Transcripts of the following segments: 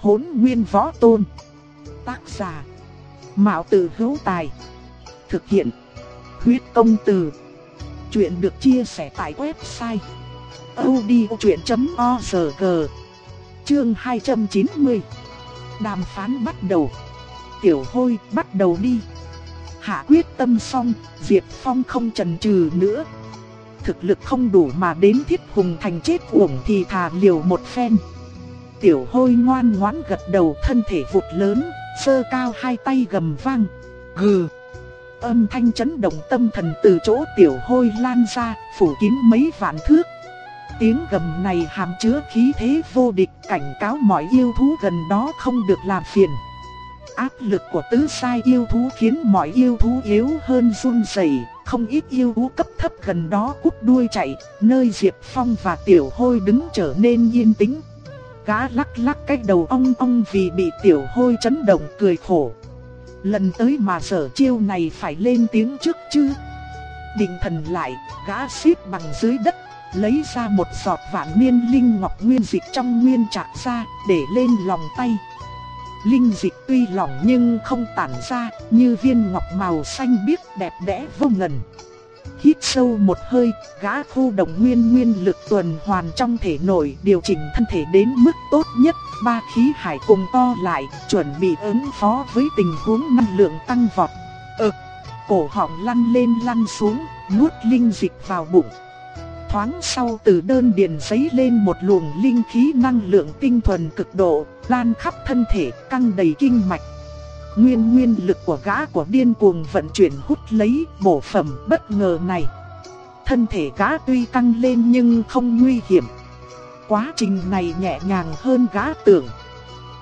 Hỗn nguyên võ tôn. Tác giả. Mạo tử hữu tài. Thực hiện. Huyết công từ. Chuyện được chia sẻ tại website. odchuyện.org Chương 290 Đàm phán bắt đầu. Tiểu hôi bắt đầu đi. Hạ quyết tâm xong, Diệp Phong không chần chừ nữa. Thực lực không đủ mà đến thiết hùng thành chết uổng thì thà liều một phen. Tiểu hôi ngoan ngoãn gật đầu thân thể vụt lớn, sơ cao hai tay gầm vang. Gừ. Âm thanh chấn động tâm thần từ chỗ tiểu hôi lan ra, phủ kín mấy vạn thước. Tiếng gầm này hàm chứa khí thế vô địch cảnh cáo mọi yêu thú gần đó không được làm phiền. Áp lực của tứ sai yêu thú khiến mọi yêu thú yếu hơn run rẩy, không ít yêu thú cấp thấp gần đó cút đuôi chạy, nơi Diệp Phong và Tiểu Hôi đứng trở nên yên tĩnh. Gã lắc lắc cái đầu ong ong vì bị Tiểu Hôi chấn động cười khổ. Lần tới mà sở chiêu này phải lên tiếng trước chứ. Định thần lại, gã xít bằng dưới đất, lấy ra một giọt vạn niên linh ngọc nguyên dịch trong nguyên trạc ra, để lên lòng tay. Linh dịch tuy lỏng nhưng không tản ra, như viên ngọc màu xanh biếc đẹp đẽ vô ngần. Hít sâu một hơi, gã khu động nguyên nguyên lực tuần hoàn trong thể nội điều chỉnh thân thể đến mức tốt nhất. Ba khí hải cùng to lại, chuẩn bị ứng phó với tình huống năng lượng tăng vọt. Ực, cổ họng lăn lên lăn xuống, nuốt linh dịch vào bụng. Thoáng sau từ đơn điền giấy lên một luồng linh khí năng lượng tinh thuần cực độ, lan khắp thân thể, căng đầy kinh mạch. Nguyên nguyên lực của gã của điên cuồng vận chuyển hút lấy bổ phẩm bất ngờ này. Thân thể gã tuy căng lên nhưng không nguy hiểm. Quá trình này nhẹ nhàng hơn gã tưởng.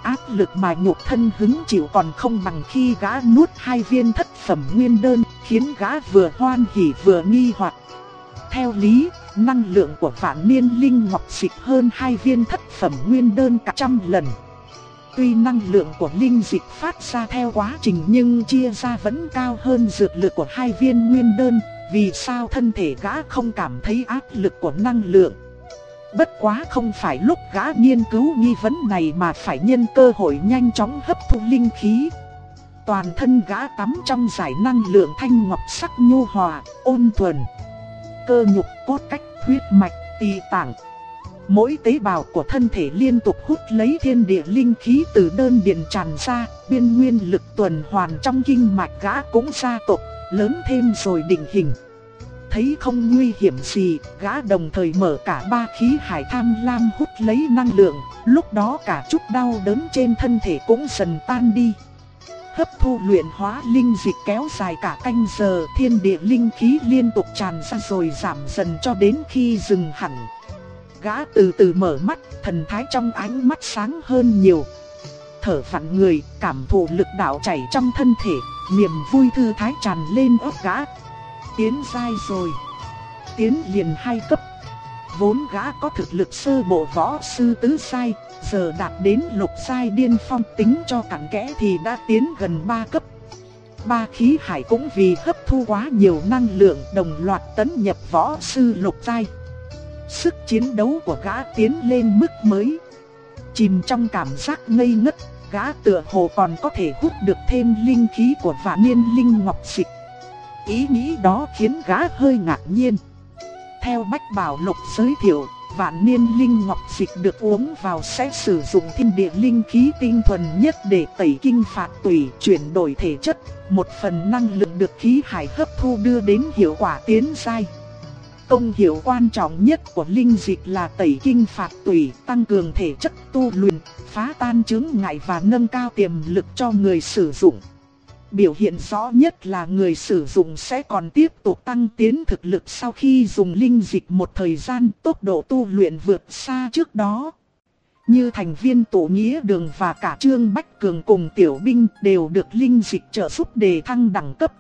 Áp lực mà nhục thân hứng chịu còn không bằng khi gã nuốt hai viên thất phẩm nguyên đơn, khiến gã vừa hoan hỉ vừa nghi hoặc. Theo lý, năng lượng của phản niên linh ngọc xịt hơn hai viên thất phẩm nguyên đơn cả trăm lần. Tuy năng lượng của linh dịch phát ra theo quá trình nhưng chia ra vẫn cao hơn dược lực của hai viên nguyên đơn, vì sao thân thể gã không cảm thấy áp lực của năng lượng. Bất quá không phải lúc gã nghiên cứu nghi vấn này mà phải nhân cơ hội nhanh chóng hấp thu linh khí. Toàn thân gã tắm trong giải năng lượng thanh ngọc sắc nhu hòa, ôn thuần. Cơ nhục cốt cách, huyết mạch, tỳ tạng, Mỗi tế bào của thân thể liên tục hút lấy thiên địa linh khí từ đơn điện tràn ra, biên nguyên lực tuần hoàn trong kinh mạch gã cũng gia tộc, lớn thêm rồi định hình. Thấy không nguy hiểm gì, gã đồng thời mở cả ba khí hải tham lam hút lấy năng lượng, lúc đó cả chút đau đớn trên thân thể cũng dần tan đi. Hấp thu luyện hóa linh dịch kéo dài cả canh giờ, thiên địa linh khí liên tục tràn ra rồi giảm dần cho đến khi dừng hẳn. Gã từ từ mở mắt, thần thái trong ánh mắt sáng hơn nhiều. Thở phẳng người, cảm thụ lực đạo chảy trong thân thể, niềm vui thư thái tràn lên óc gã. Tiến sai rồi. Tiến liền hai cấp. Vốn gã có thực lực sơ bộ võ sư tứ sai, giờ đạt đến lục sai điên phong tính cho cẳng kẽ thì đã tiến gần ba cấp. Ba khí hải cũng vì hấp thu quá nhiều năng lượng đồng loạt tấn nhập võ sư lục sai. Sức chiến đấu của gã tiến lên mức mới. Chìm trong cảm giác ngây ngất, gã tựa hồ còn có thể hút được thêm linh khí của vạn niên linh ngọc dịch. Ý nghĩ đó khiến gã hơi ngạc nhiên. Theo Bách Bảo Lục giới thiệu, vạn niên linh ngọc dịch được uống vào sẽ sử dụng thiên địa linh khí tinh thuần nhất để tẩy kinh phạt tùy chuyển đổi thể chất, một phần năng lượng được khí hải hấp thu đưa đến hiệu quả tiến sai. Công hiệu quan trọng nhất của linh dịch là tẩy kinh phạt tủy, tăng cường thể chất tu luyện, phá tan chứng ngại và nâng cao tiềm lực cho người sử dụng. Biểu hiện rõ nhất là người sử dụng sẽ còn tiếp tục tăng tiến thực lực sau khi dùng linh dịch một thời gian tốc độ tu luyện vượt xa trước đó. Như thành viên tổ nghĩa đường và cả Trương Bách Cường cùng tiểu binh đều được linh dịch trợ giúp đề thăng đẳng cấp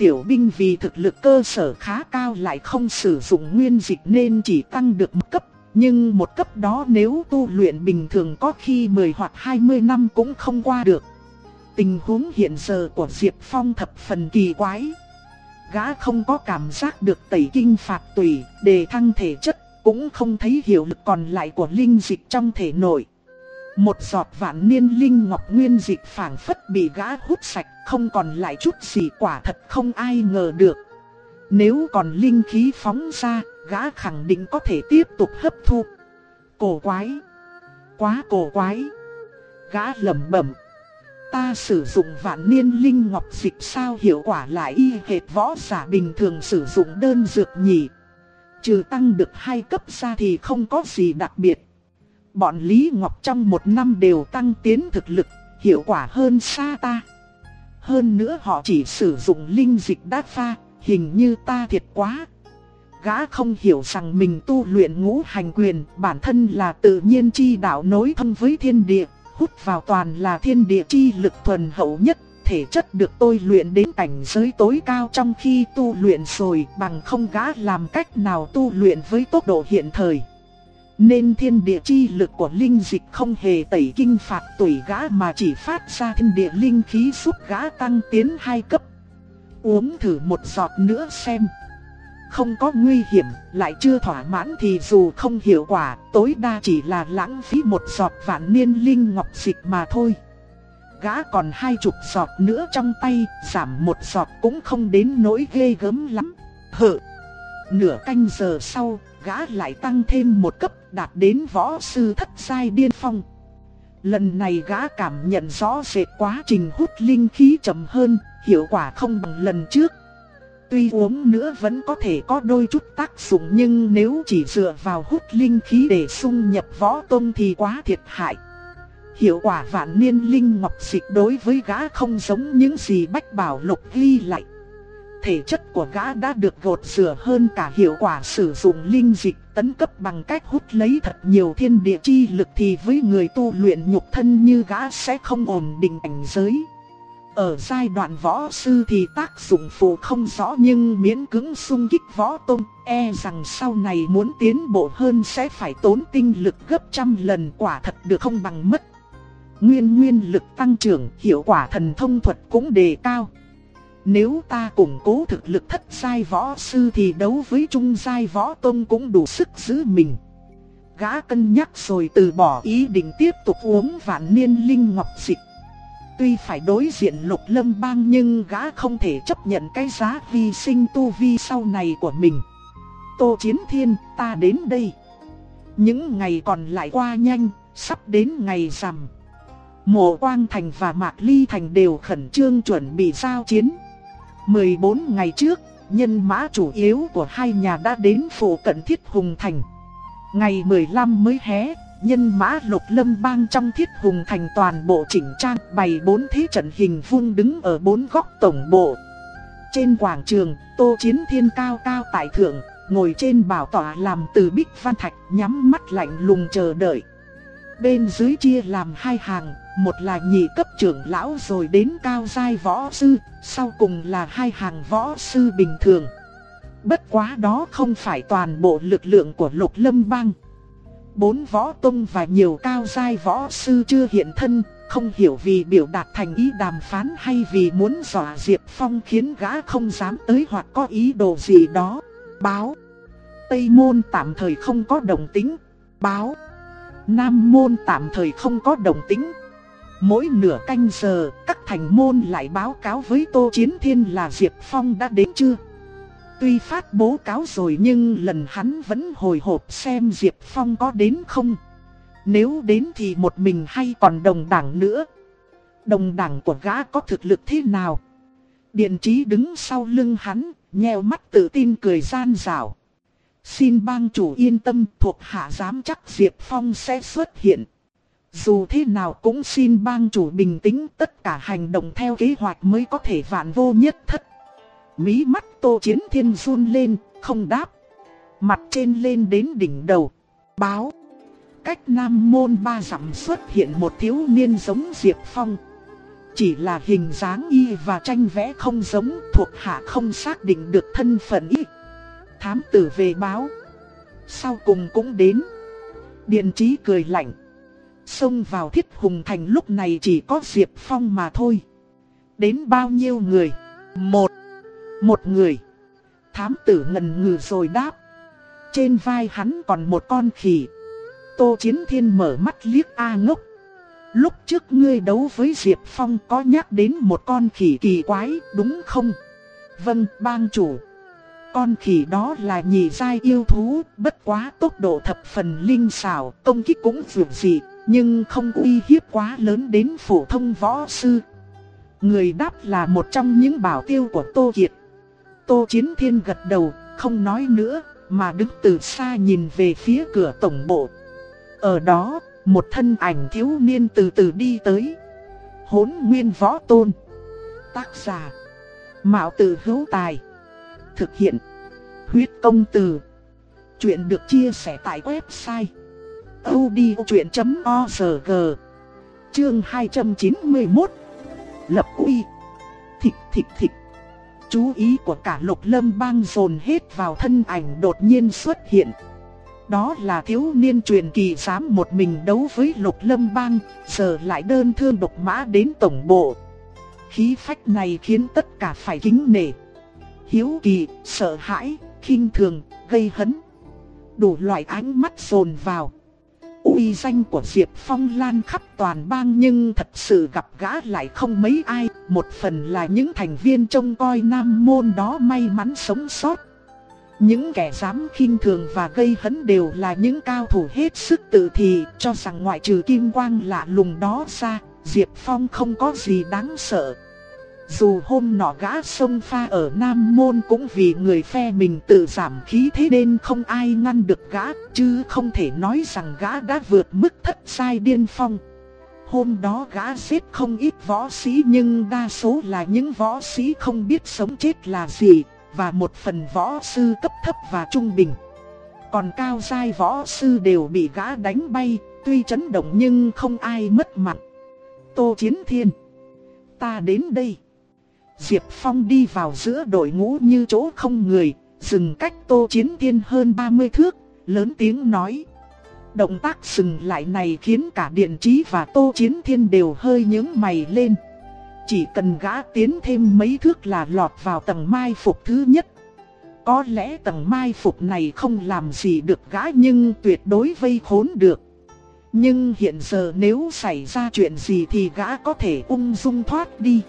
tiểu binh vì thực lực cơ sở khá cao lại không sử dụng nguyên dịch nên chỉ tăng được một cấp. Nhưng một cấp đó nếu tu luyện bình thường có khi 10 hoặc 20 năm cũng không qua được. Tình huống hiện giờ của Diệp Phong thập phần kỳ quái. Gã không có cảm giác được tẩy kinh phạt tùy, đề thăng thể chất, cũng không thấy hiệu lực còn lại của linh dịch trong thể nội. Một giọt vạn niên linh ngọc nguyên dịch phảng phất bị gã hút sạch, không còn lại chút gì quả thật không ai ngờ được. Nếu còn linh khí phóng ra, gã khẳng định có thể tiếp tục hấp thu. Cổ quái! Quá cổ quái! Gã lẩm bẩm. Ta sử dụng vạn niên linh ngọc dịch sao hiệu quả lại y hệt võ giả bình thường sử dụng đơn dược nhỉ. Trừ tăng được hai cấp ra thì không có gì đặc biệt. Bọn Lý Ngọc trong một năm đều tăng tiến thực lực, hiệu quả hơn xa ta. Hơn nữa họ chỉ sử dụng linh dịch đát pha, hình như ta thiệt quá. Gã không hiểu rằng mình tu luyện ngũ hành quyền, bản thân là tự nhiên chi đạo nối thân với thiên địa, hút vào toàn là thiên địa chi lực thuần hậu nhất, thể chất được tôi luyện đến cảnh giới tối cao trong khi tu luyện rồi bằng không gã làm cách nào tu luyện với tốc độ hiện thời. Nên thiên địa chi lực của linh dịch không hề tẩy kinh phạt tuổi gã mà chỉ phát ra thiên địa linh khí giúp gã tăng tiến hai cấp. Uống thử một giọt nữa xem. Không có nguy hiểm, lại chưa thỏa mãn thì dù không hiệu quả, tối đa chỉ là lãng phí một giọt vạn niên linh ngọc dịch mà thôi. Gã còn hai chục giọt nữa trong tay, giảm một giọt cũng không đến nỗi ghê gớm lắm. Hự! Nửa canh giờ sau, gã lại tăng thêm một cấp đạt đến võ sư thất giai điên phong. Lần này gã cảm nhận rõ rệt quá trình hút linh khí chậm hơn, hiệu quả không bằng lần trước. Tuy uống nữa vẫn có thể có đôi chút tác dụng nhưng nếu chỉ dựa vào hút linh khí để xung nhập võ tông thì quá thiệt hại. Hiệu quả vạn niên linh ngọc dịch đối với gã không giống những gì bách bảo lục ghi lại. Thể chất của gã đã được gột rửa hơn cả hiệu quả sử dụng linh dịch tấn cấp bằng cách hút lấy thật nhiều thiên địa chi lực thì với người tu luyện nhục thân như gã sẽ không ổn định ảnh giới. Ở giai đoạn võ sư thì tác dụng phụ không rõ nhưng miễn cứng sung kích võ tôn, e rằng sau này muốn tiến bộ hơn sẽ phải tốn tinh lực gấp trăm lần quả thật được không bằng mất. Nguyên nguyên lực tăng trưởng, hiệu quả thần thông thuật cũng đề cao. Nếu ta củng cố thực lực thất giai võ sư thì đấu với trung giai võ tôn cũng đủ sức giữ mình. Gã cân nhắc rồi từ bỏ ý định tiếp tục uống vạn niên linh ngọc dịch. Tuy phải đối diện lục lâm bang nhưng gã không thể chấp nhận cái giá vi sinh tu vi sau này của mình. Tô Chiến Thiên, ta đến đây. Những ngày còn lại qua nhanh, sắp đến ngày rằm. Mộ Quang Thành và Mạc Ly Thành đều khẩn trương chuẩn bị giao chiến. 14 ngày trước, nhân mã chủ yếu của hai nhà đã đến phủ cận Thiết Hùng Thành. Ngày 15 mới hé, nhân mã lục lâm bang trong Thiết Hùng Thành toàn bộ chỉnh trang bày bốn thế trận hình vuông đứng ở bốn góc tổng bộ. Trên quảng trường, Tô Chiến Thiên cao cao tại thượng, ngồi trên bảo tọa làm từ bích văn thạch nhắm mắt lạnh lùng chờ đợi. Bên dưới chia làm hai hàng, một là nhị cấp trưởng lão rồi đến cao giai võ sư, sau cùng là hai hàng võ sư bình thường. Bất quá đó không phải toàn bộ lực lượng của lục lâm bang. Bốn võ tông và nhiều cao giai võ sư chưa hiện thân, không hiểu vì biểu đạt thành ý đàm phán hay vì muốn dọa Diệp Phong khiến gã không dám tới hoặc có ý đồ gì đó. Báo. Tây môn tạm thời không có đồng tính. Báo. Nam môn tạm thời không có đồng tính. Mỗi nửa canh giờ, các thành môn lại báo cáo với Tô Chiến Thiên là Diệp Phong đã đến chưa. Tuy phát bố cáo rồi nhưng lần hắn vẫn hồi hộp xem Diệp Phong có đến không. Nếu đến thì một mình hay còn đồng đảng nữa. Đồng đảng của gã có thực lực thế nào? Điện trí đứng sau lưng hắn, nheo mắt tự tin cười gian rào. Xin bang chủ yên tâm thuộc hạ dám chắc Diệp Phong sẽ xuất hiện. Dù thế nào cũng xin bang chủ bình tĩnh tất cả hành động theo kế hoạch mới có thể vạn vô nhất thất. Mí mắt tô chiến thiên run lên, không đáp. Mặt trên lên đến đỉnh đầu. Báo. Cách Nam Môn ba dặm xuất hiện một thiếu niên giống Diệp Phong. Chỉ là hình dáng y và tranh vẽ không giống thuộc hạ không xác định được thân phận y. Thám tử về báo. Sau cùng cũng đến. Điện trí cười lạnh. Xông vào thiết hùng thành lúc này chỉ có Diệp Phong mà thôi. Đến bao nhiêu người? Một. Một người. Thám tử ngần ngừ rồi đáp. Trên vai hắn còn một con khỉ. Tô Chiến Thiên mở mắt liếc A ngốc. Lúc trước ngươi đấu với Diệp Phong có nhắc đến một con khỉ kỳ quái đúng không? Vâng, bang chủ. Con khỉ đó là nhị giai yêu thú, bất quá tốc độ thập phần linh xảo, công kích cũng vượt dị, nhưng không uy hiếp quá lớn đến phổ thông võ sư. Người đáp là một trong những bảo tiêu của Tô Kiệt. Tô Chiến Thiên gật đầu, không nói nữa, mà đứng từ xa nhìn về phía cửa tổng bộ. Ở đó, một thân ảnh thiếu niên từ từ đi tới. Hốn nguyên võ tôn. Tác giả. Mạo tử hữu tài. Thực hiện. Huyết công từ. Chuyện được chia sẻ tại website audiochuyện.org Chương 291 Lập uy. Thịch thịch thịch. Chú ý của cả lục lâm bang dồn hết vào thân ảnh đột nhiên xuất hiện. Đó là thiếu niên truyền kỳ dám một mình đấu với lục lâm bang, giờ lại đơn thương độc mã đến tổng bộ. Khí phách này khiến tất cả phải kính nể. Hiếu kỳ, sợ hãi, khinh thường, gây hấn. Đủ loại ánh mắt dồn vào uy danh của Diệp Phong lan khắp toàn bang nhưng thật sự gặp gã lại không mấy ai. Một phần là những thành viên trông coi nam môn đó may mắn sống sót. Những kẻ dám khinh thường và gây hấn đều là những cao thủ hết sức tự thị cho rằng ngoại trừ kim quang lạ lùng đó ra, Diệp Phong không có gì đáng sợ. Dù hôm nọ gã sông pha ở Nam Môn cũng vì người phe mình tự giảm khí thế nên không ai ngăn được gã, chứ không thể nói rằng gã đã vượt mức thất sai điên phong. Hôm đó gã giết không ít võ sĩ nhưng đa số là những võ sĩ không biết sống chết là gì, và một phần võ sư cấp thấp và trung bình. Còn cao giai võ sư đều bị gã đánh bay, tuy chấn động nhưng không ai mất mặt. Tô Chiến Thiên, ta đến đây. Diệp Phong đi vào giữa đội ngũ như chỗ không người, dừng cách Tô Chiến Thiên hơn 30 thước, lớn tiếng nói. Động tác dừng lại này khiến cả Điện Trí và Tô Chiến Thiên đều hơi nhướng mày lên. Chỉ cần gã tiến thêm mấy thước là lọt vào tầng mai phục thứ nhất. Có lẽ tầng mai phục này không làm gì được gã nhưng tuyệt đối vây khốn được. Nhưng hiện giờ nếu xảy ra chuyện gì thì gã có thể ung dung thoát đi.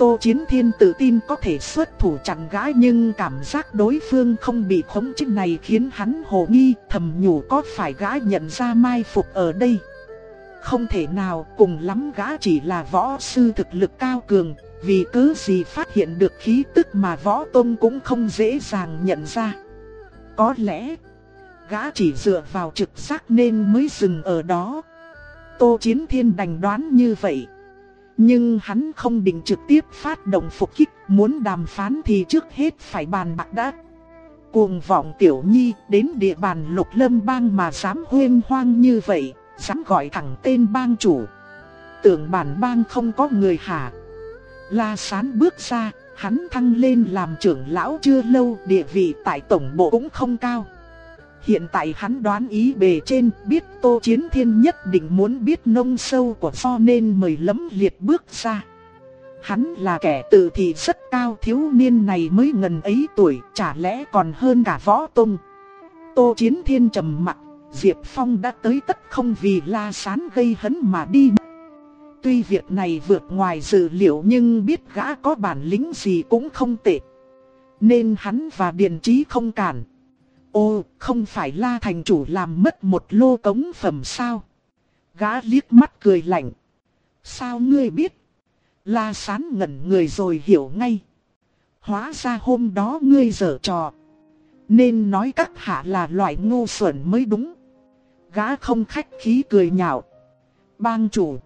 Tô Chiến Thiên tự tin có thể xuất thủ chặn gã nhưng cảm giác đối phương không bị khống chế này khiến hắn hồ nghi thầm nhủ có phải gã nhận ra mai phục ở đây. Không thể nào cùng lắm gã chỉ là võ sư thực lực cao cường, vì cứ gì phát hiện được khí tức mà võ tôn cũng không dễ dàng nhận ra. Có lẽ, gã chỉ dựa vào trực giác nên mới dừng ở đó. Tô Chiến Thiên đành đoán như vậy. Nhưng hắn không định trực tiếp phát động phục kích, muốn đàm phán thì trước hết phải bàn bạc đã. Cuồng vọng tiểu nhi đến địa bàn lục lâm bang mà dám huyên hoang như vậy, dám gọi thẳng tên bang chủ. Tưởng bản bang không có người hả? La Sán bước ra, hắn thăng lên làm trưởng lão chưa lâu, địa vị tại tổng bộ cũng không cao. Hiện tại hắn đoán ý bề trên, biết Tô Chiến Thiên nhất định muốn biết nông sâu của pho nên mời lấm liệt bước ra. Hắn là kẻ tự thị rất cao thiếu niên này mới ngần ấy tuổi, chả lẽ còn hơn cả võ tung. Tô Chiến Thiên trầm mặt Diệp Phong đã tới tất không vì la sán gây hấn mà đi. Tuy việc này vượt ngoài dự liệu nhưng biết gã có bản lĩnh gì cũng không tệ. Nên hắn và Điền Trí không cản. Ô, không phải la thành chủ làm mất một lô cống phẩm sao? Gã liếc mắt cười lạnh. Sao ngươi biết? La sán ngẩn người rồi hiểu ngay. Hóa ra hôm đó ngươi dở trò. Nên nói các hạ là loại ngu xuẩn mới đúng gã không khách khí cười nhạo. Bang chủ,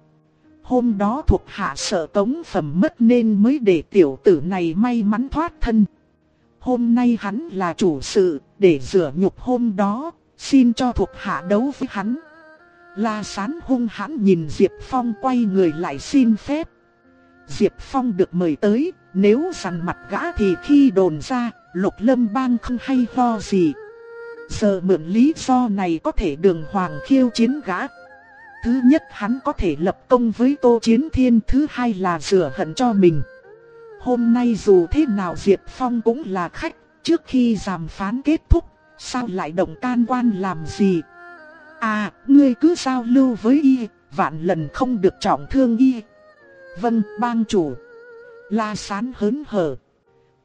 hôm đó thuộc hạ sợ tống phẩm mất nên mới để tiểu tử này may mắn thoát thân. Hôm nay hắn là chủ sự, để rửa nhục hôm đó, xin cho thuộc hạ đấu với hắn. La sán hung hãn nhìn Diệp Phong quay người lại xin phép. Diệp Phong được mời tới, nếu săn mặt gã thì khi đồn ra, lục lâm bang không hay ho gì, Giờ mượn lý do này có thể đường hoàng khiêu chiến gã. Thứ nhất hắn có thể lập công với Tô Chiến Thiên, thứ hai là rửa hận cho mình. Hôm nay dù thế nào Diệp Phong cũng là khách, trước khi đàm phán kết thúc, sao lại động can quan làm gì? À, ngươi cứ giao lưu với y, vạn lần không được trọng thương y. Vâng, bang chủ. La sán hớn hở.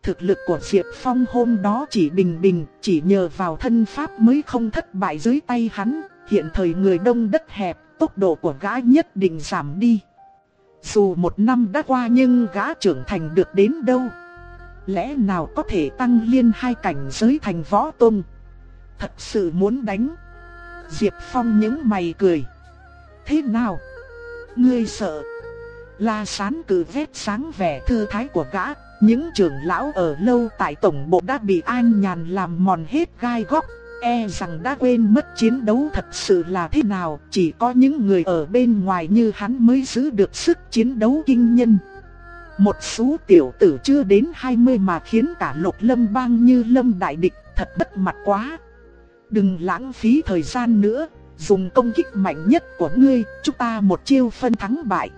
Thực lực của Diệp Phong hôm đó chỉ bình bình, chỉ nhờ vào thân pháp mới không thất bại dưới tay hắn. Hiện thời người đông đất hẹp, tốc độ của gã nhất định giảm đi. Dù một năm đã qua nhưng gã trưởng thành được đến đâu? Lẽ nào có thể tăng liên hai cảnh giới thành võ tôn? Thật sự muốn đánh. Diệp Phong những mày cười. Thế nào? Ngươi sợ? La sán cử vết sáng vẻ thư thái của gã. Những trưởng lão ở lâu tại tổng bộ đã bị an nhàn làm mòn hết gai góc. E rằng đã quên mất chiến đấu thật sự là thế nào, chỉ có những người ở bên ngoài như hắn mới giữ được sức chiến đấu kinh nhân. Một số tiểu tử chưa đến 20 mà khiến cả lục lâm bang như lâm đại địch, thật bất mặt quá. Đừng lãng phí thời gian nữa, dùng công kích mạnh nhất của ngươi, chúng ta một chiêu phân thắng bại.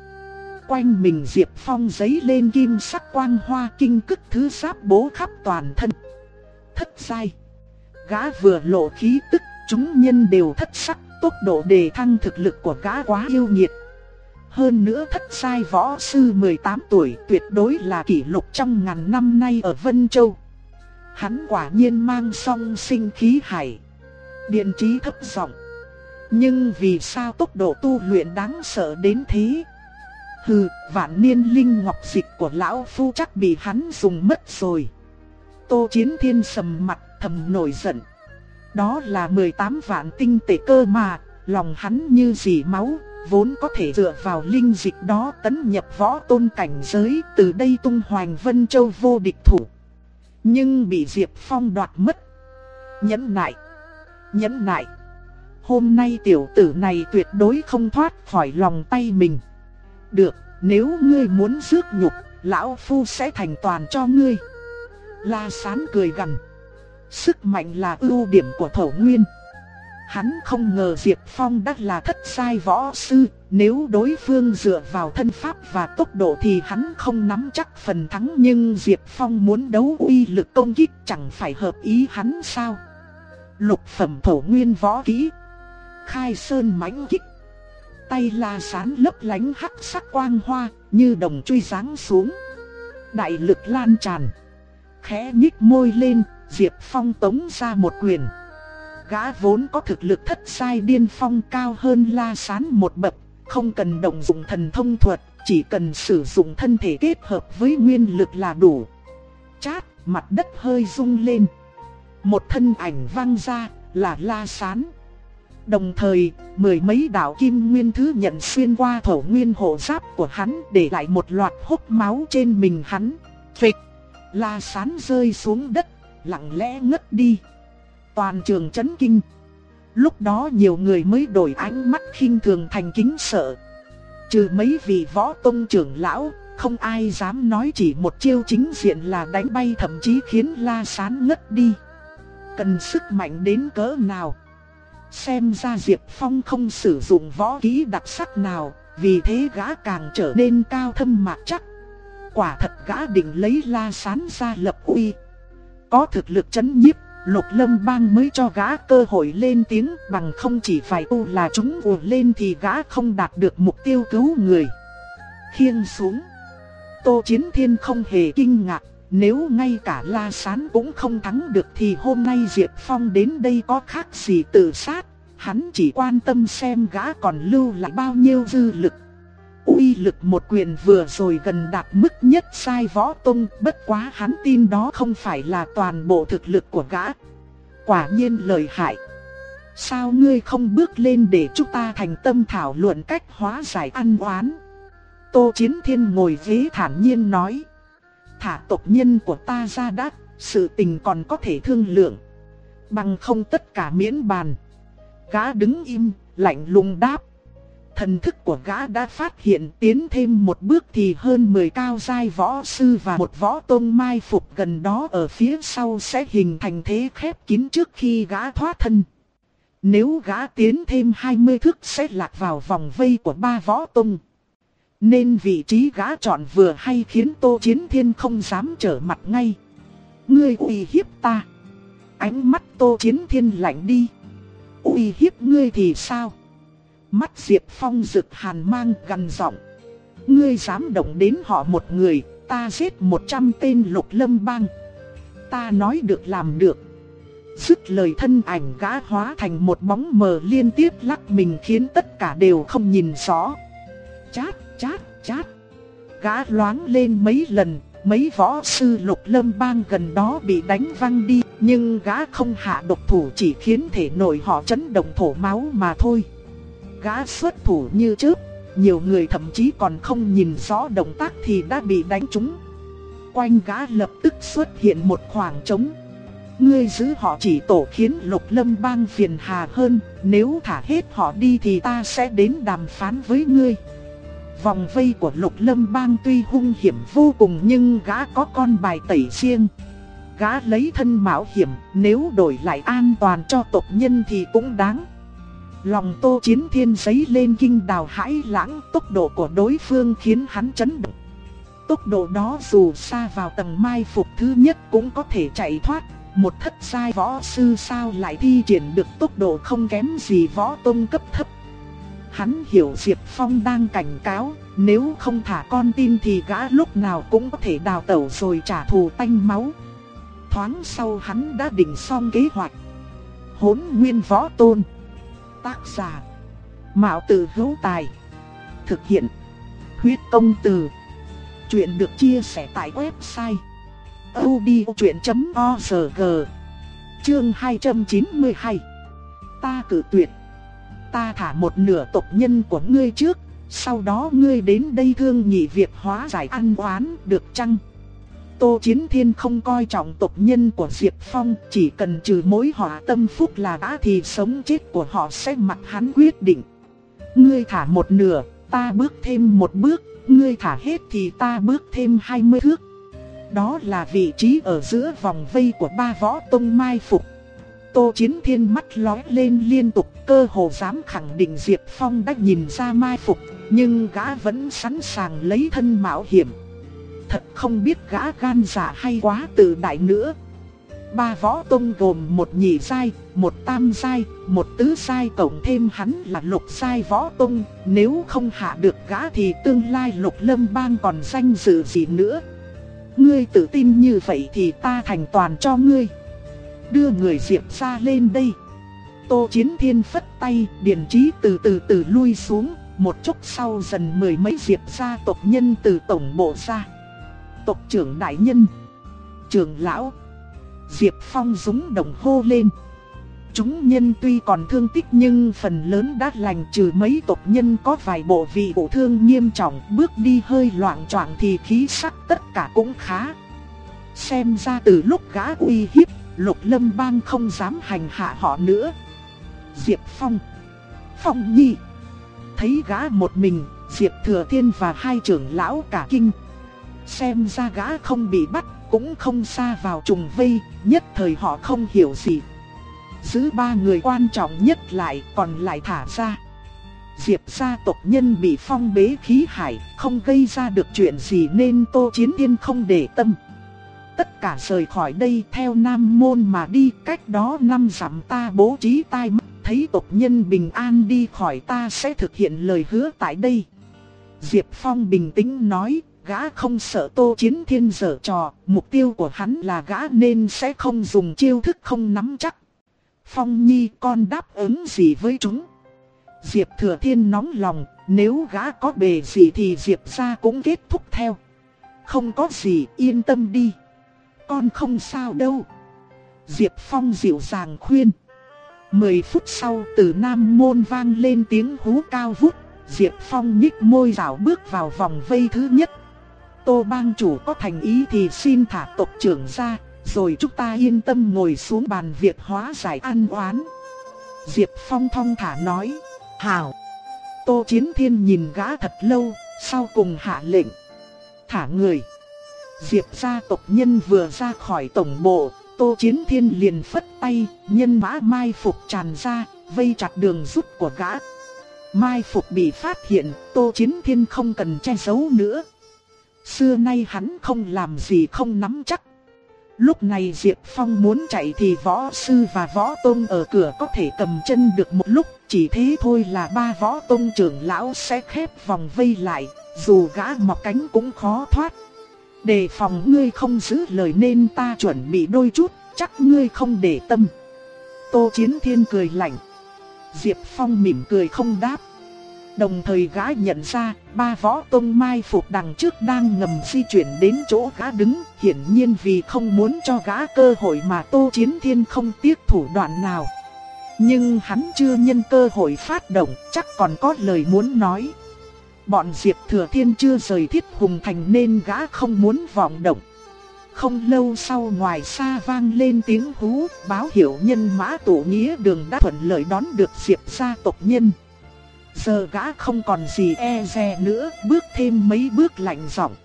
Quanh mình Diệp Phong giấy lên kim sắc quang hoa kinh cức thứ giáp bố khắp toàn thân. Thất sai. Gã vừa lộ khí tức, chúng nhân đều thất sắc, tốc độ đề thăng thực lực của gã quá yêu nghiệt hơn nữa thất sai võ sư 18 tuổi tuyệt đối là kỷ lục trong ngàn năm nay ở Vân Châu. Hắn quả nhiên mang song sinh khí hải. Điện trí thấp giọng. Nhưng vì sao tốc độ tu luyện đáng sợ đến thế? Hừ, vạn niên linh ngọc dịch của lão phu chắc bị hắn dùng mất rồi. Tô Chiến Thiên sầm mặt thầm nổi giận. Đó là 18 vạn tinh tệ cơ mà, lòng hắn như dì máu, vốn có thể dựa vào linh dịch đó tấn nhập võ tôn cảnh giới, từ đây tung hoành Vân Châu vô địch thủ. Nhưng bị Diệp Phong đoạt mất. Nhẫn nại, nhẫn nại. Hôm nay tiểu tử này tuyệt đối không thoát khỏi lòng tay mình. Được, nếu ngươi muốn rước nhục, lão phu sẽ thành toàn cho ngươi. La Sán cười gằn. Sức mạnh là ưu điểm của thổ nguyên. Hắn không ngờ Diệp Phong đã là thất sai võ sư, nếu đối phương dựa vào thân pháp và tốc độ thì hắn không nắm chắc phần thắng nhưng Diệp Phong muốn đấu uy lực công kích chẳng phải hợp ý hắn sao. Lục phẩm thổ nguyên võ kỹ, khai sơn mãnh kích, tay la sán lấp lánh hắc sắc quang hoa như đồng truy giáng xuống. Đại lực lan tràn, khẽ nhích môi lên, Diệp Phong tống ra một quyền. Gã vốn có thực lực thất sai điên phong cao hơn La Sán một bậc, không cần động dụng thần thông thuật, chỉ cần sử dụng thân thể kết hợp với nguyên lực là đủ. Chát, mặt đất hơi rung lên. Một thân ảnh văng ra, là La Sán. Đồng thời, mười mấy đạo kim nguyên thứ nhận xuyên qua thổ nguyên hộ giáp của hắn để lại một loạt hốc máu trên mình hắn. Phịch, La Sán rơi xuống đất, lặng lẽ ngất đi. Toàn trường chấn kinh. Lúc đó nhiều người mới đổi ánh mắt khinh thường thành kính sợ. Trừ mấy vị võ tông trưởng lão, không ai dám nói chỉ một chiêu chính diện là đánh bay thậm chí khiến La Sán ngất đi. Cần sức mạnh đến cỡ nào? Xem ra Diệp Phong không sử dụng võ kỹ đặc sắc nào, vì thế gã càng trở nên cao thâm mạc chắc. Quả thật gã định lấy La Sán ra lập uy. Có thực lực chấn nhiếp Lục lâm bang mới cho gã cơ hội lên tiếng bằng không chỉ phải u là chúng ùa lên thì gã không đạt được mục tiêu cứu người. Khiêng xuống. Tô Chiến Thiên không hề kinh ngạc, nếu ngay cả La Sán cũng không thắng được thì hôm nay Diệp Phong đến đây có khác gì tự sát. Hắn chỉ quan tâm xem gã còn lưu lại bao nhiêu dư lực uy lực một quyền vừa rồi gần đạt mức nhất sai võ tung, bất quá hắn tin đó không phải là toàn bộ thực lực của gã. Quả nhiên lời hại. Sao ngươi không bước lên để chúng ta thành tâm thảo luận cách hóa giải ăn oán? Tô Chiến Thiên ngồi ghế thản nhiên nói. Thả tộc nhân của ta ra đắt, sự tình còn có thể thương lượng. Bằng không tất cả miễn bàn. Gã đứng im, lạnh lùng đáp. Thần thức của gã đã phát hiện tiến thêm một bước thì hơn 10 cao giai võ sư và một võ tôn mai phục gần đó ở phía sau sẽ hình thành thế khép kín trước khi gã thoát thân. Nếu gã tiến thêm 20 thước sẽ lạc vào vòng vây của ba võ tôn. Nên vị trí gã chọn vừa hay khiến Tô Chiến Thiên không dám trở mặt ngay. Ngươi uy hiếp ta. Ánh mắt Tô Chiến Thiên lạnh đi. Uy hiếp ngươi thì sao? Mắt Diệp Phong rực hàn mang gần giọng. Ngươi dám động đến họ một người, ta giết một trăm tên lục lâm bang. Ta nói được làm được. Dứt lời thân ảnh gã hóa thành một bóng mờ liên tiếp lắc mình khiến tất cả đều không nhìn rõ. Chát, chát, chát. Gã loáng lên mấy lần, mấy võ sư lục lâm bang gần đó bị đánh văng đi, nhưng gã không hạ độc thủ chỉ khiến thể nội họ chấn động thổ máu mà thôi. Gã xuất thủ như trước, nhiều người thậm chí còn không nhìn rõ động tác thì đã bị đánh trúng. Quanh gã lập tức xuất hiện một khoảng trống. Ngươi giữ họ chỉ tổ khiến lục lâm bang phiền hà hơn, nếu thả hết họ đi thì ta sẽ đến đàm phán với ngươi. Vòng vây của lục lâm bang tuy hung hiểm vô cùng nhưng gã có con bài tẩy riêng. Gã lấy thân mạo hiểm, nếu đổi lại an toàn cho tộc nhân thì cũng đáng. Lòng tô chiến thiên giấy lên kinh đào hãi lãng, tốc độ của đối phương khiến hắn chấn động. Tốc độ đó dù xa vào tầng mai phục thứ nhất cũng có thể chạy thoát. Một thất sai võ sư sao lại thi triển được tốc độ không kém gì võ tôn cấp thấp. Hắn hiểu Diệp Phong đang cảnh cáo, nếu không thả con tin thì gã lúc nào cũng có thể đào tẩu rồi trả thù tanh máu. Thoáng sau hắn đã định xong kế hoạch. Hốn nguyên võ tôn. Tác giả. Mạo tử hữu tài. Thực hiện. Huyết công từ. Chuyện được chia sẻ tại website. odchuyện.org Chương 292 Ta cử tuyệt Ta thả một nửa tộc nhân của ngươi trước, Sau đó ngươi đến đây thương nhị việc hóa giải ăn oán, được chăng Tô Chiến Thiên không coi trọng tộc nhân của Diệp Phong, chỉ cần trừ mối họa tâm phúc là đã thì sống chết của họ sẽ mặc hắn quyết định. Ngươi thả một nửa, ta bước thêm một bước, ngươi thả hết thì ta bước thêm hai mươi thước. Đó là vị trí ở giữa vòng vây của ba võ tông mai phục. Tô Chiến Thiên mắt lóe lên liên tục, cơ hồ dám khẳng định Diệp Phong đã nhìn ra mai phục, nhưng gã vẫn sẵn sàng lấy thân mạo hiểm thật không biết gã gan dạ hay quá tự đại nữa. Ba võ tông gồm một nhị sai, một tam sai, một tứ sai cộng thêm hắn là lục sai võ tông, nếu không hạ được gã thì tương lai lục lâm bang còn danh dự gì nữa. Ngươi tự tin như vậy thì ta thành toàn cho ngươi. Đưa người diệp ra lên đây. Tô Chiến Thiên phất tay, điển trí từ từ từ lui xuống, một chút sau dần mười mấy diệp gia tộc nhân từ tổng bộ ra tộc trưởng đại nhân, trưởng lão. Diệp Phong rúng đồng hô lên. Chúng nhân tuy còn thương tích nhưng phần lớn đã lành trừ mấy tộc nhân có vài bộ vị bộ thương nghiêm trọng bước đi hơi loạn choạng thì khí sắc tất cả cũng khá. Xem ra từ lúc gã uy hiếp, lục lâm bang không dám hành hạ họ nữa. Diệp Phong Phong Nhi Thấy gã một mình, Diệp Thừa Thiên và hai trưởng lão cả kinh Xem ra gã không bị bắt, cũng không xa vào trùng vây, nhất thời họ không hiểu gì. Giữ ba người quan trọng nhất lại, còn lại thả ra. Diệp gia tộc nhân bị phong bế khí hải, không gây ra được chuyện gì nên Tô Chiến Thiên không để tâm. Tất cả rời khỏi đây theo Nam Môn mà đi, cách đó năm dặm ta bố trí tai mắt, thấy tộc nhân bình an đi khỏi ta sẽ thực hiện lời hứa tại đây. Diệp Phong bình tĩnh nói, gã không sợ Tô Chiến Thiên dở trò, mục tiêu của hắn là gã nên sẽ không dùng chiêu thức không nắm chắc. Phong Nhi con đáp ứng gì với chúng? Diệp Thừa Thiên nóng lòng, nếu gã có bề gì thì Diệp gia cũng kết thúc theo. Không có gì, yên tâm đi. Con không sao đâu. Diệp Phong dịu dàng khuyên. Mười phút sau từ Nam Môn vang lên tiếng hú cao vút. Diệp Phong nhích môi rảo bước vào vòng vây thứ nhất. Tô bang chủ có thành ý thì xin thả tộc trưởng ra, rồi chúng ta yên tâm ngồi xuống bàn việc hóa giải ăn oán. Diệp Phong thong thả nói, hảo. Tô Chiến Thiên nhìn gã thật lâu, sau cùng hạ lệnh. Thả người. Diệp gia tộc nhân vừa ra khỏi tổng bộ, Tô Chiến Thiên liền phất tay, nhân mã mai phục tràn ra, vây chặt đường rút của gã. Mai phục bị phát hiện, Tô Chiến Thiên không cần che giấu nữa. Xưa nay hắn không làm gì không nắm chắc. Lúc này Diệp Phong muốn chạy thì võ sư và võ tôn ở cửa có thể cầm chân được một lúc, chỉ thế thôi là ba võ tôn trưởng lão sẽ khép vòng vây lại, dù gã mọc cánh cũng khó thoát. Đề phòng ngươi không giữ lời nên ta chuẩn bị đôi chút, chắc ngươi không để tâm. Tô Chiến Thiên cười lạnh. Diệp Phong mỉm cười không đáp. Đồng thời gã nhận ra, ba võ tông mai phục đằng trước đang ngầm di chuyển đến chỗ gã đứng, hiển nhiên vì không muốn cho gã cơ hội mà Tô Chiến Thiên không tiếc thủ đoạn nào. Nhưng hắn chưa nhân cơ hội phát động, chắc còn có lời muốn nói. Bọn Diệp Thừa Thiên chưa rời thiết hùng thành nên gã không muốn vọng động. Không lâu sau ngoài xa vang lên tiếng hú, báo hiệu nhân mã tổ nghĩa đường đã thuận lợi đón được Diệp gia tộc nhân. Giờ gã không còn gì e dè nữa, bước thêm mấy bước lạnh giọng.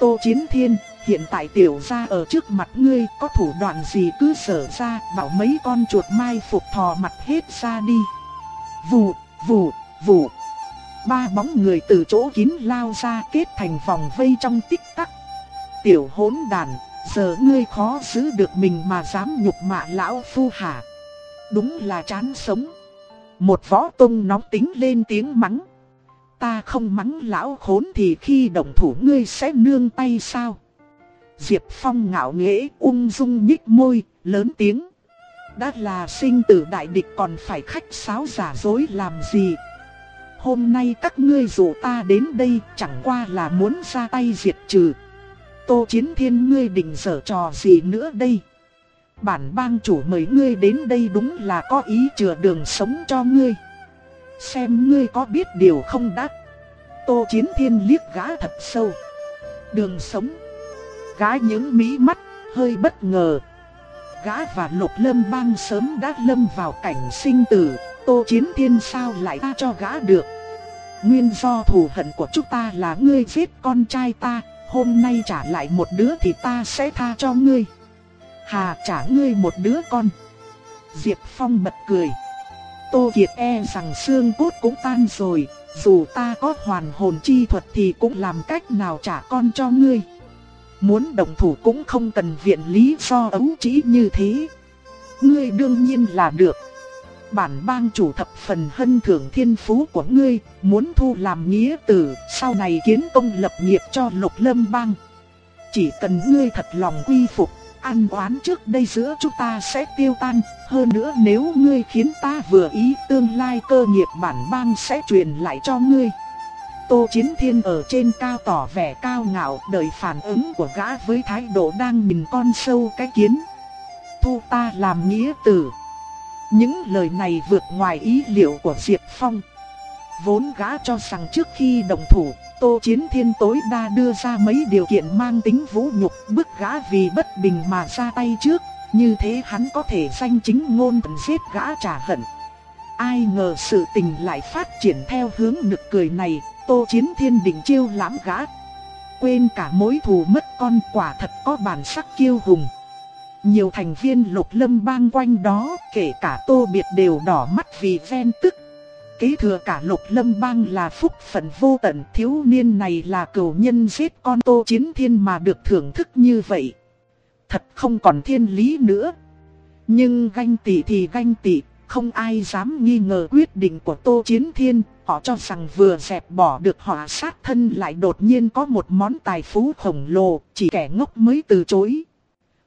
Tô Chiến Thiên, hiện tại tiểu gia ở trước mặt ngươi có thủ đoạn gì cứ sở ra, bảo mấy con chuột mai phục thò mặt hết ra đi. Vù, vù, vù. Ba bóng người từ chỗ kín lao ra kết thành vòng vây trong tích tắc. Tiểu hỗn đàn, giờ ngươi khó giữ được mình mà dám nhục mạ lão phu hả? Đúng là chán sống. Một võ tung nóng tính lên tiếng mắng. Ta không mắng lão khốn thì khi đồng thủ ngươi sẽ nương tay sao? Diệp Phong ngạo nghễ ung dung nhích môi, lớn tiếng. Đã là sinh tử đại địch còn phải khách sáo giả dối làm gì? Hôm nay các ngươi rủ ta đến đây chẳng qua là muốn ra tay diệt trừ. Tô Chiến Thiên ngươi định dở trò gì nữa đây? Bản bang chủ mời ngươi đến đây đúng là có ý chừa đường sống cho ngươi. Xem ngươi có biết điều không đắc. Tô Chiến Thiên liếc gã thật sâu. Đường sống. Gã những mí mắt, hơi bất ngờ. Gã và Lục Lâm bang sớm đã lâm vào cảnh sinh tử. Tô Chiến Thiên sao lại tha cho gã được. Nguyên do thù hận của chúng ta là ngươi giết con trai ta. Hôm nay trả lại một đứa thì ta sẽ tha cho ngươi. Hà trả ngươi một đứa con. Diệp Phong bật cười. Tô Kiệt e rằng xương cốt cũng tan rồi, dù ta có hoàn hồn chi thuật thì cũng làm cách nào trả con cho ngươi. Muốn đồng thủ cũng không cần viện lý do ấu trí như thế. Ngươi đương nhiên là được. Bản bang chủ thập phần hân thưởng thiên phú của ngươi, muốn thu làm nghĩa tử, sau này kiến công lập nghiệp cho lục lâm bang. Chỉ cần ngươi thật lòng quy phục, ăn oán trước đây giữa chúng ta sẽ tiêu tan, hơn nữa nếu ngươi khiến ta vừa ý tương lai cơ nghiệp bản bang sẽ truyền lại cho ngươi. Tô Chiến Thiên ở trên cao tỏ vẻ cao ngạo đợi phản ứng của gã với thái độ đang mình con sâu cái kiến. Thu ta làm nghĩa tử. Những lời này vượt ngoài ý liệu của Diệp Phong. Vốn gã cho rằng trước khi đồng thủ, Tô Chiến Thiên tối đa đưa ra mấy điều kiện mang tính vũ nhục bức gã vì bất bình mà ra tay trước, như thế hắn có thể danh chính ngôn thuận giết gã trả hận. Ai ngờ sự tình lại phát triển theo hướng nực cười này, Tô Chiến Thiên định chiêu lãm gã. Quên cả mối thù mất con quả thật có bản sắc kiêu hùng. Nhiều thành viên lục lâm bang quanh đó, kể cả Tô Biệt đều đỏ mắt vì ven tức Kế thừa cả lục lâm bang là phúc phận vô tận thiếu niên này là cửu nhân giết con tô chiến thiên mà được thưởng thức như vậy. Thật không còn thiên lý nữa. Nhưng ganh tị thì ganh tị, không ai dám nghi ngờ quyết định của tô chiến thiên. Họ cho rằng vừa dẹp bỏ được họ sát thân lại đột nhiên có một món tài phú khổng lồ, chỉ kẻ ngốc mới từ chối.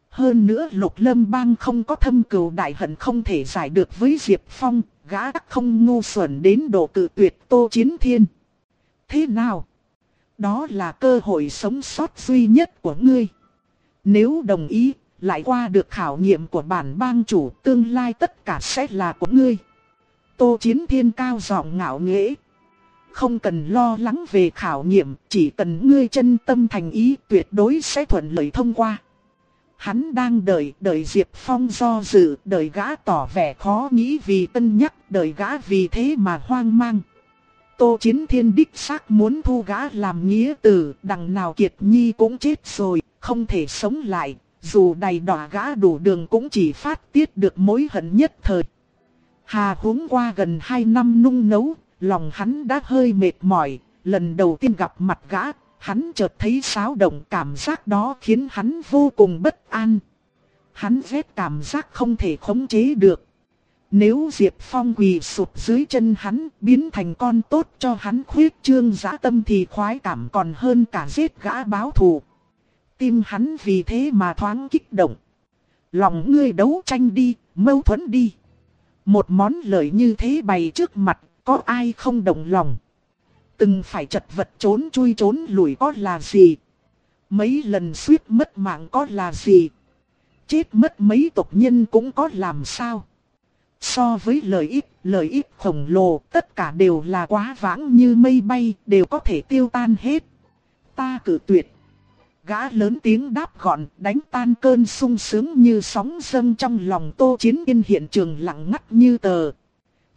Hơn nữa lục lâm bang không có thâm cừu đại hận không thể giải được với Diệp Phong, gã không ngu xuẩn đến độ cự tuyệt tô chiến thiên. Thế nào? Đó là cơ hội sống sót duy nhất của ngươi. Nếu đồng ý, lại qua được khảo nghiệm của bản bang chủ tương lai tất cả sẽ là của ngươi. Tô chiến thiên cao giọng ngạo nghễ. Không cần lo lắng về khảo nghiệm, chỉ cần ngươi chân tâm thành ý tuyệt đối sẽ thuận lợi thông qua. Hắn đang đợi, đợi Diệp Phong do dự, đợi gã tỏ vẻ khó nghĩ vì tân nhắc, đợi gã vì thế mà hoang mang. Tô Chiến Thiên đích xác muốn thu gã làm nghĩa tử, đằng nào Kiệt Nhi cũng chết rồi, không thể sống lại, dù đầy đỏ gã đủ đường cũng chỉ phát tiết được mối hận nhất thời. Hà húng qua gần 2 năm nung nấu, lòng hắn đã hơi mệt mỏi, lần đầu tiên gặp mặt gã, Hắn chợt thấy xáo động cảm giác đó khiến hắn vô cùng bất an. hắn ghét cảm giác không thể khống chế được. Nếu Diệp Phong quỳ sụp dưới chân hắn, biến thành con tốt cho hắn khuyết trương dã tâm thì khoái cảm còn hơn cả giết gã báo thù. Tim hắn vì thế mà thoáng kích động. Lòng ngươi đấu tranh đi, mâu thuẫn đi. Một món lợi như thế bày trước mặt, có ai không động lòng. Từng phải chật vật trốn chui trốn lùi có là gì. Mấy lần suýt mất mạng có là gì. Chết mất mấy tộc nhân cũng có làm sao. So với lợi ích, lợi ích khổng lồ, tất cả đều là quá vãng như mây bay, đều có thể tiêu tan hết. Ta cử tuyệt. Gã lớn tiếng đáp gọn, đánh tan cơn sung sướng như sóng dâng trong lòng tô chiến yên hiện trường lặng ngắt như tờ.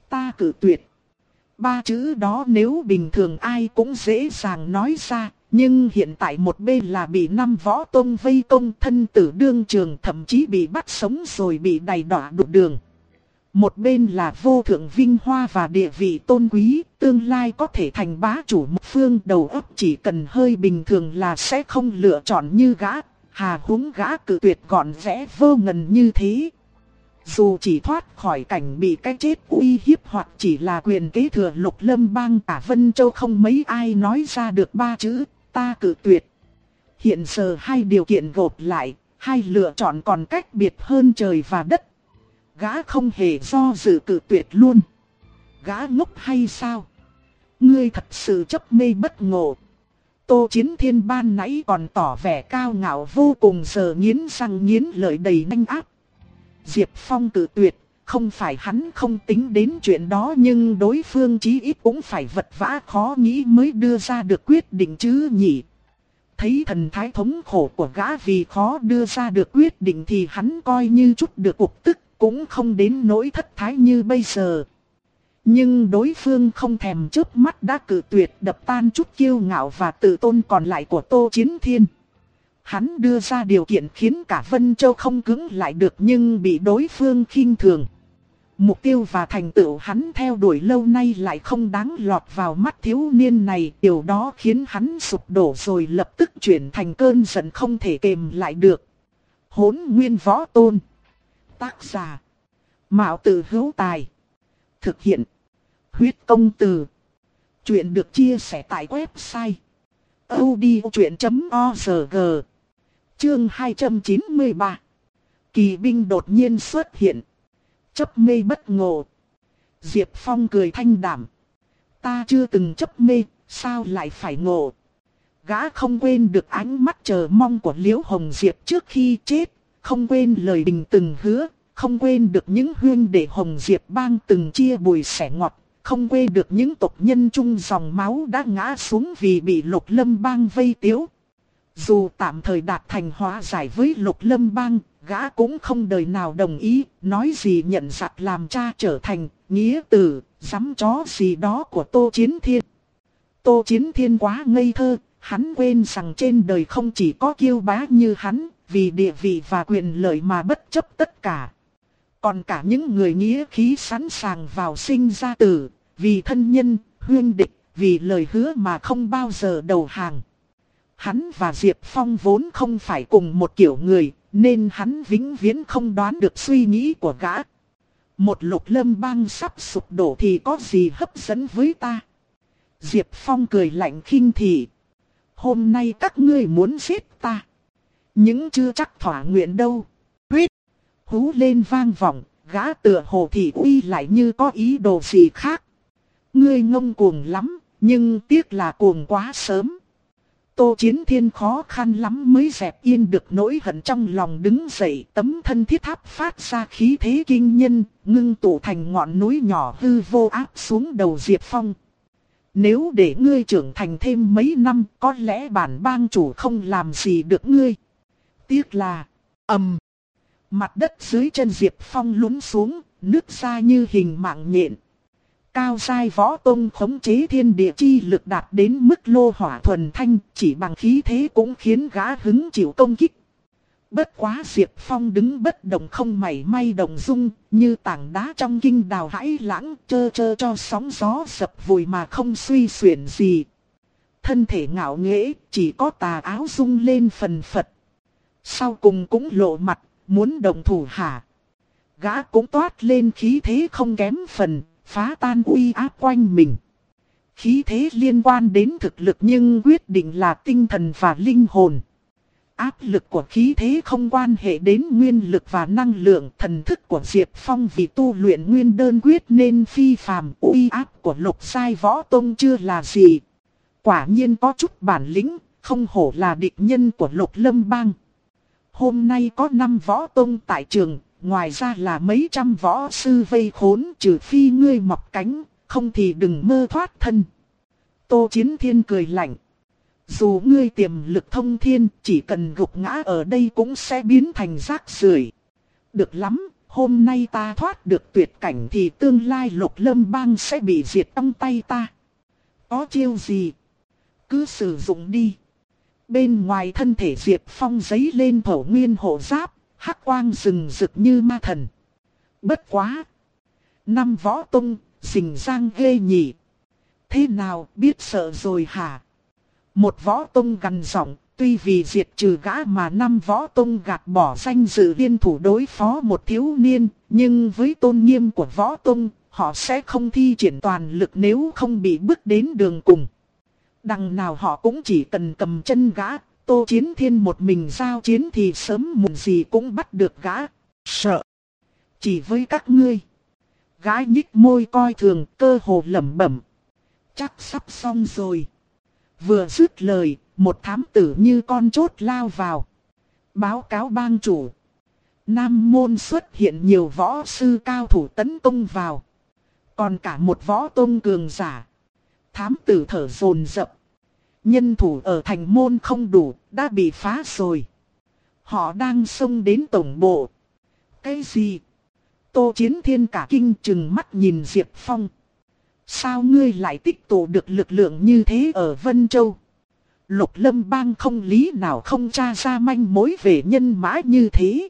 Ta cử tuyệt. Ba chữ đó nếu bình thường ai cũng dễ dàng nói ra, nhưng hiện tại một bên là bị năm võ tôn vây công thân tử đương trường thậm chí bị bắt sống rồi bị đầy đọa đục đường. Một bên là vô thượng vinh hoa và địa vị tôn quý, tương lai có thể thành bá chủ một phương đầu óc chỉ cần hơi bình thường là sẽ không lựa chọn như gã, hà húng gã cự tuyệt gọn vẽ vô ngần như thế. Dù chỉ thoát khỏi cảnh bị cái chết uy hiếp hoặc chỉ là quyền kế thừa lục lâm bang cả Vân Châu không mấy ai nói ra được ba chữ, ta cự tuyệt. Hiện giờ hai điều kiện gộp lại, hai lựa chọn còn cách biệt hơn trời và đất. Gã không hề do dự cự tuyệt luôn. Gã ngốc hay sao? Ngươi thật sự chấp mê bất ngộ. Tô Chiến Thiên ban nãy còn tỏ vẻ cao ngạo vô cùng giờ nghiến răng nghiến lợi đầy nanh áp. Diệp Phong cự tuyệt, không phải hắn không tính đến chuyện đó nhưng đối phương chí ít cũng phải vật vã khó nghĩ mới đưa ra được quyết định chứ nhỉ. Thấy thần thái thống khổ của gã vì khó đưa ra được quyết định thì hắn coi như chút được cục tức cũng không đến nỗi thất thái như bây giờ. Nhưng đối phương không thèm chớp mắt đã cử tuyệt đập tan chút kiêu ngạo và tự tôn còn lại của Tô Chiến Thiên. Hắn đưa ra điều kiện khiến cả Vân Châu không cứng lại được nhưng bị đối phương khinh thường. Mục tiêu và thành tựu hắn theo đuổi lâu nay lại không đáng lọt vào mắt thiếu niên này. Điều đó khiến hắn sụp đổ rồi lập tức chuyển thành cơn giận không thể kềm lại được. Hốn nguyên võ tôn. Tác giả. Mạo tử hữu tài. Thực hiện. Huyết công từ. Chuyện được chia sẻ tại website. odchuyện.org Chương 293 Kỳ binh đột nhiên xuất hiện. Chấp mê bất ngộ. Diệp Phong cười thanh đảm. Ta chưa từng chấp mê, sao lại phải ngộ. Gã không quên được ánh mắt chờ mong của Liễu Hồng Diệp trước khi chết, không quên lời bình từng hứa, không quên được những huyên để Hồng Diệp bang từng chia bùi sẻ ngọt, không quên được những tộc nhân chung dòng máu đã ngã xuống vì bị lục lâm bang vây tiếu. Dù tạm thời đạt thành hóa giải với lục lâm bang, gã cũng không đời nào đồng ý, nói gì nhận giặc làm cha trở thành, nghĩa tử, dám chó gì đó của Tô Chiến Thiên. Tô Chiến Thiên quá ngây thơ, hắn quên rằng trên đời không chỉ có kiêu bá như hắn, vì địa vị và quyền lợi mà bất chấp tất cả. Còn cả những người nghĩa khí sẵn sàng vào sinh ra tử, vì thân nhân, huyên địch, vì lời hứa mà không bao giờ đầu hàng. Hắn và Diệp Phong vốn không phải cùng một kiểu người, nên hắn vĩnh viễn không đoán được suy nghĩ của gã. Một lục lâm bang sắp sụp đổ thì có gì hấp dẫn với ta? Diệp Phong cười lạnh khinh thị. Hôm nay các ngươi muốn giết ta. Những chưa chắc thỏa nguyện đâu. Huyết. Hú lên vang vọng, gã tựa hồ thì uy lại như có ý đồ gì khác. Ngươi ngông cuồng lắm, nhưng tiếc là cuồng quá sớm. Tô Chiến Thiên khó khăn lắm mới dẹp yên được nỗi hận trong lòng đứng dậy tấm thân thiết tháp phát ra khí thế kinh nhân, ngưng tụ thành ngọn núi nhỏ hư vô áp xuống đầu Diệp Phong. Nếu để ngươi trưởng thành thêm mấy năm có lẽ bản bang chủ không làm gì được ngươi. Tiếc là, ầm, mặt đất dưới chân Diệp Phong lún xuống, nước ra như hình mạng nhện. Cao sai võ tông khống chế thiên địa chi lực đạt đến mức lô hỏa thuần thanh, chỉ bằng khí thế cũng khiến gã hứng chịu công kích. Bất quá Diệp Phong đứng bất động không mảy may động dung, như tảng đá trong kinh đào hãi lãng, chơ chơ cho sóng gió sập vùi mà không suy xuyển gì. Thân thể ngạo nghễ, chỉ có tà áo rung lên phần phật. Sau cùng cũng lộ mặt, muốn động thủ hả? Gã cũng toát lên khí thế không kém phần, phá tan uy áp quanh mình. Khí thế liên quan đến thực lực nhưng quyết định là tinh thần và linh hồn. Áp lực của khí thế không quan hệ đến nguyên lực và năng lượng thần thức của Diệp Phong vì tu luyện nguyên đơn quyết nên phi phàm uy áp của lục sai võ tông chưa là gì. Quả nhiên có chút bản lĩnh, không hổ là địch nhân của lục lâm bang. Hôm nay có 5 võ tông tại trường, ngoài ra là mấy trăm võ sư vây khốn trừ phi ngươi mọc cánh, không thì đừng mơ thoát thân. Tô Chiến Thiên cười lạnh. Dù ngươi tiềm lực thông thiên, chỉ cần gục ngã ở đây cũng sẽ biến thành rác rưởi. Được lắm, hôm nay ta thoát được tuyệt cảnh thì tương lai lục lâm bang sẽ bị diệt trong tay ta. Có chiêu gì? Cứ sử dụng đi. Bên ngoài thân thể Diệp Phong giấy lên thổ nguyên hộ giáp, hắc quang rừng rực như ma thần. Bất quá! Năm võ tung, rình rang ghê nhỉ. Thế nào biết sợ rồi hả? Một võ tung gần giọng, tuy vì diệt trừ gã mà năm võ tung gạt bỏ danh dự liên thủ đối phó một thiếu niên, nhưng với tôn nghiêm của võ tung, họ sẽ không thi triển toàn lực nếu không bị bước đến đường cùng. Đằng nào họ cũng chỉ cần cầm chân gã, tô chiến thiên một mình giao chiến thì sớm muộn gì cũng bắt được gã. Sợ. Chỉ với các ngươi. Gái nhích môi coi thường cơ hồ lẩm bẩm. Chắc sắp xong rồi. Vừa dứt lời, một thám tử như con chốt lao vào. Báo cáo bang chủ. Nam môn xuất hiện nhiều võ sư cao thủ tấn công vào. Còn cả một võ tôn cường giả. Thám tử thở dồn dập Nhân thủ ở thành môn không đủ, đã bị phá rồi. Họ đang xông đến tổng bộ. Cái gì? Tô Chiến Thiên cả kinh chừng mắt nhìn Diệp Phong. Sao ngươi lại tích tụ được lực lượng như thế ở Vân Châu? Lục lâm bang không lý nào không tra ra manh mối về nhân mã như thế.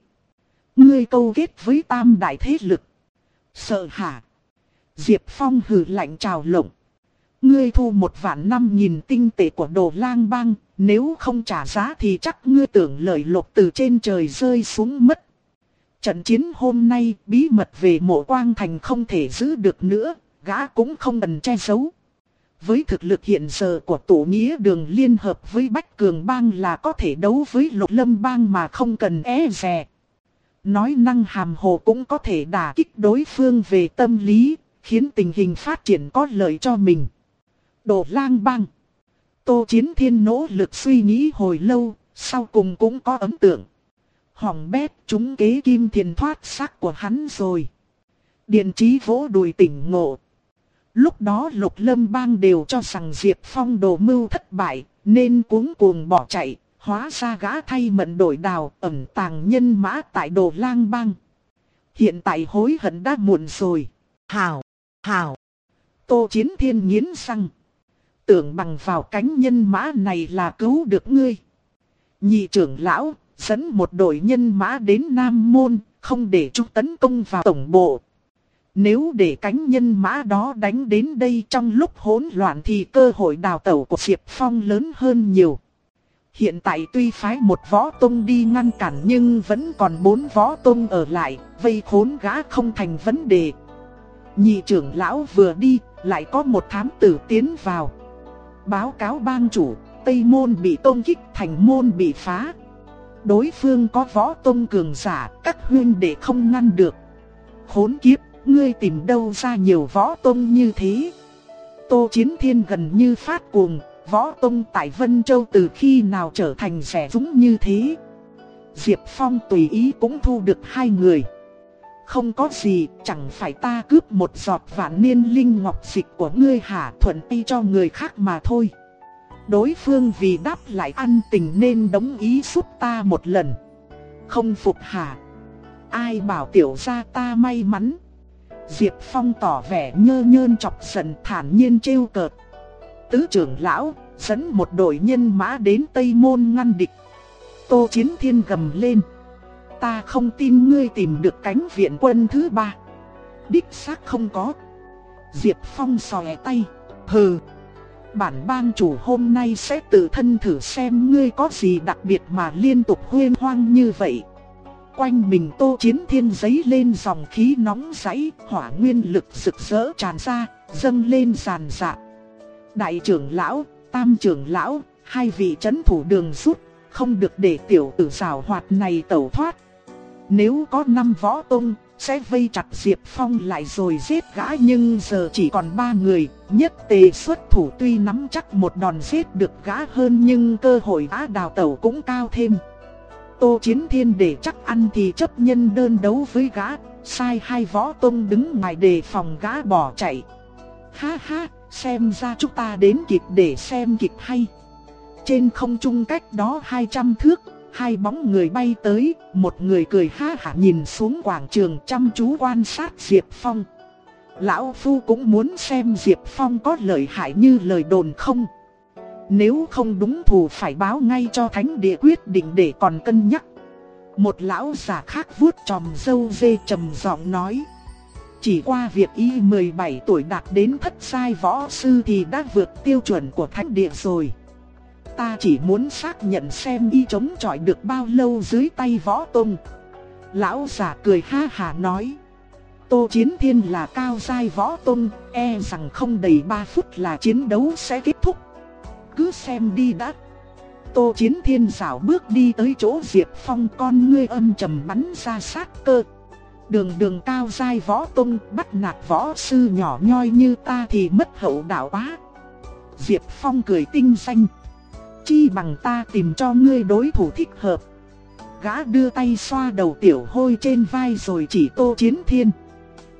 Ngươi câu kết với tam đại thế lực. Sợ hả? Diệp Phong hừ lạnh trào lộng. Ngươi thu một vạn năm nghìn tinh tệ của đồ lang bang, nếu không trả giá thì chắc ngươi tưởng lợi lộc từ trên trời rơi xuống mất. Trận chiến hôm nay bí mật về mộ quang thành không thể giữ được nữa, gã cũng không cần che giấu. Với thực lực hiện giờ của tổ nghĩa đường liên hợp với Bách Cường Bang là có thể đấu với lục lâm bang mà không cần e é rè. Nói năng hàm hồ cũng có thể đả kích đối phương về tâm lý, khiến tình hình phát triển có lợi cho mình. Đồ lang bang. Tô Chiến Thiên nỗ lực suy nghĩ hồi lâu, sau cùng cũng có ấn tượng. Hỏng bét chúng kế kim thiền thoát xác của hắn rồi. Điện trí vỗ đùi tỉnh ngộ. Lúc đó lục lâm bang đều cho rằng Diệp Phong đồ mưu thất bại, nên cuống cuồng bỏ chạy, hóa ra gã thay mận đổi đào ẩn tàng nhân mã tại đồ lang bang. Hiện tại hối hận đã muộn rồi. Hảo, hảo. Tô Chiến Thiên nghiến răng. Tưởng bằng vào cánh nhân mã này là cứu được ngươi. Nhị trưởng lão, dẫn một đội nhân mã đến Nam Môn, không để chúng tấn công vào tổng bộ. Nếu để cánh nhân mã đó đánh đến đây trong lúc hỗn loạn thì cơ hội đào tẩu của Diệp Phong lớn hơn nhiều. Hiện tại tuy phái một võ tông đi ngăn cản nhưng vẫn còn bốn võ tông ở lại, vây khốn gã không thành vấn đề. Nhị trưởng lão vừa đi, lại có một thám tử tiến vào. Báo cáo bang chủ, Tây Môn bị tôn kích thành môn bị phá. Đối phương có võ tông cường giả, các huyên đệ không ngăn được. Khốn kiếp, ngươi tìm đâu ra nhiều võ tông như thế? Tô Chiến Thiên gần như phát cuồng, võ tông tại Vân Châu từ khi nào trở thành rẻ rúng như thế? Diệp Phong tùy ý cũng thu được hai người. Không có gì, chẳng phải ta cướp một giọt vạn niên linh ngọc dịch của ngươi hả thuận tay cho người khác mà thôi. Đối phương vì đáp lại ăn tình nên đồng ý giúp ta một lần. Không phục hả? Ai bảo tiểu gia ta may mắn? Diệp Phong tỏ vẻ nhơ nhơn chọc giận thản nhiên trêu cợt. Tứ trưởng lão dẫn một đội nhân mã đến Tây Môn ngăn địch. Tô Chiến Thiên gầm lên ta không tin ngươi tìm được cánh viện quân thứ ba. Đích xác không có. Diệp Phong sòe tay, hừ. Bản bang chủ hôm nay sẽ tự thân thử xem ngươi có gì đặc biệt mà liên tục huyên hoang như vậy. quanh mình Tô Chiến Thiên giấy lên dòng khí nóng giấy, hỏa nguyên lực rực rỡ tràn ra, dâng lên sàn dạ. Đại trưởng lão, tam trưởng lão, hai vị chấn thủ đường rút, không được để tiểu tử rào hoạt này tẩu thoát. Nếu có năm võ tông, sẽ vây chặt Diệp Phong lại rồi giết gã nhưng giờ chỉ còn ba người, nhất tề xuất thủ tuy nắm chắc một đòn giết được gã hơn nhưng cơ hội gã đào tẩu cũng cao thêm. Tô Chiến Thiên để chắc ăn thì chấp nhân đơn đấu với gã, sai hai võ tông đứng ngoài đề phòng gã bỏ chạy. Ha ha, xem ra chúng ta đến kịp để xem kịch hay. Trên không trung cách đó 200 thước, hai bóng người bay tới, một người cười ha hả nhìn xuống quảng trường chăm chú quan sát Diệp Phong. Lão Phu cũng muốn xem Diệp Phong có lợi hại như lời đồn không. Nếu không đúng thù phải báo ngay cho thánh địa quyết định để còn cân nhắc. Một lão giả khác vuốt tròm dâu dê trầm giọng nói. Chỉ qua việc y 17 tuổi đạt đến thất sai võ sư thì đã vượt tiêu chuẩn của thánh địa rồi. Ta chỉ muốn xác nhận xem y chống chọi được bao lâu dưới tay võ tông. Lão giả cười ha hà nói. Tô Chiến Thiên là cao giai võ tông, e rằng không đầy 3 phút là chiến đấu sẽ kết thúc. Cứ xem đi đã. Tô Chiến Thiên xảo bước đi tới chỗ Diệp Phong con ngươi âm trầm bắn ra sát cơ. Đường đường cao giai võ tông bắt nạt võ sư nhỏ nhoi như ta thì mất hậu đạo quá. Diệp Phong cười tinh xanh. Chi bằng ta tìm cho ngươi đối thủ thích hợp. Gã đưa tay xoa đầu tiểu hôi trên vai rồi chỉ tô chiến thiên.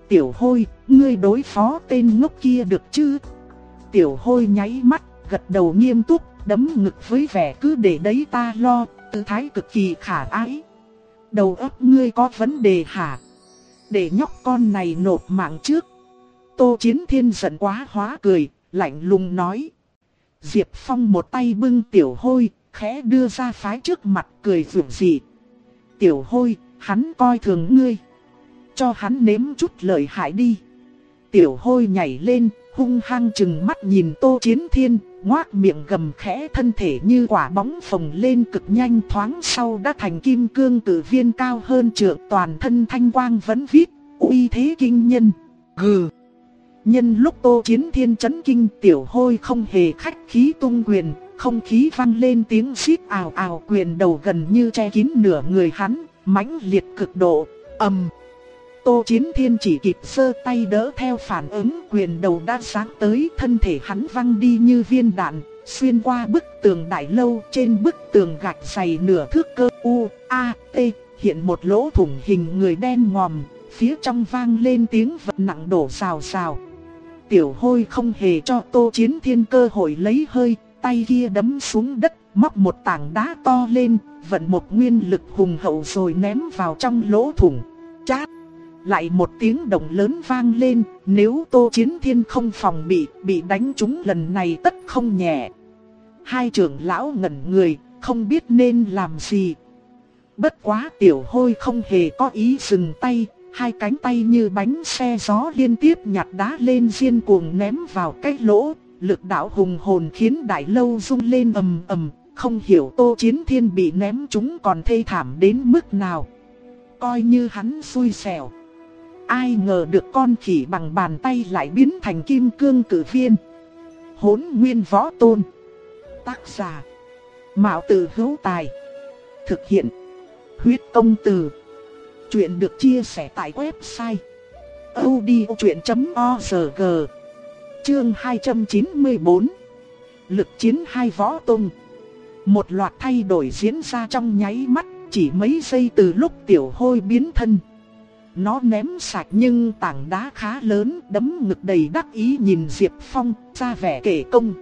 Tiểu hôi, ngươi đối phó tên ngốc kia được chứ? Tiểu hôi nháy mắt, gật đầu nghiêm túc, đấm ngực với vẻ cứ để đấy ta lo, tư thái cực kỳ khả ái. Đầu óc ngươi có vấn đề hả? Để nhóc con này nộp mạng trước. Tô Chiến Thiên giận quá hóa cười, lạnh lùng nói. Diệp Phong một tay bưng tiểu hôi, khẽ đưa ra phái trước mặt cười vượng dị. Tiểu hôi, hắn coi thường ngươi. Cho hắn nếm chút lợi hại đi. Tiểu hôi nhảy lên, hung hăng chừng mắt nhìn Tô Chiến Thiên, ngoác miệng gầm khẽ thân thể như quả bóng phồng lên cực nhanh thoáng sau đã thành kim cương tự viên cao hơn trượng toàn thân thanh quang vẫn vít, uy thế kinh nhân. Gừ! Nhân lúc Tô Chiến Thiên chấn kinh tiểu hôi không hề khách khí tung quyền, không khí vang lên tiếng xít ào ào quyền đầu gần như che kín nửa người hắn, mãnh liệt cực độ, ầm. Tô Chiến Thiên chỉ kịp sơ tay đỡ theo phản ứng quyền đầu đã sáng tới thân thể hắn văng đi như viên đạn, xuyên qua bức tường đại lâu trên bức tường gạch dày nửa thước cơ U, A, T, hiện một lỗ thủng hình người đen ngòm, phía trong vang lên tiếng vật nặng đổ xào xào tiểu hôi không hề cho tô chiến thiên cơ hội lấy hơi, tay kia đấm xuống đất, móc một tảng đá to lên, vận một nguyên lực hùng hậu rồi ném vào trong lỗ thủng. Chát! Lại một tiếng động lớn vang lên, nếu tô chiến thiên không phòng bị, bị đánh trúng lần này tất không nhẹ. Hai trưởng lão ngẩn người, không biết nên làm gì. Bất quá tiểu hôi không hề có ý dừng tay, hai cánh tay như bánh xe gió liên tiếp nhặt đá lên diên cuồng ném vào cái lỗ, lực đạo hùng hồn khiến đại lâu rung lên ầm ầm, không hiểu Tô Chiến Thiên bị ném chúng còn thê thảm đến mức nào. Coi như hắn xui xẻo. Ai ngờ được con khỉ bằng bàn tay lại biến thành kim cương cử viên. Hốn nguyên võ tôn. Tác giả. Mạo tử hữu tài. Thực hiện. Huyết công từ. Chuyện được chia sẻ tại website odchuyện.org Chương 294 Lực chiến hai võ tung. Một loạt thay đổi diễn ra trong nháy mắt Chỉ mấy giây từ lúc tiểu hôi biến thân. Nó ném sạch nhưng tảng đá khá lớn Đấm ngực đầy đắc ý nhìn Diệp Phong ra vẻ kể công.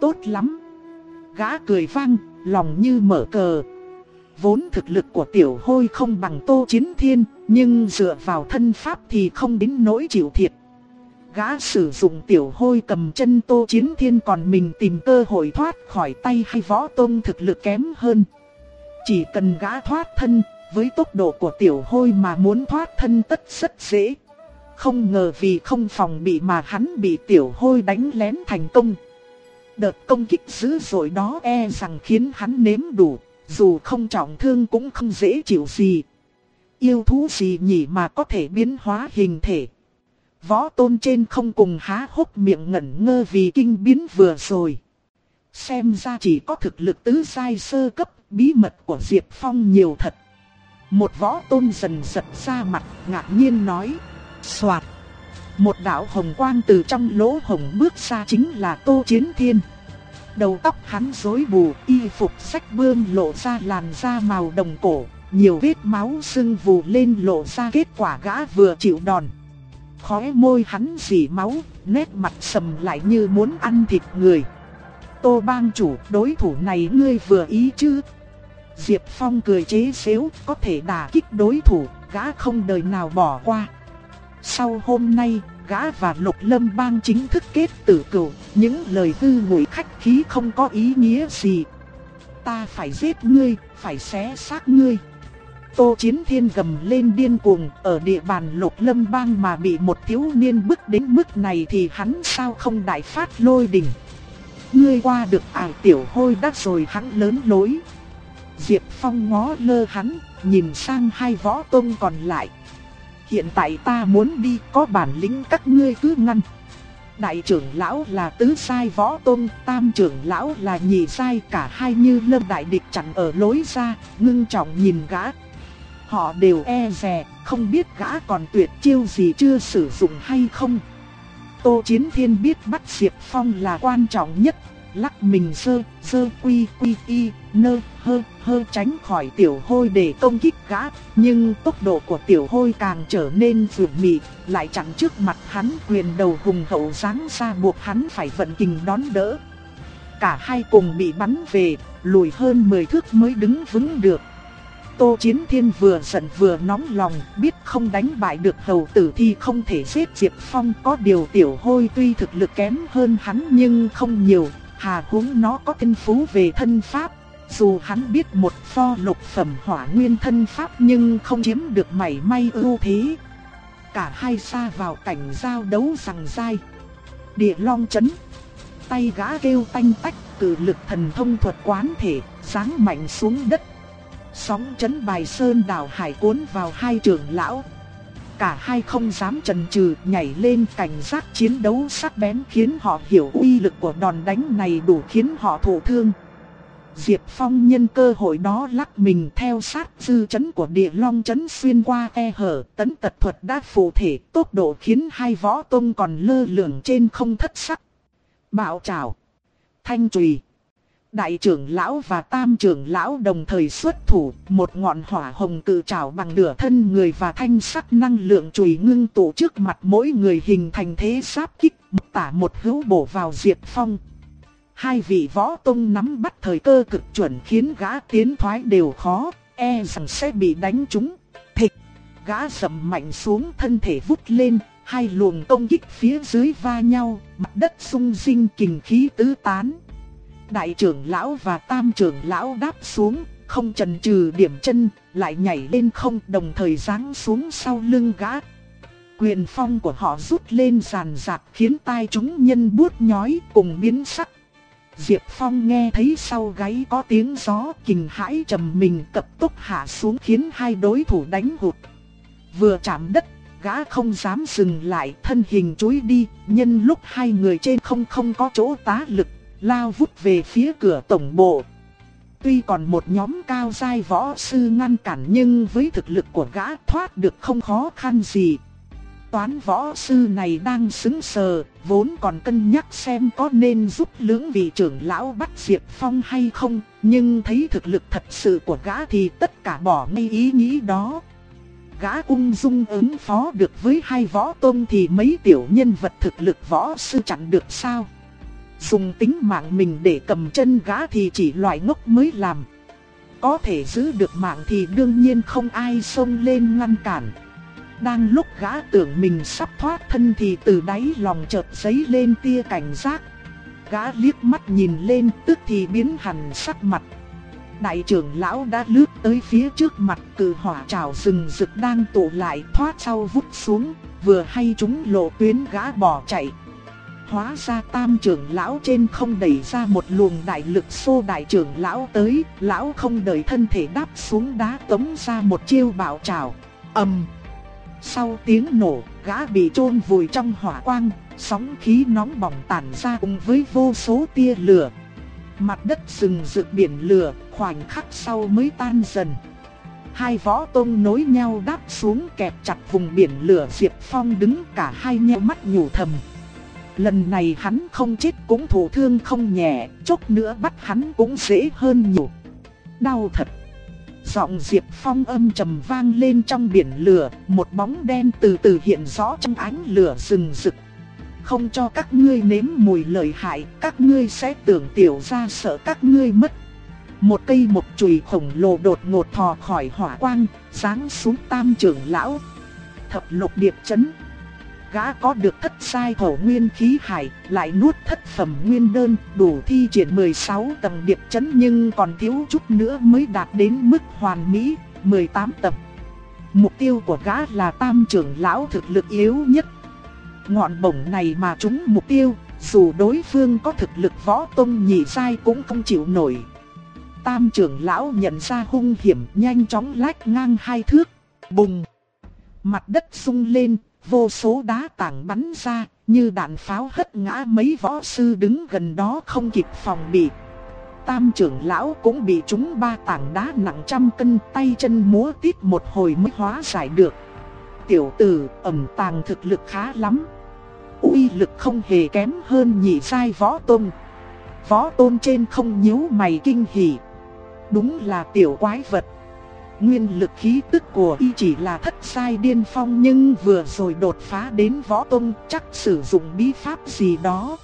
Tốt lắm. Gã cười vang, lòng như mở cờ. Vốn thực lực của tiểu hôi không bằng tô chiến thiên, nhưng dựa vào thân pháp thì không đến nỗi chịu thiệt. Gã sử dụng tiểu hôi cầm chân tô chiến thiên còn mình tìm cơ hội thoát khỏi tay hay võ tôn thực lực kém hơn. Chỉ cần gã thoát thân, với tốc độ của tiểu hôi mà muốn thoát thân tất rất dễ. Không ngờ vì không phòng bị mà hắn bị tiểu hôi đánh lén thành công. Đợt công kích dữ dội đó e rằng khiến hắn nếm đủ dù không trọng thương cũng không dễ chịu gì. Yêu thú gì nhỉ mà có thể biến hóa hình thể? Võ tôn trên không cùng há hốc miệng ngẩn ngơ vì kinh biến vừa rồi. Xem ra chỉ có thực lực tứ sai sơ cấp, bí mật của Diệp Phong nhiều thật. Một võ tôn dần giật ra mặt, ngạc nhiên nói. Xoạt. Một đạo hồng quang từ trong lỗ hồng bước ra chính là Tô Chiến Thiên. Đầu tóc hắn rối bù, y phục sách bươm lộ ra làn da màu đồng cổ, nhiều vết máu sưng vù lên lộ ra kết quả gã vừa chịu đòn. Khóe môi hắn dì máu, nét mặt sầm lại như muốn ăn thịt người. Tô bang chủ, đối thủ này ngươi vừa ý chứ? Diệp Phong cười chế xếu, có thể đả kích đối thủ, gã không đời nào bỏ qua. Sau hôm nay, gã và Lục Lâm Bang chính thức kết tử cửu, những lời hư ngụy khách khí không có ý nghĩa gì. Ta phải giết ngươi, phải xé xác ngươi. Tô Chiến Thiên gầm lên điên cuồng, ở địa bàn Lục Lâm Bang mà bị một thiếu niên bức đến mức này thì hắn sao không đại phát lôi đình Ngươi qua được ải tiểu hôi đắt rồi hắn lớn lối. Diệp Phong ngó lơ hắn, nhìn sang hai võ tông còn lại. Hiện tại ta muốn đi có bản lĩnh các ngươi cứ ngăn. Đại trưởng lão là tứ sai võ tôn, tam trưởng lão là nhị sai cả hai như lâm đại địch chặn ở lối ra, ngưng trọng nhìn gã. Họ đều e rè, không biết gã còn tuyệt chiêu gì chưa sử dụng hay không. Tô Chiến Thiên biết bắt Diệp Phong là quan trọng nhất, lắc mình sơ, sơ quy quy y, nơ, hơ, hơi tránh khỏi tiểu hôi để công kích gã, nhưng tốc độ của tiểu hôi càng trở nên vượt mị, lại chặn trước mặt hắn quyền đầu hùng hậu giáng ra buộc hắn phải vận kình đón đỡ. Cả hai cùng bị bắn về, lùi hơn 10 thước mới đứng vững được. Tô Chiến Thiên vừa giận vừa nóng lòng, biết không đánh bại được hầu tử thì không thể giết Diệp Phong. Có điều tiểu hôi tuy thực lực kém hơn hắn nhưng không nhiều, hà huống nó có kinh phú về thân pháp. Dù hắn biết một pho lục phẩm hỏa nguyên thân pháp nhưng không chiếm được mảy may ưu thế. Cả hai xa vào cảnh giao đấu rằng dai. Địa long chấn. Tay gã kêu tanh tách, cử lực thần thông thuật quán thể, sáng mạnh xuống đất. Sóng chấn bài sơn đảo hải cuốn vào hai trưởng lão. Cả hai không dám chần chừ nhảy lên cảnh giác chiến đấu sắc bén khiến họ hiểu uy lực của đòn đánh này đủ khiến họ thụ thương. Diệp Phong nhân cơ hội đó lắc mình theo sát dư chấn của địa long chấn xuyên qua e hở, tấn tật thuật đã phụ thể, tốc độ khiến hai võ tông còn lơ lửng trên không thất sắc. Bạo trào, thanh trùy. Đại trưởng lão và tam trưởng lão đồng thời xuất thủ, một ngọn hỏa hồng cự trảo bằng nửa thân người và thanh sắc năng lượng chùy ngưng tụ trước mặt mỗi người hình thành thế sáp kích, một tả một hữu bổ vào Diệp Phong. Hai vị võ tông nắm bắt thời cơ cực chuẩn khiến gã tiến thoái đều khó, e rằng sẽ bị đánh trúng. Thịch, gã sầm mạnh xuống thân thể vút lên, hai luồng công kích phía dưới va nhau, mặt đất sung sinh kình khí tứ tán. Đại trưởng lão và tam trưởng lão đáp xuống, không chần chừ điểm chân, lại nhảy lên không đồng thời giáng xuống sau lưng gã. Quyền phong của họ rút lên ràn rạc khiến tai chúng nhân buốt nhói cùng biến sắc. Diệp Phong nghe thấy sau gáy có tiếng gió kinh hãi trầm mình cập tốc hạ xuống khiến hai đối thủ đánh hụt. Vừa chạm đất, gã không dám dừng lại thân hình chối đi, nhân lúc hai người trên không không có chỗ tá lực lao vút về phía cửa tổng bộ. Tuy còn một nhóm cao giai võ sư ngăn cản nhưng với thực lực của gã thoát được không khó khăn gì. Toán võ sư này đang xứng sờ, vốn còn cân nhắc xem có nên giúp lưỡng vị trưởng lão bắt Diệp Phong hay không, nhưng thấy thực lực thật sự của gã thì tất cả bỏ ngay ý nghĩ đó. Gã ung dung ứng phó được với hai võ tôn thì mấy tiểu nhân vật thực lực võ sư chặn được sao? Dùng tính mạng mình để cầm chân gã thì chỉ loại ngốc mới làm. Có thể giữ được mạng thì đương nhiên không ai xông lên ngăn cản. Đang lúc gã tưởng mình sắp thoát thân thì từ đáy lòng chợt giấy lên tia cảnh giác. Gã liếc mắt nhìn lên tức thì biến hẳn sắc mặt. Đại trưởng lão đã lướt tới phía trước mặt cử hỏa trào rừng rực đang tụ lại thoát sau vút xuống, vừa hay chúng lộ tuyến gã bỏ chạy. Hóa ra tam trưởng lão trên không đẩy ra một luồng đại lực xô đại trưởng lão tới, lão không đợi thân thể đáp xuống đá tống ra một chiêu bạo trào. ầm. Sau tiếng nổ, gã bị chôn vùi trong hỏa quang, sóng khí nóng bỏng tản ra cùng với vô số tia lửa. Mặt đất sừng rực biển lửa, khoảnh khắc sau mới tan dần. Hai võ tông nối nhau đáp xuống kẹp chặt vùng biển lửa Diệp Phong đứng cả hai nheo mắt nhủ thầm. Lần này hắn không chết cũng thổ thương không nhẹ, chốc nữa bắt hắn cũng dễ hơn nhiều. Đau thật. Giọng Diệp Phong âm trầm vang lên trong biển lửa, một bóng đen từ từ hiện rõ trong ánh lửa rừng rực. Không cho các ngươi nếm mùi lợi hại, các ngươi sẽ tưởng tiểu ra sợ các ngươi mất. Một cây một chùy khổng lồ đột ngột thò khỏi hỏa quang, sáng xuống tam trưởng lão. Thập lục điệp chấn. Gã có được thất sai thổ nguyên khí hải, lại nuốt thất phẩm nguyên đơn, đủ thi triển 16 tầng điệp chấn nhưng còn thiếu chút nữa mới đạt đến mức hoàn mỹ, 18 tầng. Mục tiêu của gã là tam trưởng lão thực lực yếu nhất. Ngọn bổng này mà trúng mục tiêu, dù đối phương có thực lực võ tông nhị sai cũng không chịu nổi. Tam trưởng lão nhận ra hung hiểm nhanh chóng lách ngang hai thước, bùng. Mặt đất sung lên, vô số đá tảng bắn ra, như đạn pháo hất ngã mấy võ sư đứng gần đó không kịp phòng bị. Tam trưởng lão cũng bị trúng ba tảng đá nặng trăm cân tay chân múa tít một hồi mới hóa giải được. Tiểu tử ẩm tàng thực lực khá lắm. uy lực không hề kém hơn nhị sai võ tôn. Võ tôn trên không nhíu mày kinh hỉ. Đúng là tiểu quái vật. Nguyên lực khí tức của y chỉ là thất sai điên phong nhưng vừa rồi đột phá đến võ tông chắc sử dụng bí pháp gì đó.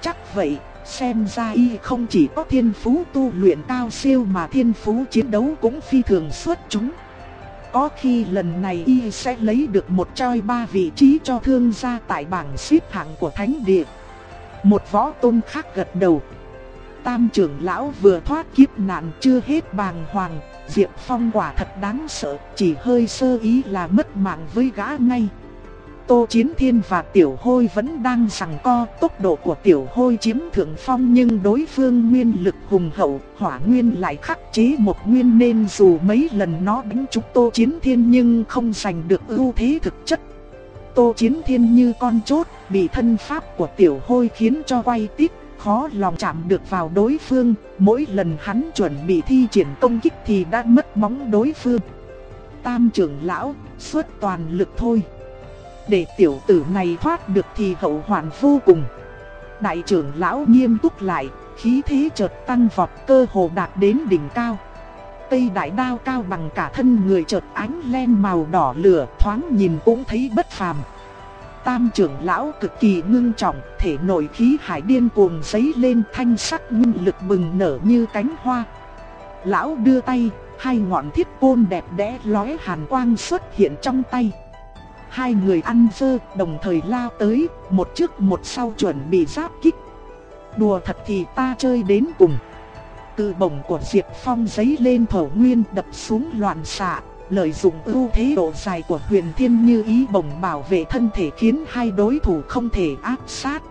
Chắc vậy, xem ra y không chỉ có thiên phú tu luyện cao siêu mà thiên phú chiến đấu cũng phi thường xuất chúng. Có khi lần này y sẽ lấy được một choi ba vị trí cho thương gia tại bảng xếp hạng của thánh địa. Một võ tôn khác gật đầu. Tam trưởng lão vừa thoát kiếp nạn chưa hết bàng hoàng, Diệp Phong quả thật đáng sợ, chỉ hơi sơ ý là mất mạng với gã ngay. Tô Chiến Thiên và Tiểu Hôi vẫn đang sằng co, tốc độ của Tiểu Hôi chiếm thượng phong nhưng đối phương nguyên lực hùng hậu, hỏa nguyên lại khắc chế một nguyên nên dù mấy lần nó đánh trúng Tô Chiến Thiên nhưng không giành được ưu thế thực chất. Tô Chiến Thiên như con chốt, bị thân pháp của Tiểu Hôi khiến cho quay tít khó lòng chạm được vào đối phương, mỗi lần hắn chuẩn bị thi triển công kích thì đã mất bóng đối phương. Tam trưởng lão, suốt toàn lực thôi. Để tiểu tử này thoát được thì hậu hoạn vô cùng. Đại trưởng lão nghiêm túc lại, khí thế chợt tăng vọt cơ hồ đạt đến đỉnh cao. Cây đại đao cao bằng cả thân người chợt ánh len màu đỏ lửa thoáng nhìn cũng thấy bất phàm. Tam trưởng lão cực kỳ ngưng trọng, thể nội khí hải điên cuồng giấy lên thanh sắc nguyên lực bừng nở như cánh hoa. Lão đưa tay, hai ngọn thiết côn đẹp đẽ lóe hàn quang xuất hiện trong tay. Hai người ăn dơ đồng thời lao tới, một trước một sau chuẩn bị giáp kích. Đùa thật thì ta chơi đến cùng. Cự bổng của Diệp Phong giấy lên thổ nguyên đập xuống loạn xạ, lợi dụng ưu thế độ dài của huyền thiên như ý bổng bảo vệ thân thể khiến hai đối thủ không thể áp sát.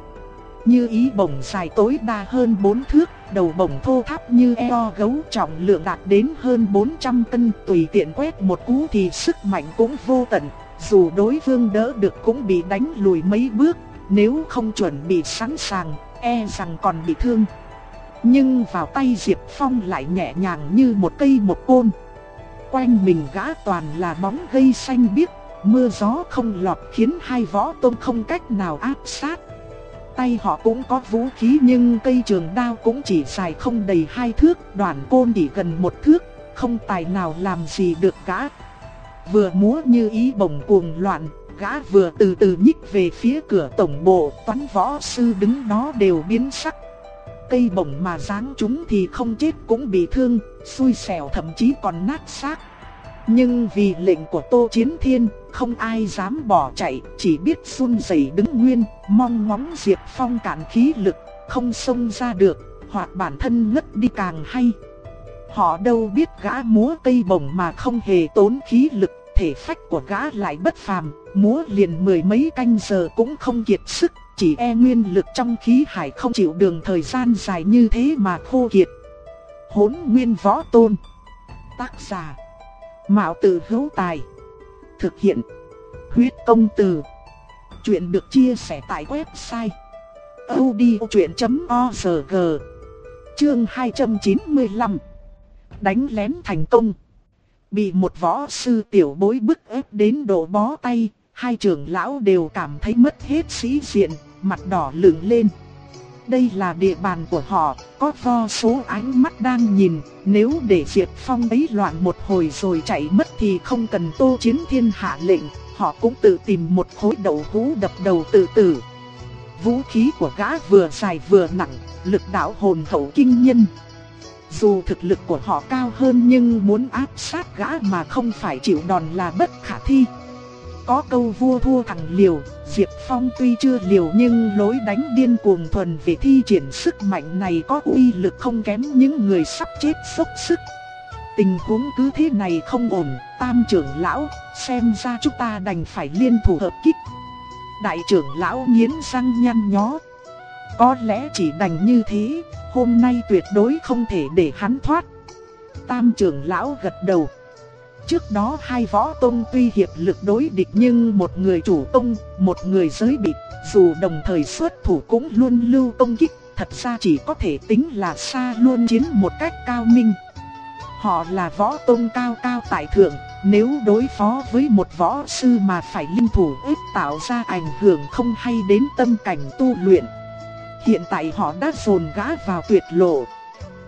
Như ý bổng dài tối đa hơn 4 thước, đầu bổng thô tháp như eo gấu trọng lượng đạt đến hơn 400 cân tùy tiện quét một cú thì sức mạnh cũng vô tận, dù đối phương đỡ được cũng bị đánh lùi mấy bước, nếu không chuẩn bị sẵn sàng, e rằng còn bị thương. Nhưng vào tay Diệp Phong lại nhẹ nhàng như một cây một côn. Quanh mình gã toàn là bóng gây xanh biếc, mưa gió không lọt khiến hai võ tôm không cách nào áp sát. Tay họ cũng có vũ khí nhưng cây trường đao cũng chỉ dài không đầy hai thước, đoạn côn chỉ gần một thước, không tài nào làm gì được gã. Vừa múa như ý bổng cuồng loạn, gã vừa từ từ nhích về phía cửa tổng bộ, toán võ sư đứng đó đều biến sắc cây bổng mà giáng chúng thì không chết cũng bị thương, xui xẻo thậm chí còn nát xác. Nhưng vì lệnh của Tô Chiến Thiên, không ai dám bỏ chạy, chỉ biết run rẩy đứng nguyên, mong ngóng Diệp Phong cản khí lực, không xông ra được, hoặc bản thân ngất đi càng hay. Họ đâu biết gã múa cây bổng mà không hề tốn khí lực, thể phách của gã lại bất phàm, múa liền mười mấy canh giờ cũng không kiệt sức, chỉ e nguyên lực trong khí hải không chịu đường thời gian dài như thế mà khô kiệt. Hốn nguyên võ tôn, Tác giả, Mạo tử hữu tài, Thực hiện. Huyết công từ. Chuyện được chia sẻ tại website. odchuyện.org Chương 295 Đánh lén thành công Bị một võ sư tiểu bối bức ép đến độ bó tay, Hai trưởng lão đều cảm thấy mất hết sĩ diện Mặt đỏ lửng lên đây là địa bàn của họ, có vô số ánh mắt đang nhìn, nếu để Diệp Phong ấy loạn một hồi rồi chạy mất thì không cần Tô Chiến Thiên hạ lệnh, họ cũng tự tìm một khối đầu hũ đập đầu tự tử. Vũ khí của gã vừa dài vừa nặng, lực đạo hồn hậu kinh nhân. Dù thực lực của họ cao hơn nhưng muốn áp sát gã mà không phải chịu đòn là bất khả thi. Có câu vua thua thằng liều, Diệp Phong tuy chưa liều nhưng lối đánh điên cuồng thuần về thi triển sức mạnh này có uy lực không kém những người sắp chết sốc sức. Tình huống cứ thế này không ổn, tam trưởng lão, xem ra chúng ta đành phải liên thủ hợp kích. Đại trưởng lão nghiến răng nhăn nhó. Có lẽ chỉ đành như thế, hôm nay tuyệt đối không thể để hắn thoát. Tam trưởng lão gật đầu. Trước đó hai võ tông tuy hiệp lực đối địch nhưng một người chủ tông, một người giới bị, dù đồng thời xuất thủ cũng luôn lưu công kích, thật ra chỉ có thể tính là xa luôn chiến một cách cao minh. Họ là võ tông cao cao tại thượng, nếu đối phó với một võ sư mà phải linh thủ ít tạo ra ảnh hưởng không hay đến tâm cảnh tu luyện. Hiện tại họ đã dồn gã vào tuyệt lộ,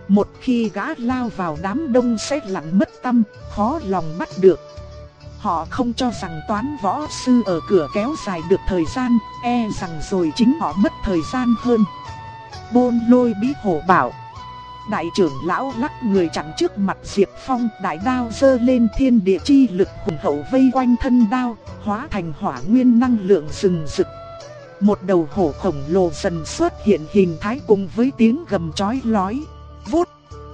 một khi gã lao vào đám đông sẽ lặng mất tâm, khó lòng bắt được. Họ không cho rằng toán võ sư ở cửa kéo dài được thời gian, e rằng rồi chính họ mất thời gian hơn. Bôn lôi bí hổ bảo. Đại trưởng lão lắc người chặn trước mặt Diệp Phong, đại đao dơ lên thiên địa chi lực hùng hậu vây quanh thân đao, hóa thành hỏa nguyên năng lượng rừng rực. Một đầu hổ khổng lồ dần xuất hiện hình thái cùng với tiếng gầm chói lói. Vút,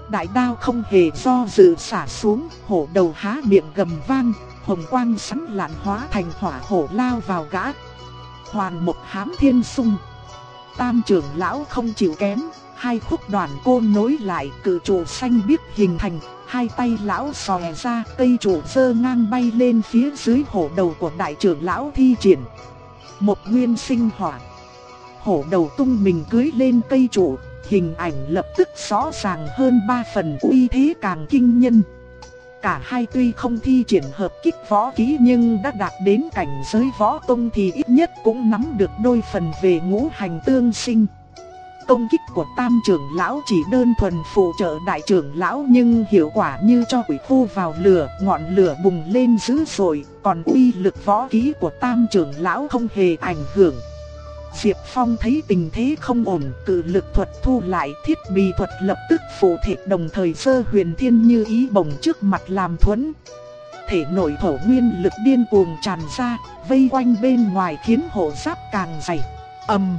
đại đao không hề do dự xả xuống, hổ đầu há miệng gầm vang, hồng quang sắn lạn hóa thành hỏa hổ lao vào gã. Hoàn một hám thiên sung. Tam trưởng lão không chịu kém, hai khúc đoàn côn nối lại cự trụ xanh biếc hình thành, hai tay lão xòe ra, cây trụ dơ ngang bay lên phía dưới hổ đầu của đại trưởng lão thi triển. Một nguyên sinh hỏa. Hổ đầu tung mình cưới lên cây trụ, hình ảnh lập tức rõ ràng hơn ba phần uy thế càng kinh nhân. Cả hai tuy không thi triển hợp kích võ kỹ nhưng đã đạt đến cảnh giới võ tông thì ít nhất cũng nắm được đôi phần về ngũ hành tương sinh. Công kích của tam trưởng lão chỉ đơn thuần phụ trợ đại trưởng lão nhưng hiệu quả như cho quỷ khu vào lửa, ngọn lửa bùng lên dữ dội, còn uy lực võ kỹ của tam trưởng lão không hề ảnh hưởng. Diệp Phong thấy tình thế không ổn, cử lực thuật thu lại thiết bị thuật lập tức phụ thể đồng thời sơ huyền thiên như ý bồng trước mặt làm thuẫn. Thể nội thổ nguyên lực điên cuồng tràn ra, vây quanh bên ngoài khiến hộ giáp càng dày. ầm,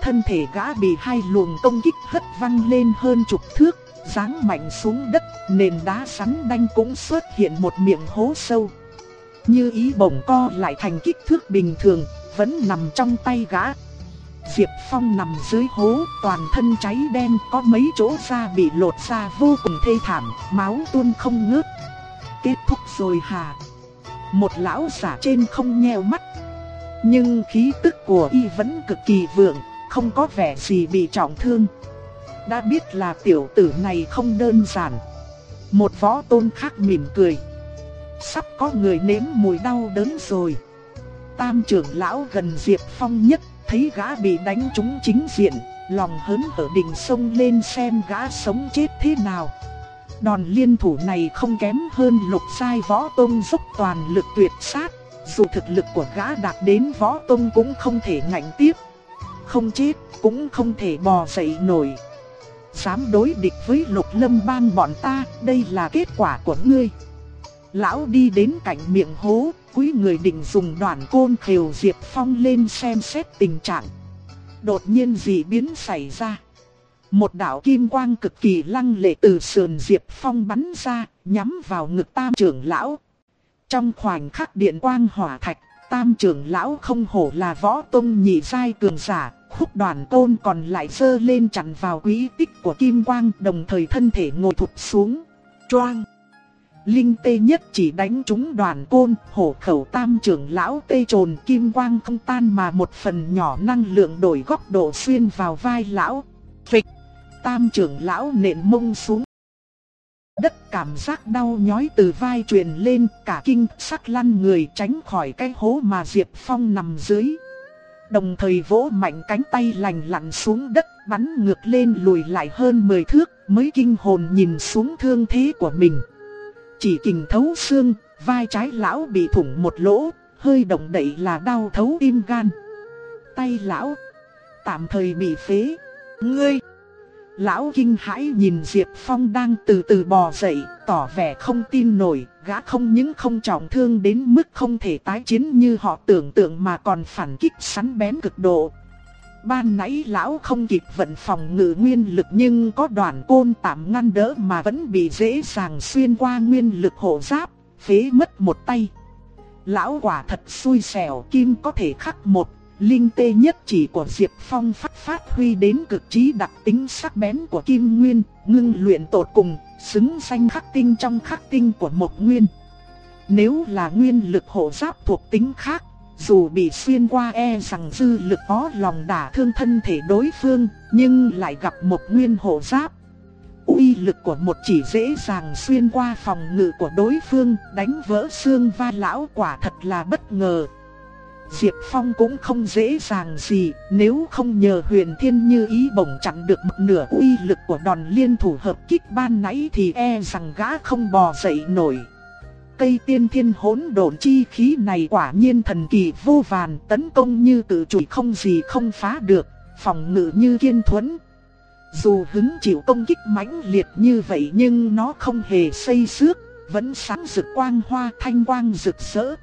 thân thể gã bị hai luồng công kích hất văng lên hơn chục thước, giáng mạnh xuống đất, nền đá sắn đanh cũng xuất hiện một miệng hố sâu. Như ý bổng co lại thành kích thước bình thường, vẫn nằm trong tay gã. Diệp Phong nằm dưới hố, toàn thân cháy đen, có mấy chỗ da bị lột ra vô cùng thê thảm, máu tuôn không ngớt. Kết thúc rồi hả? Một lão giả trên không nheo mắt. Nhưng khí tức của y vẫn cực kỳ vượng, không có vẻ gì bị trọng thương. Đã biết là tiểu tử này không đơn giản. Một võ tôn khác mỉm cười. Sắp có người nếm mùi đau đớn rồi. Tam trưởng lão gần Diệp Phong nhất, thấy gã bị đánh trúng chính diện, lòng hớn ở đỉnh sông lên xem gã sống chết thế nào. Đòn liên thủ này không kém hơn lục sai võ tông dốc toàn lực tuyệt sát, dù thực lực của gã đạt đến võ tông cũng không thể ngạnh tiếp. Không chết, cũng không thể bò dậy nổi. Dám đối địch với lục lâm bang bọn ta, đây là kết quả của ngươi. Lão đi đến cạnh miệng hố, quý người định dùng đoạn côn khều Diệp Phong lên xem xét tình trạng. Đột nhiên dị biến xảy ra. Một đạo kim quang cực kỳ lăng lệ từ sườn Diệp Phong bắn ra, nhắm vào ngực tam trưởng lão. Trong khoảnh khắc điện quang hỏa thạch, tam trưởng lão không hổ là võ tông nhị giai cường giả, khúc đoàn côn còn lại dơ lên chặn vào quý tích của kim quang đồng thời thân thể ngồi thụt xuống. Choang! Linh tê nhất chỉ đánh trúng đoàn côn, hổ khẩu tam trưởng lão tê trồn kim quang không tan mà một phần nhỏ năng lượng đổi góc độ xuyên vào vai lão. Phịch, tam trưởng lão nện mông xuống. Đất cảm giác đau nhói từ vai truyền lên, cả kinh sắc lăn người tránh khỏi cái hố mà Diệp Phong nằm dưới. Đồng thời vỗ mạnh cánh tay lành lặn xuống đất bắn ngược lên lùi lại hơn 10 thước mới kinh hồn nhìn xuống thương thế của mình. Chỉ kình thấu xương, vai trái lão bị thủng một lỗ, hơi động đậy là đau thấu tim gan. Tay lão, tạm thời bị phế. Ngươi! Lão kinh hãi nhìn Diệp Phong đang từ từ bò dậy, tỏ vẻ không tin nổi, gã không những không trọng thương đến mức không thể tái chiến như họ tưởng tượng mà còn phản kích sắn bén cực độ. Ban nãy lão không kịp vận phòng ngự nguyên lực nhưng có đoàn côn tạm ngăn đỡ mà vẫn bị dễ dàng xuyên qua nguyên lực hộ giáp, phế mất một tay. Lão quả thật xui xẻo kim có thể khắc một, linh tê nhất chỉ của Diệp Phong phát phát huy đến cực trí đặc tính sắc bén của kim nguyên, ngưng luyện tột cùng, xứng danh khắc tinh trong khắc tinh của một nguyên. Nếu là nguyên lực hộ giáp thuộc tính khác, dù bị xuyên qua e rằng dư lực có lòng đả thương thân thể đối phương, nhưng lại gặp một nguyên hộ giáp. uy lực của một chỉ dễ dàng xuyên qua phòng ngự của đối phương, đánh vỡ xương va lão quả thật là bất ngờ. Diệp Phong cũng không dễ dàng gì, nếu không nhờ huyền thiên như ý bổng chặn được một nửa uy lực của đòn liên thủ hợp kích ban nãy thì e rằng gã không bò dậy nổi. Cây tiên thiên hỗn độn chi khí này quả nhiên thần kỳ vô vàn tấn công như tự chủy không gì không phá được, phòng ngự như kiên thuẫn. Dù hứng chịu công kích mãnh liệt như vậy nhưng nó không hề xây xước, vẫn sáng rực quang hoa thanh quang rực rỡ.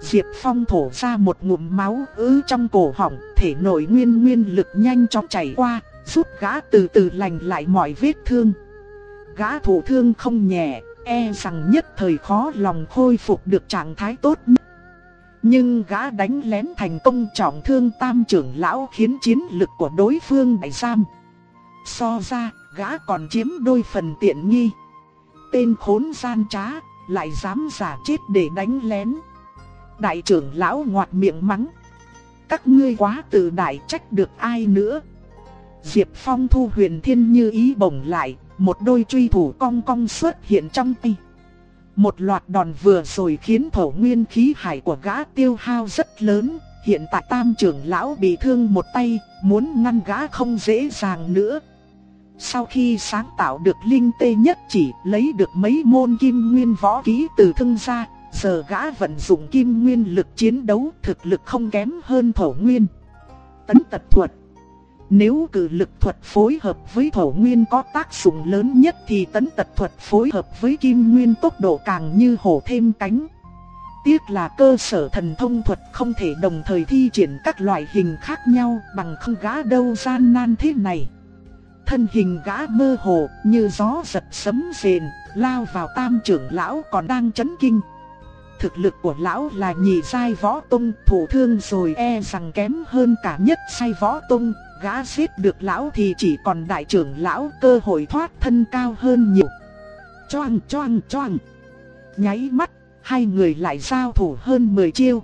Diệp Phong thổ ra một ngụm máu ứ trong cổ họng, thể nội nguyên nguyên lực nhanh chóng chảy qua, giúp gã từ từ lành lại mọi vết thương. Gã thủ thương không nhẹ, e rằng nhất thời khó lòng khôi phục được trạng thái tốt nhất. Nhưng gã đánh lén thành công trọng thương tam trưởng lão khiến chiến lực của đối phương đại giam. So ra, gã còn chiếm đôi phần tiện nghi. Tên khốn gian trá, lại dám giả chết để đánh lén. Đại trưởng lão ngoạt miệng mắng. Các ngươi quá tự đại trách được ai nữa. Diệp Phong thu huyền thiên như ý bổng lại, một đôi truy thủ cong cong xuất hiện trong tay. Một loạt đòn vừa rồi khiến thổ nguyên khí hải của gã tiêu hao rất lớn, hiện tại tam trưởng lão bị thương một tay, muốn ngăn gã không dễ dàng nữa. Sau khi sáng tạo được linh tê nhất chỉ lấy được mấy môn kim nguyên võ ký từ thương gia, giờ gã vận dụng kim nguyên lực chiến đấu thực lực không kém hơn thổ nguyên. Tấn tật thuật nếu cử lực thuật phối hợp với thổ nguyên có tác dụng lớn nhất thì tấn tật thuật phối hợp với kim nguyên tốc độ càng như hổ thêm cánh. Tiếc là cơ sở thần thông thuật không thể đồng thời thi triển các loại hình khác nhau bằng không gã đâu gian nan thế này. Thân hình gã mơ hồ như gió giật sấm rền, lao vào tam trưởng lão còn đang chấn kinh. Thực lực của lão là nhị giai võ tông thủ thương rồi e rằng kém hơn cả nhất sai võ tông gã giết được lão thì chỉ còn đại trưởng lão cơ hội thoát thân cao hơn nhiều. Choang choang choang. Nháy mắt, hai người lại giao thủ hơn 10 chiêu.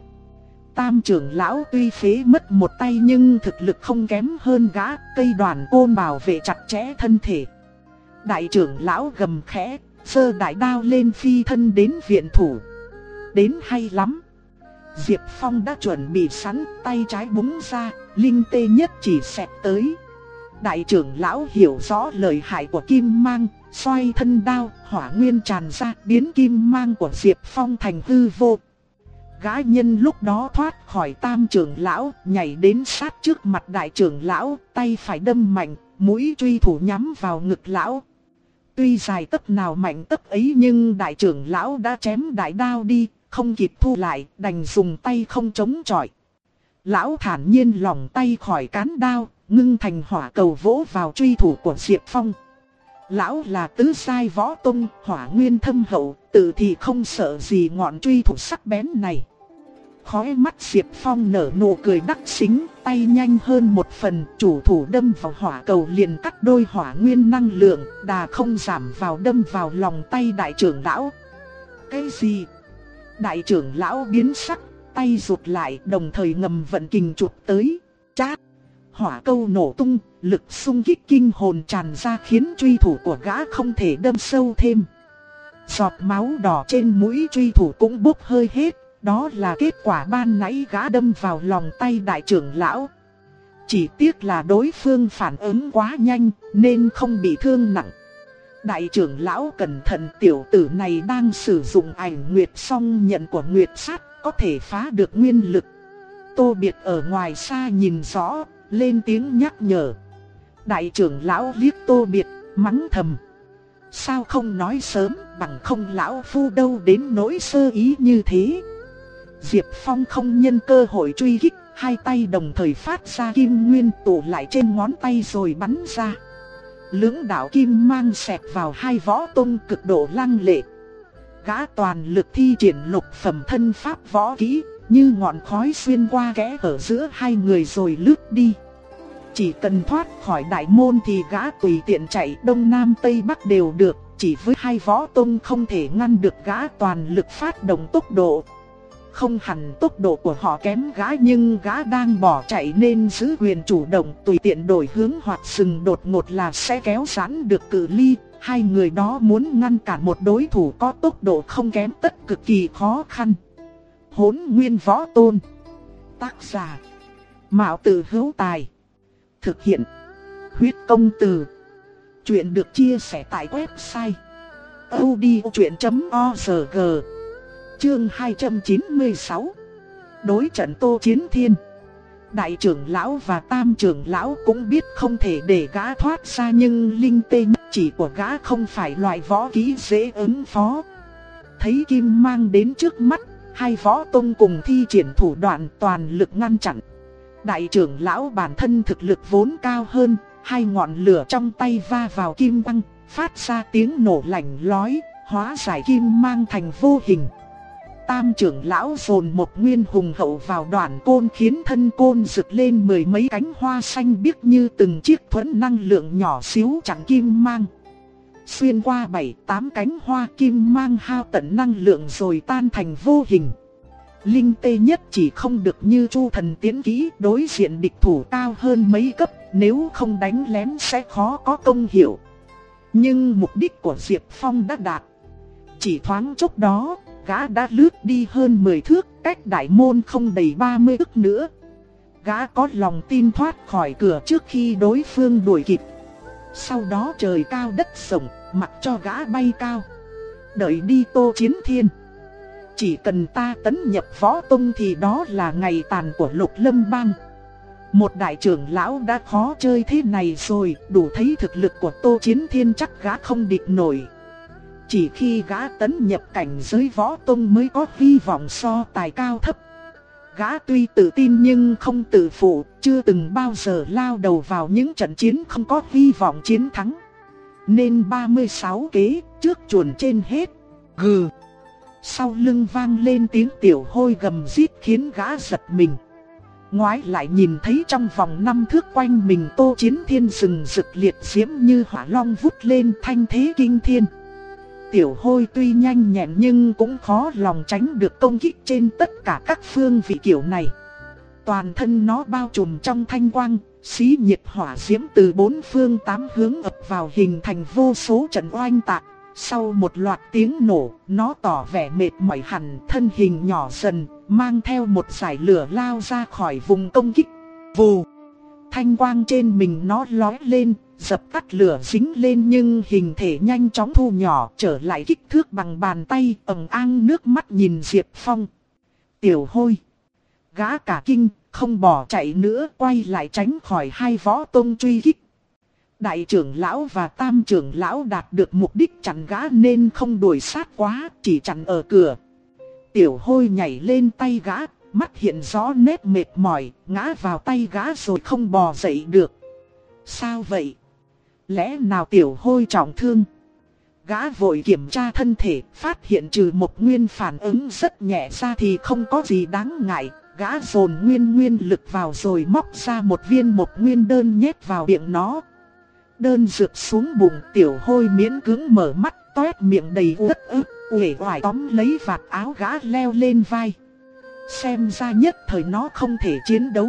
Tam trưởng lão tuy phế mất một tay nhưng thực lực không kém hơn gã, cây đoàn côn bảo vệ chặt chẽ thân thể. Đại trưởng lão gầm khẽ, sơ đại đao lên phi thân đến viện thủ. Đến hay lắm. Diệp Phong đã chuẩn bị sẵn, tay trái búng ra, linh tê nhất chỉ xẹt tới. Đại trưởng lão hiểu rõ lời hại của kim mang, xoay thân đao, hỏa nguyên tràn ra, biến kim mang của Diệp Phong thành hư vô. Gái nhân lúc đó thoát khỏi tam trưởng lão, nhảy đến sát trước mặt đại trưởng lão, tay phải đâm mạnh, mũi truy thủ nhắm vào ngực lão. Tuy dài tấc nào mạnh tấc ấy nhưng đại trưởng lão đã chém đại đao đi, không kịp thu lại, đành dùng tay không chống chọi. Lão thản nhiên lòng tay khỏi cán đao, ngưng thành hỏa cầu vỗ vào truy thủ của Diệp Phong. Lão là tứ sai võ tung, hỏa nguyên thâm hậu, tự thì không sợ gì ngọn truy thủ sắc bén này. Khói mắt Diệp Phong nở nụ cười đắc xính, tay nhanh hơn một phần, chủ thủ đâm vào hỏa cầu liền cắt đôi hỏa nguyên năng lượng, đà không giảm vào đâm vào lòng tay đại trưởng lão. Cái gì? Đại trưởng lão biến sắc, tay rụt lại đồng thời ngầm vận kình chụp tới. Chát! Hỏa câu nổ tung, lực xung kích kinh hồn tràn ra khiến truy thủ của gã không thể đâm sâu thêm. Giọt máu đỏ trên mũi truy thủ cũng bốc hơi hết, đó là kết quả ban nãy gã đâm vào lòng tay đại trưởng lão. Chỉ tiếc là đối phương phản ứng quá nhanh nên không bị thương nặng. Đại trưởng lão cẩn thận tiểu tử này đang sử dụng ảnh nguyệt song nhận của nguyệt sát có thể phá được nguyên lực. Tô Biệt ở ngoài xa nhìn rõ, lên tiếng nhắc nhở. Đại trưởng lão liếc Tô Biệt, mắng thầm. Sao không nói sớm bằng không lão phu đâu đến nỗi sơ ý như thế. Diệp Phong không nhân cơ hội truy kích, hai tay đồng thời phát ra kim nguyên tụ lại trên ngón tay rồi bắn ra. Lưỡng đạo kim mang xẹt vào hai võ tông cực độ lăng lệ. Gã toàn lực thi triển lục phẩm thân pháp võ kỹ, như ngọn khói xuyên qua kẽ ở giữa hai người rồi lướt đi. Chỉ cần thoát khỏi đại môn thì gã tùy tiện chạy đông nam tây bắc đều được, chỉ với hai võ tôn không thể ngăn được gã toàn lực phát động tốc độ. Không hẳn tốc độ của họ kém gã nhưng gã đang bỏ chạy nên giữ quyền chủ động tùy tiện đổi hướng hoặc sừng đột ngột là sẽ kéo giãn được cự ly. Hai người đó muốn ngăn cản một đối thủ có tốc độ không kém tất cực kỳ khó khăn. Hốn nguyên võ tôn. Tác giả. Mạo tử hữu tài. Thực hiện. Huyết công từ. Chuyện được chia sẻ tại website. odchuyện.org Chương 296 Đối trận Tô Chiến Thiên. Đại trưởng lão và tam trưởng lão cũng biết không thể để gã thoát ra nhưng linh tê nhất chỉ của gã không phải loại võ kỹ dễ ứng phó. Thấy kim mang đến trước mắt, hai võ tông cùng thi triển thủ đoạn toàn lực ngăn chặn. Đại trưởng lão bản thân thực lực vốn cao hơn, hai ngọn lửa trong tay va vào kim băng, phát ra tiếng nổ lạnh lói, hóa giải kim mang thành vô hình. Tam trưởng lão phồn một nguyên hùng hậu vào đoàn côn khiến thân côn rực lên mười mấy cánh hoa xanh biếc như từng chiếc thuẫn năng lượng nhỏ xíu chẳng kim mang. Xuyên qua bảy tám cánh hoa kim mang hao tận năng lượng rồi tan thành vô hình. Linh tê nhất chỉ không được như chu thần tiến kỹ đối diện địch thủ cao hơn mấy cấp, nếu không đánh lén sẽ khó có công hiệu. Nhưng mục đích của Diệp Phong đã đạt. Chỉ thoáng chốc đó, gã đã lướt đi hơn 10 thước, cách đại môn không đầy 30 ức nữa. Gã có lòng tin thoát khỏi cửa trước khi đối phương đuổi kịp. Sau đó trời cao đất rộng, mặc cho gã bay cao. Đợi đi tô chiến thiên. Chỉ cần ta tấn nhập võ tông thì đó là ngày tàn của lục lâm bang. Một đại trưởng lão đã khó chơi thế này rồi, đủ thấy thực lực của Tô Chiến Thiên chắc gã không địch nổi. Chỉ khi gã tấn nhập cảnh giới võ tông mới có hy vọng so tài cao thấp. Gã tuy tự tin nhưng không tự phụ, chưa từng bao giờ lao đầu vào những trận chiến không có hy vọng chiến thắng. Nên 36 kế, trước chuồn trên hết. Gừ. Sau lưng vang lên tiếng tiểu hôi gầm rít khiến gã giật mình. Ngoái lại nhìn thấy trong vòng năm thước quanh mình tô chiến thiên rừng rực liệt diễm như hỏa long vút lên thanh thế kinh thiên. Tiểu hôi tuy nhanh nhẹn nhưng cũng khó lòng tránh được công kích trên tất cả các phương vị kiểu này. Toàn thân nó bao trùm trong thanh quang, xí nhiệt hỏa diễm từ bốn phương tám hướng ập vào hình thành vô số trận oanh tạc. Sau một loạt tiếng nổ, nó tỏ vẻ mệt mỏi hẳn, thân hình nhỏ dần, mang theo một giải lửa lao ra khỏi vùng công kích. Vù! Thanh quang trên mình nó lói lên, dập tắt lửa dính lên nhưng hình thể nhanh chóng thu nhỏ trở lại kích thước bằng bàn tay ẩn an nước mắt nhìn Diệp Phong. Tiểu hôi. Gã cả kinh, không bỏ chạy nữa quay lại tránh khỏi hai võ tôn truy kích. Đại trưởng lão và tam trưởng lão đạt được mục đích chặn gã nên không đuổi sát quá, chỉ chặn ở cửa. Tiểu hôi nhảy lên tay gã, mắt hiện rõ nét mệt mỏi, ngã vào tay gã rồi không bò dậy được. Sao vậy? Lẽ nào tiểu hôi trọng thương? Gã vội kiểm tra thân thể, phát hiện trừ một nguyên phản ứng rất nhẹ ra thì không có gì đáng ngại. Gã dồn nguyên nguyên lực vào rồi móc ra một viên một nguyên đơn nhét vào miệng nó. Đơn dược xuống bụng tiểu hôi miễn cứng mở mắt toét miệng đầy uất ức. uể oải tóm lấy vạt áo gã leo lên vai. Xem ra nhất thời nó không thể chiến đấu.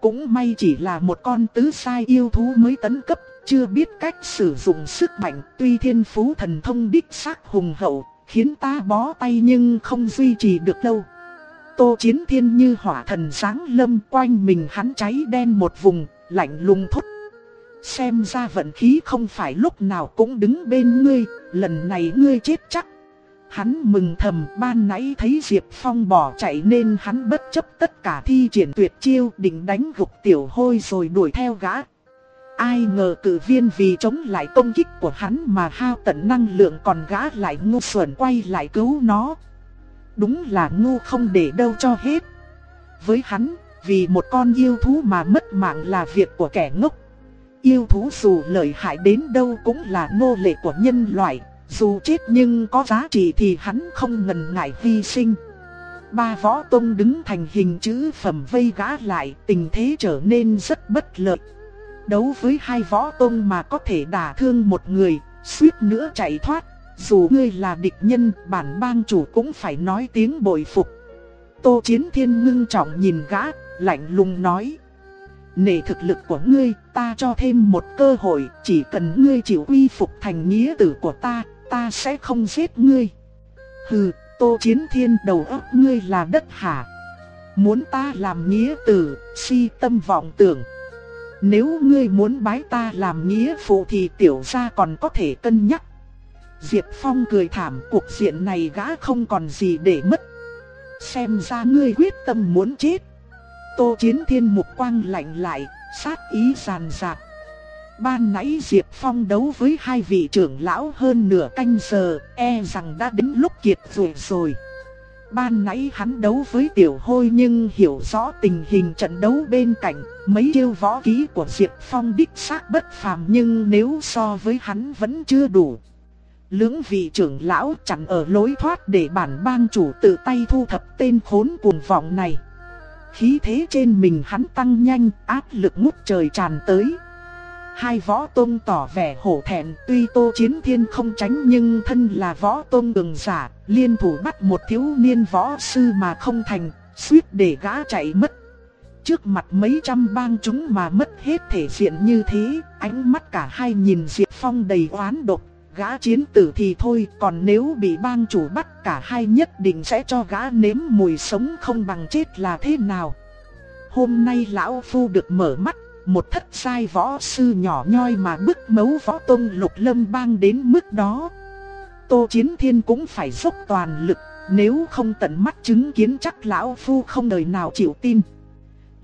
Cũng may chỉ là một con tứ sai yêu thú mới tấn cấp, chưa biết cách sử dụng sức mạnh, tuy thiên phú thần thông đích xác hùng hậu, khiến ta bó tay nhưng không duy trì được lâu. Tô Chiến Thiên như hỏa thần sáng lâm quanh mình hắn cháy đen một vùng, lạnh lùng thốt. Xem ra vận khí không phải lúc nào cũng đứng bên ngươi, lần này ngươi chết chắc. Hắn mừng thầm ban nãy thấy Diệp Phong bỏ chạy nên hắn bất chấp tất cả thi triển tuyệt chiêu định đánh gục tiểu hôi rồi đuổi theo gã. Ai ngờ cử viên vì chống lại công kích của hắn mà hao tận năng lượng còn gã lại ngu xuẩn quay lại cứu nó. Đúng là ngu không để đâu cho hết. Với hắn, vì một con yêu thú mà mất mạng là việc của kẻ ngốc. Yêu thú dù lợi hại đến đâu cũng là nô lệ của nhân loại, dù chết nhưng có giá trị thì hắn không ngần ngại hy sinh. Ba võ tông đứng thành hình chữ phẩm vây gã lại, tình thế trở nên rất bất lợi. Đấu với hai võ tông mà có thể đả thương một người, suýt nữa chạy thoát. Dù ngươi là địch nhân, bản bang chủ cũng phải nói tiếng bội phục. Tô Chiến Thiên ngưng trọng nhìn gã, lạnh lùng nói. Nể thực lực của ngươi, ta cho thêm một cơ hội, chỉ cần ngươi chịu quy phục thành nghĩa tử của ta, ta sẽ không giết ngươi. Hừ, Tô Chiến Thiên đầu óc ngươi là đất hả? Muốn ta làm nghĩa tử, si tâm vọng tưởng. Nếu ngươi muốn bái ta làm nghĩa phụ thì tiểu gia còn có thể cân nhắc. Diệp Phong cười thảm cuộc diện này gã không còn gì để mất. Xem ra ngươi quyết tâm muốn chết. Tô Chiến Thiên mục quang lạnh lại, sát ý giàn giạc. Ban nãy Diệp Phong đấu với hai vị trưởng lão hơn nửa canh giờ, e rằng đã đến lúc kiệt rồi rồi. Ban nãy hắn đấu với tiểu hôi nhưng hiểu rõ tình hình trận đấu bên cạnh, mấy chiêu võ ký của Diệp Phong đích xác bất phàm nhưng nếu so với hắn vẫn chưa đủ. Lưỡng vị trưởng lão chặn ở lối thoát để bản bang chủ tự tay thu thập tên khốn cuồng vọng này. Khí thế trên mình hắn tăng nhanh, áp lực ngút trời tràn tới. Hai võ tôn tỏ vẻ hổ thẹn, tuy Tô Chiến Thiên không tránh nhưng thân là võ tôn cường giả, liên thủ bắt một thiếu niên võ sư mà không thành, suýt để gã chạy mất. Trước mặt mấy trăm bang chúng mà mất hết thể diện như thế, ánh mắt cả hai nhìn Diệp Phong đầy oán độc, gã chiến tử thì thôi, còn nếu bị bang chủ bắt cả hai nhất định sẽ cho gã nếm mùi sống không bằng chết là thế nào. Hôm nay lão phu được mở mắt, một thất sai võ sư nhỏ nhoi mà bức mấu võ tông lục lâm bang đến mức đó. Tô Chiến Thiên cũng phải dốc toàn lực, nếu không tận mắt chứng kiến chắc lão phu không đời nào chịu tin.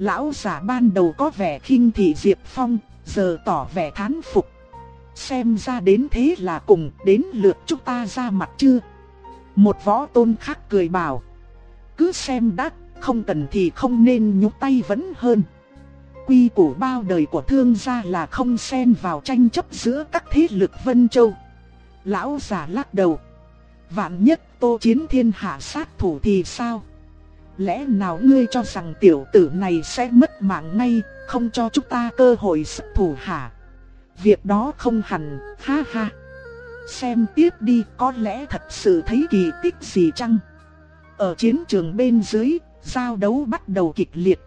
Lão giả ban đầu có vẻ khinh thị Diệp Phong, giờ tỏ vẻ thán phục. Xem ra đến thế là cùng đến lượt chúng ta ra mặt chưa? Một võ tôn khác cười bảo. Cứ xem đắt, không cần thì không nên nhúc tay vẫn hơn. Quy củ bao đời của thương gia là không xen vào tranh chấp giữa các thế lực Vân Châu. Lão giả lắc đầu. Vạn nhất tô chiến thiên hạ sát thủ thì sao? Lẽ nào ngươi cho rằng tiểu tử này sẽ mất mạng ngay, không cho chúng ta cơ hội sức thủ hả? Việc đó không hẳn, ha ha. Xem tiếp đi, có lẽ thật sự thấy kỳ tích gì chăng? Ở chiến trường bên dưới, giao đấu bắt đầu kịch liệt.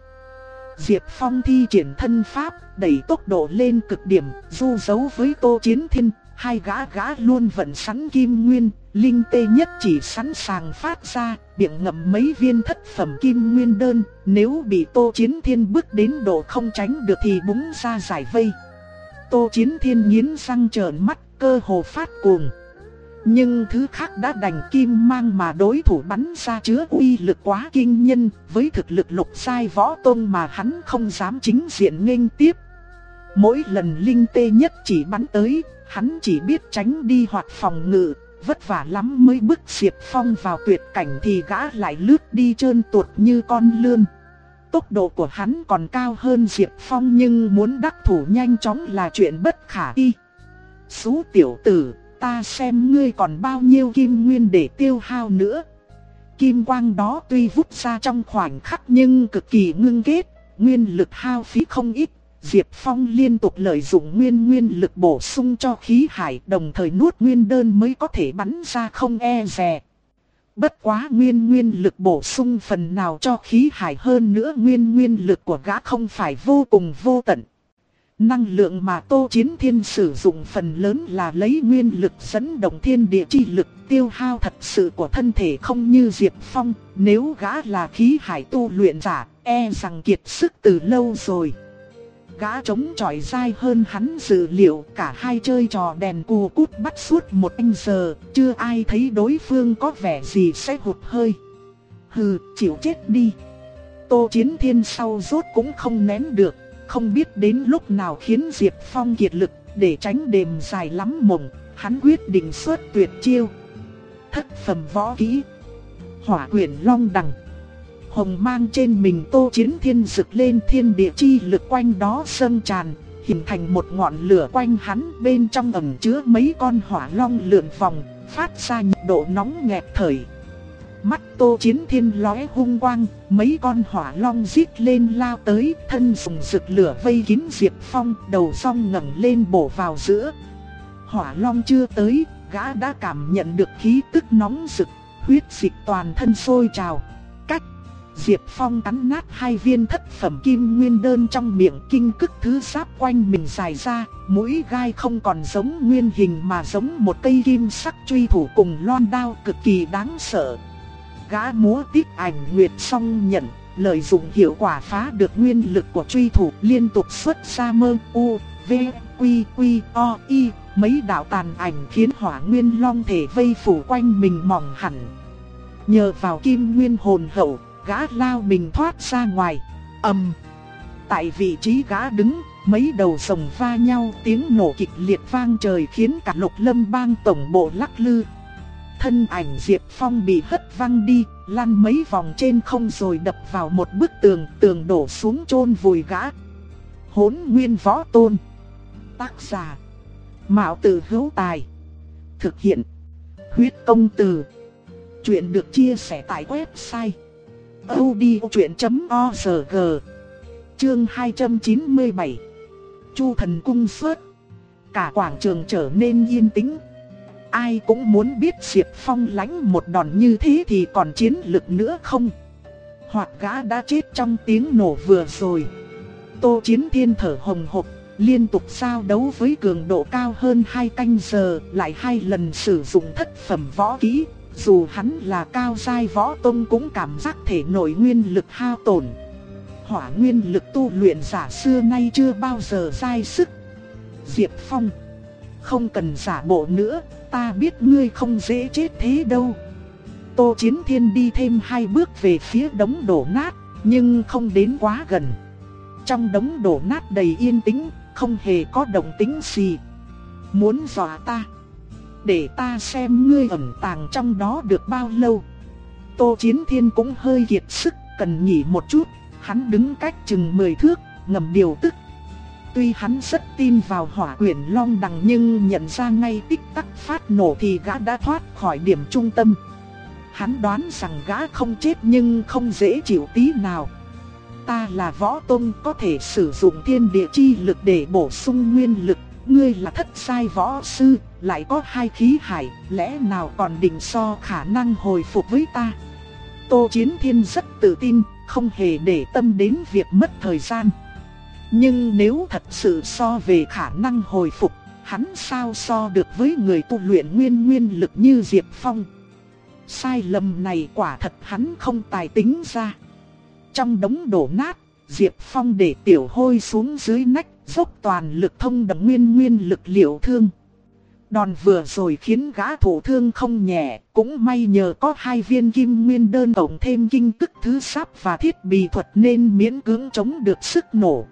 Diệp Phong thi triển thân pháp, đẩy tốc độ lên cực điểm, du dấu với Tô Chiến Thiên, hai gã gã luôn vận sắn kim nguyên, linh tê nhất chỉ sẵn sàng phát ra, miệng ngậm mấy viên thất phẩm kim nguyên đơn, nếu bị Tô Chiến Thiên bước đến độ không tránh được thì búng ra giải vây. Tô Chiến Thiên nghiến răng trợn mắt, cơ hồ phát cuồng. Nhưng thứ khác đã đành kim mang mà đối thủ bắn ra chứa uy lực quá kinh nhân, với thực lực lục sai võ tôn mà hắn không dám chính diện nghênh tiếp. Mỗi lần linh tê nhất chỉ bắn tới, hắn chỉ biết tránh đi hoặc phòng ngự, vất vả lắm mới bức Diệp Phong vào tuyệt cảnh thì gã lại lướt đi trơn tuột như con lươn. Tốc độ của hắn còn cao hơn Diệp Phong nhưng muốn đắc thủ nhanh chóng là chuyện bất khả thi. Xú tiểu tử, ta xem ngươi còn bao nhiêu kim nguyên để tiêu hao nữa. Kim quang đó tuy vút ra trong khoảnh khắc nhưng cực kỳ ngưng kết, nguyên lực hao phí không ít. Diệp Phong liên tục lợi dụng nguyên nguyên lực bổ sung cho khí hải đồng thời nuốt nguyên đơn mới có thể bắn ra không e rè. Bất quá nguyên nguyên lực bổ sung phần nào cho khí hải hơn nữa nguyên nguyên lực của gã không phải vô cùng vô tận. Năng lượng mà Tô Chiến Thiên sử dụng phần lớn là lấy nguyên lực dẫn động thiên địa chi lực tiêu hao thật sự của thân thể không như Diệp Phong, nếu gã là khí hải tu luyện giả, e rằng kiệt sức từ lâu rồi. Gã chống chọi dai hơn hắn dự liệu cả hai chơi trò đèn cù cút bắt suốt một anh giờ, chưa ai thấy đối phương có vẻ gì sẽ hụt hơi. Hừ, chịu chết đi. Tô Chiến Thiên sau rốt cũng không nén được, không biết đến lúc nào khiến Diệp Phong kiệt lực để tránh đêm dài lắm mộng, hắn quyết định xuất tuyệt chiêu. Thất phẩm võ kỹ Hỏa quyển long đằng Hồng mang trên mình tô chiến thiên rực lên thiên địa chi lực quanh đó sân tràn, Hình thành một ngọn lửa quanh hắn, bên trong ẩn chứa mấy con hỏa long lượn vòng, Phát ra nhiệt độ nóng nghẹt thời. Mắt tô chiến thiên lóe hung quang, Mấy con hỏa long giết lên lao tới, Thân dùng rực lửa vây kín Diệp Phong, Đầu song ngẩng lên bổ vào giữa. Hỏa long chưa tới, Gã đã cảm nhận được khí tức nóng rực, Huyết dịch toàn thân sôi trào. Diệp Phong cắn nát hai viên thất phẩm kim nguyên đơn trong miệng kinh cức thứ giáp quanh mình dài ra, mũi gai không còn giống nguyên hình mà giống một cây kim sắc truy thủ cùng loan đao cực kỳ đáng sợ. Gã múa tiết ảnh nguyệt song nhận, lợi dụng hiệu quả phá được nguyên lực của truy thủ liên tục xuất ra mơ u, v, quy, quy, o, y, mấy đạo tàn ảnh khiến hỏa nguyên long thể vây phủ quanh mình mỏng hẳn. Nhờ vào kim nguyên hồn hậu, gã lao mình thoát ra ngoài, ầm. Tại vị trí gã đứng, mấy đầu sồng va nhau tiếng nổ kịch liệt vang trời khiến cả lục lâm bang tổng bộ lắc lư. Thân ảnh Diệp Phong bị hất văng đi, lăn mấy vòng trên không rồi đập vào một bức tường, tường đổ xuống chôn vùi gã. Hốn nguyên võ tôn. Tác giả. Mạo tử hữu tài. Thực hiện. Huyết công từ. Chuyện được chia sẻ tại website audiochuyện.org Chương 297 Chu thần cung phớt. Cả quảng trường trở nên yên tĩnh. Ai cũng muốn biết Diệp Phong lãnh một đòn như thế thì còn chiến lực nữa không? Hoặc gã đã chết trong tiếng nổ vừa rồi. Tô Chiến Thiên thở hồng hộc, Liên tục giao đấu với cường độ cao hơn 2 canh giờ, Lại hai lần sử dụng thất phẩm võ kỹ dù hắn là cao giai võ tông cũng cảm giác thể nội nguyên lực hao tổn. Hỏa nguyên lực tu luyện giả xưa nay chưa bao giờ dai sức. Diệp Phong, không cần giả bộ nữa, ta biết ngươi không dễ chết thế đâu. Tô Chiến Thiên đi thêm hai bước về phía đống đổ nát, nhưng không đến quá gần. Trong đống đổ nát đầy yên tĩnh, không hề có động tĩnh gì. Muốn dọa ta? Để ta xem ngươi ẩn tàng trong đó được bao lâu. Tô Chiến Thiên cũng hơi kiệt sức, cần nghỉ một chút, hắn đứng cách chừng 10 thước, ngầm điều tức. Tuy hắn rất tin vào hỏa quyển long đằng nhưng nhận ra ngay tích tắc phát nổ thì gã đã thoát khỏi điểm trung tâm. Hắn đoán rằng gã không chết nhưng không dễ chịu tí nào. Ta là võ tông có thể sử dụng thiên địa chi lực để bổ sung nguyên lực ngươi là thất sai võ sư, lại có hai khí hải, lẽ nào còn định so khả năng hồi phục với ta? Tô Chiến Thiên rất tự tin, không hề để tâm đến việc mất thời gian. Nhưng nếu thật sự so về khả năng hồi phục, hắn sao so được với người tu luyện nguyên nguyên lực như Diệp Phong? Sai lầm này quả thật hắn không tài tính ra. Trong đống đổ nát, Diệp Phong để tiểu hôi xuống dưới nách, dốc toàn lực thông đồng nguyên nguyên lực liệu thương. Đòn vừa rồi khiến gã thổ thương không nhẹ, cũng may nhờ có hai viên kim nguyên đơn tổng thêm kinh tức thứ sáp và thiết bị thuật nên miễn cưỡng chống được sức nổ.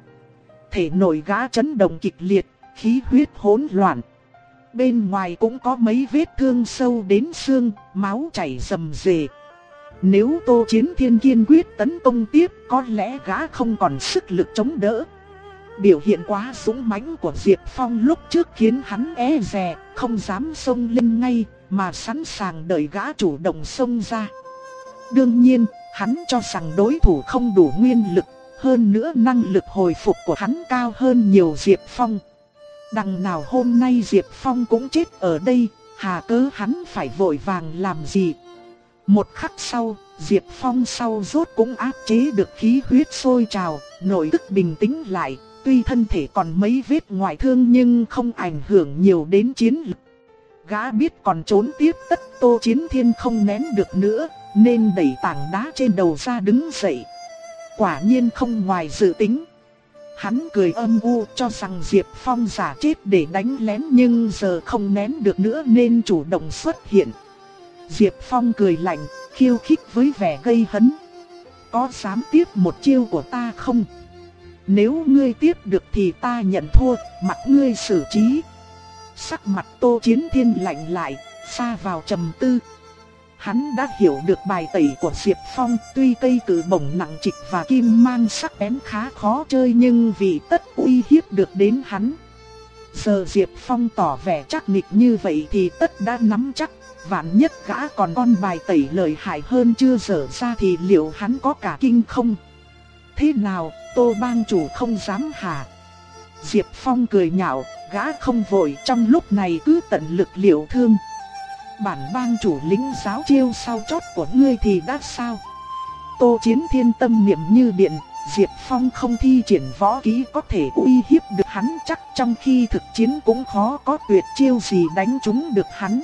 Thể nội gã chấn động kịch liệt, khí huyết hỗn loạn. Bên ngoài cũng có mấy vết thương sâu đến xương, máu chảy rầm rề. Nếu Tô Chiến Thiên kiên quyết tấn công tiếp có lẽ gã không còn sức lực chống đỡ. Biểu hiện quá súng mãnh của Diệp Phong lúc trước khiến hắn e dè, không dám xông lên ngay, mà sẵn sàng đợi gã chủ động xông ra. Đương nhiên, hắn cho rằng đối thủ không đủ nguyên lực, hơn nữa năng lực hồi phục của hắn cao hơn nhiều Diệp Phong. Đằng nào hôm nay Diệp Phong cũng chết ở đây, hà cớ hắn phải vội vàng làm gì. Một khắc sau, Diệp Phong sau rốt cũng áp chế được khí huyết sôi trào, nội tức bình tĩnh lại, tuy thân thể còn mấy vết ngoại thương nhưng không ảnh hưởng nhiều đến chiến lực. Gã biết còn trốn tiếp tất Tô Chiến Thiên không nén được nữa, nên đẩy tảng đá trên đầu ra đứng dậy. Quả nhiên không ngoài dự tính. Hắn cười âm u cho rằng Diệp Phong giả chết để đánh lén nhưng giờ không nén được nữa nên chủ động xuất hiện. Diệp Phong cười lạnh, khiêu khích với vẻ gây hấn. Có dám tiếp một chiêu của ta không? Nếu ngươi tiếp được thì ta nhận thua, mặt ngươi xử trí. Sắc mặt Tô Chiến Thiên lạnh lại, xa vào trầm tư. Hắn đã hiểu được bài tẩy của Diệp Phong, tuy cây cử bổng nặng trịch và kim mang sắc bén khá khó chơi nhưng vì tất uy hiếp được đến hắn. Giờ Diệp Phong tỏ vẻ chắc nịch như vậy thì tất đã nắm chắc, vạn nhất gã còn con bài tẩy lợi hại hơn chưa dở ra thì liệu hắn có cả kinh không? Thế nào, Tô Bang chủ không dám hả? Diệp Phong cười nhạo, gã không vội trong lúc này cứ tận lực liệu thương. Bản bang chủ lính giáo chiêu sau chót của ngươi thì đã sao? Tô Chiến Thiên tâm niệm như điện, Diệp Phong không thi triển võ kỹ có thể uy hiếp được hắn chắc trong khi thực chiến cũng khó có tuyệt chiêu gì đánh trúng được hắn.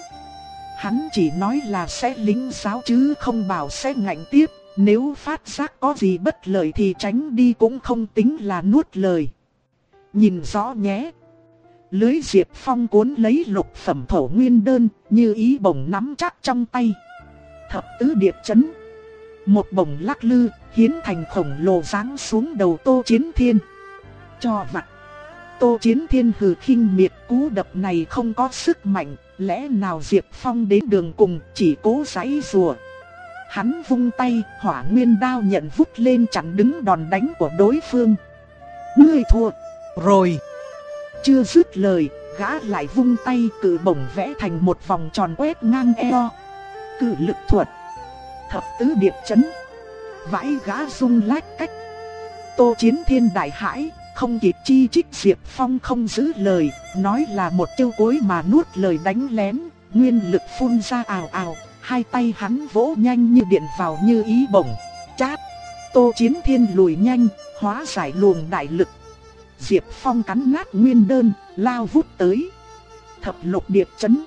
Hắn chỉ nói là sẽ lính giáo chứ không bảo sẽ ngạnh tiếp, nếu phát giác có gì bất lợi thì tránh đi cũng không tính là nuốt lời. Nhìn rõ nhé. Lưới Diệp Phong cuốn lấy lục phẩm thổ nguyên đơn, như ý bổng nắm chắc trong tay. Thập tứ điệp chấn. Một bổng lắc lư, hiến thành khổng lồ giáng xuống đầu Tô Chiến Thiên. Cho vặt. Tô Chiến Thiên hừ khinh miệt cú đập này không có sức mạnh, lẽ nào Diệp Phong đến đường cùng chỉ cố giãy rùa. Hắn vung tay, hỏa nguyên đao nhận vút lên chặn đứng đòn đánh của đối phương. Ngươi thua, rồi. Chưa dứt lời, gã lại vung tay cử bổng vẽ thành một vòng tròn quét ngang eo. Cử lực thuật. Thập tứ điệp chấn. Vãi gã rung lách cách. Tô chiến thiên đại hãi, không kịp chi trích Diệp Phong không giữ lời, nói là một chiêu cuối mà nuốt lời đánh lén, nguyên lực phun ra ào ào, hai tay hắn vỗ nhanh như điện vào như ý bổng, chát. Tô Chiến Thiên lùi nhanh, hóa giải luồng đại lực. Diệp Phong cắn nát nguyên đơn, lao vút tới. Thập lục điệp chấn.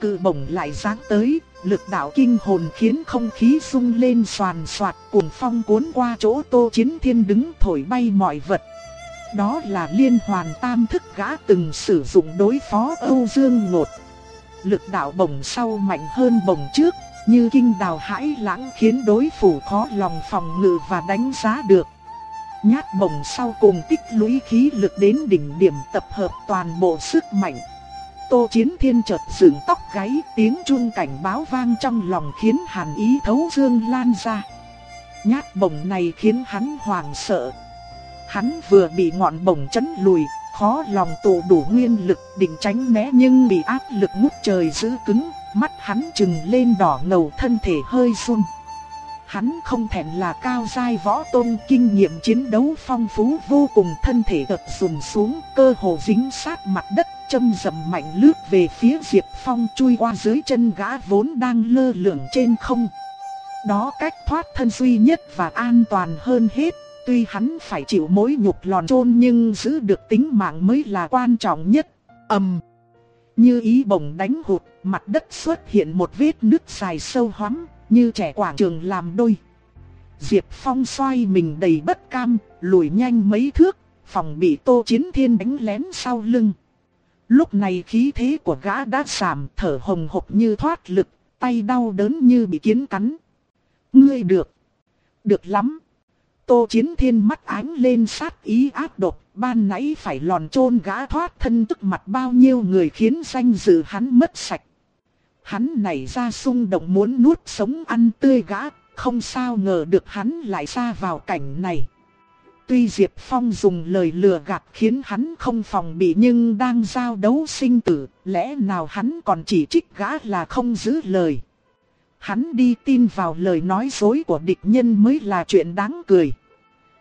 Cự bổng lại giáng tới, lực đạo kinh hồn khiến không khí sung lên soàn soạt cuồng phong cuốn qua chỗ Tô Chiến Thiên đứng thổi bay mọi vật. Đó là liên hoàn tam thức gã từng sử dụng đối phó Âu Dương Ngột. Lực đạo bổng sau mạnh hơn bổng trước, như kinh đào hãi lãng khiến đối thủ khó lòng phòng ngự và đánh giá được. Nhát bổng sau cùng tích lũy khí lực đến đỉnh điểm tập hợp toàn bộ sức mạnh. Tô Chiến Thiên chợt dựng tóc gáy tiếng chuông cảnh báo vang trong lòng khiến hàn ý thấu dương lan ra. Nhát bổng này khiến hắn hoảng sợ, Hắn vừa bị ngọn bổng chấn lùi, khó lòng tụ đủ nguyên lực định tránh né nhưng bị áp lực ngút trời giữ cứng, mắt hắn trừng lên đỏ ngầu thân thể hơi run. Hắn không thèm là cao giai võ tôn kinh nghiệm chiến đấu phong phú vô cùng thân thể gật sùn xuống cơ hồ dính sát mặt đất châm dầm mạnh lướt về phía Diệp Phong chui qua dưới chân gã vốn đang lơ lửng trên không. Đó cách thoát thân duy nhất và an toàn hơn hết Tuy hắn phải chịu mối nhục lòn chôn nhưng giữ được tính mạng mới là quan trọng nhất. ầm, Như ý bổng đánh hụt, mặt đất xuất hiện một vết nứt dài sâu hoắm, như trẻ quảng trường làm đôi. Diệp Phong xoay mình đầy bất cam, lùi nhanh mấy thước, phòng bị Tô Chiến Thiên đánh lén sau lưng. Lúc này khí thế của gã đã giảm, thở hồng hộc như thoát lực, tay đau đớn như bị kiến cắn. Ngươi được. Được lắm. Tô Chiến Thiên mắt ánh lên sát ý ác độc, ban nãy phải lòn chôn gã thoát thân tức mặt bao nhiêu người khiến danh dự hắn mất sạch. Hắn nảy ra xung động muốn nuốt sống ăn tươi gã, không sao ngờ được hắn lại xa vào cảnh này. Tuy Diệp Phong dùng lời lừa gạt khiến hắn không phòng bị nhưng đang giao đấu sinh tử, lẽ nào hắn còn chỉ trích gã là không giữ lời. Hắn đi tin vào lời nói dối của địch nhân mới là chuyện đáng cười.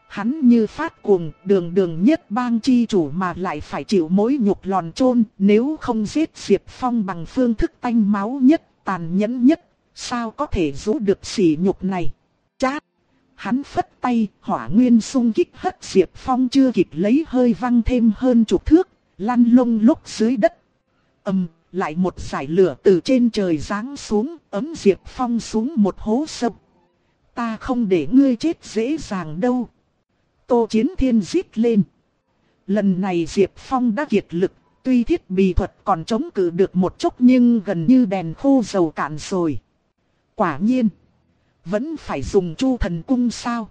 Hắn như phát cuồng, đường đường nhất bang chi chủ mà lại phải chịu mối nhục lòn chôn nếu không giết Diệp Phong bằng phương thức tanh máu nhất, tàn nhẫn nhất, sao có thể rũ được sỉ nhục này. Chát! Hắn phất tay, hỏa nguyên sung kích hất Diệp Phong chưa kịp lấy hơi văng thêm hơn chục thước, lăn lông lúc dưới đất. ầm, lại một giải lửa từ trên trời giáng xuống, ấm Diệp Phong xuống một hố sâu. Ta không để ngươi chết dễ dàng đâu. Tô Chiến Thiên giết lên. Lần này Diệp Phong đã kiệt lực, tuy thiết bị thuật còn chống cự được một chút nhưng gần như đèn khô dầu cạn rồi. Quả nhiên, vẫn phải dùng chu thần cung sao.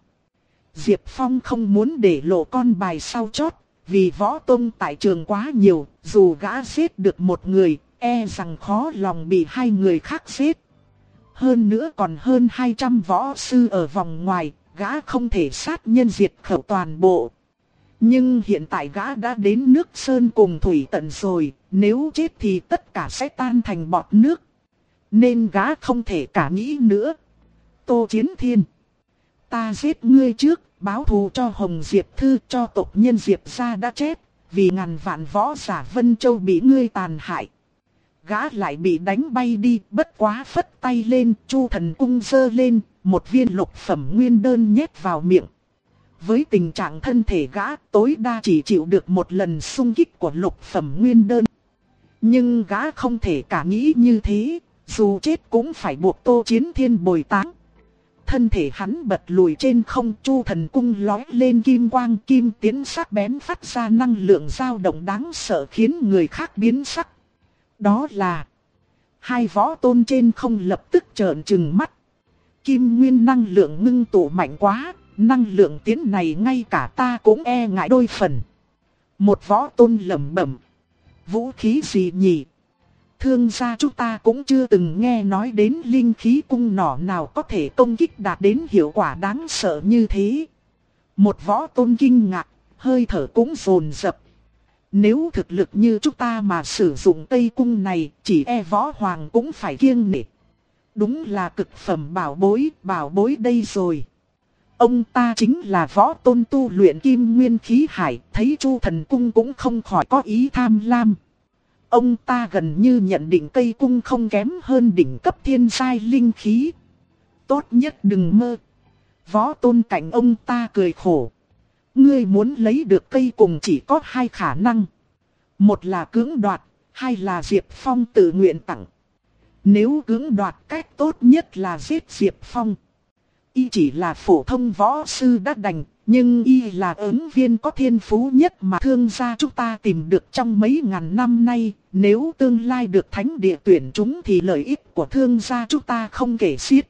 Diệp Phong không muốn để lộ con bài sau chót, vì võ tông tại trường quá nhiều, dù gã giết được một người, e rằng khó lòng bị hai người khác giết. Hơn nữa còn hơn 200 võ sư ở vòng ngoài, gã không thể sát nhân diệt khẩu toàn bộ. Nhưng hiện tại gã đã đến nước sơn cùng thủy tận rồi, nếu chết thì tất cả sẽ tan thành bọt nước. Nên gã không thể cả nghĩ nữa. Tô Chiến Thiên. Ta giết ngươi trước, báo thù cho Hồng Diệp Thư cho tộc nhân Diệp gia đã chết, vì ngàn vạn võ giả Vân Châu bị ngươi tàn hại. Gã lại bị đánh bay đi, bất quá phất tay lên, chu thần cung dơ lên, một viên lục phẩm nguyên đơn nhét vào miệng. Với tình trạng thân thể gã tối đa chỉ chịu được một lần xung kích của lục phẩm nguyên đơn. Nhưng gã không thể cả nghĩ như thế, dù chết cũng phải buộc tô chiến thiên bồi táng. Thân thể hắn bật lùi trên không chu thần cung lói lên kim quang kim tiến sắc bén phát ra năng lượng dao động đáng sợ khiến người khác biến sắc. Đó là hai võ tôn trên không lập tức trợn trừng mắt. Kim nguyên năng lượng ngưng tụ mạnh quá, năng lượng tiến này ngay cả ta cũng e ngại đôi phần. Một võ tôn lẩm bẩm. Vũ khí gì nhỉ? Thương gia chúng ta cũng chưa từng nghe nói đến linh khí cung nỏ nào có thể công kích đạt đến hiệu quả đáng sợ như thế. Một võ tôn kinh ngạc, hơi thở cũng rồn rập. Nếu thực lực như chúng ta mà sử dụng tây cung này, chỉ e võ hoàng cũng phải kiêng nể. Đúng là cực phẩm bảo bối, bảo bối đây rồi. Ông ta chính là võ tôn tu luyện kim nguyên khí hải, thấy chu thần cung cũng không khỏi có ý tham lam. Ông ta gần như nhận định cây cung không kém hơn đỉnh cấp thiên sai linh khí. Tốt nhất đừng mơ. Võ tôn cảnh ông ta cười khổ. Ngươi muốn lấy được cây cùng chỉ có hai khả năng. Một là cưỡng đoạt, hai là Diệp Phong tự nguyện tặng. Nếu cưỡng đoạt cách tốt nhất là giết Diệp Phong. Y chỉ là phổ thông võ sư đã đành, nhưng y là ứng viên có thiên phú nhất mà thương gia chúng ta tìm được trong mấy ngàn năm nay. Nếu tương lai được thánh địa tuyển chúng thì lợi ích của thương gia chúng ta không kể xiết.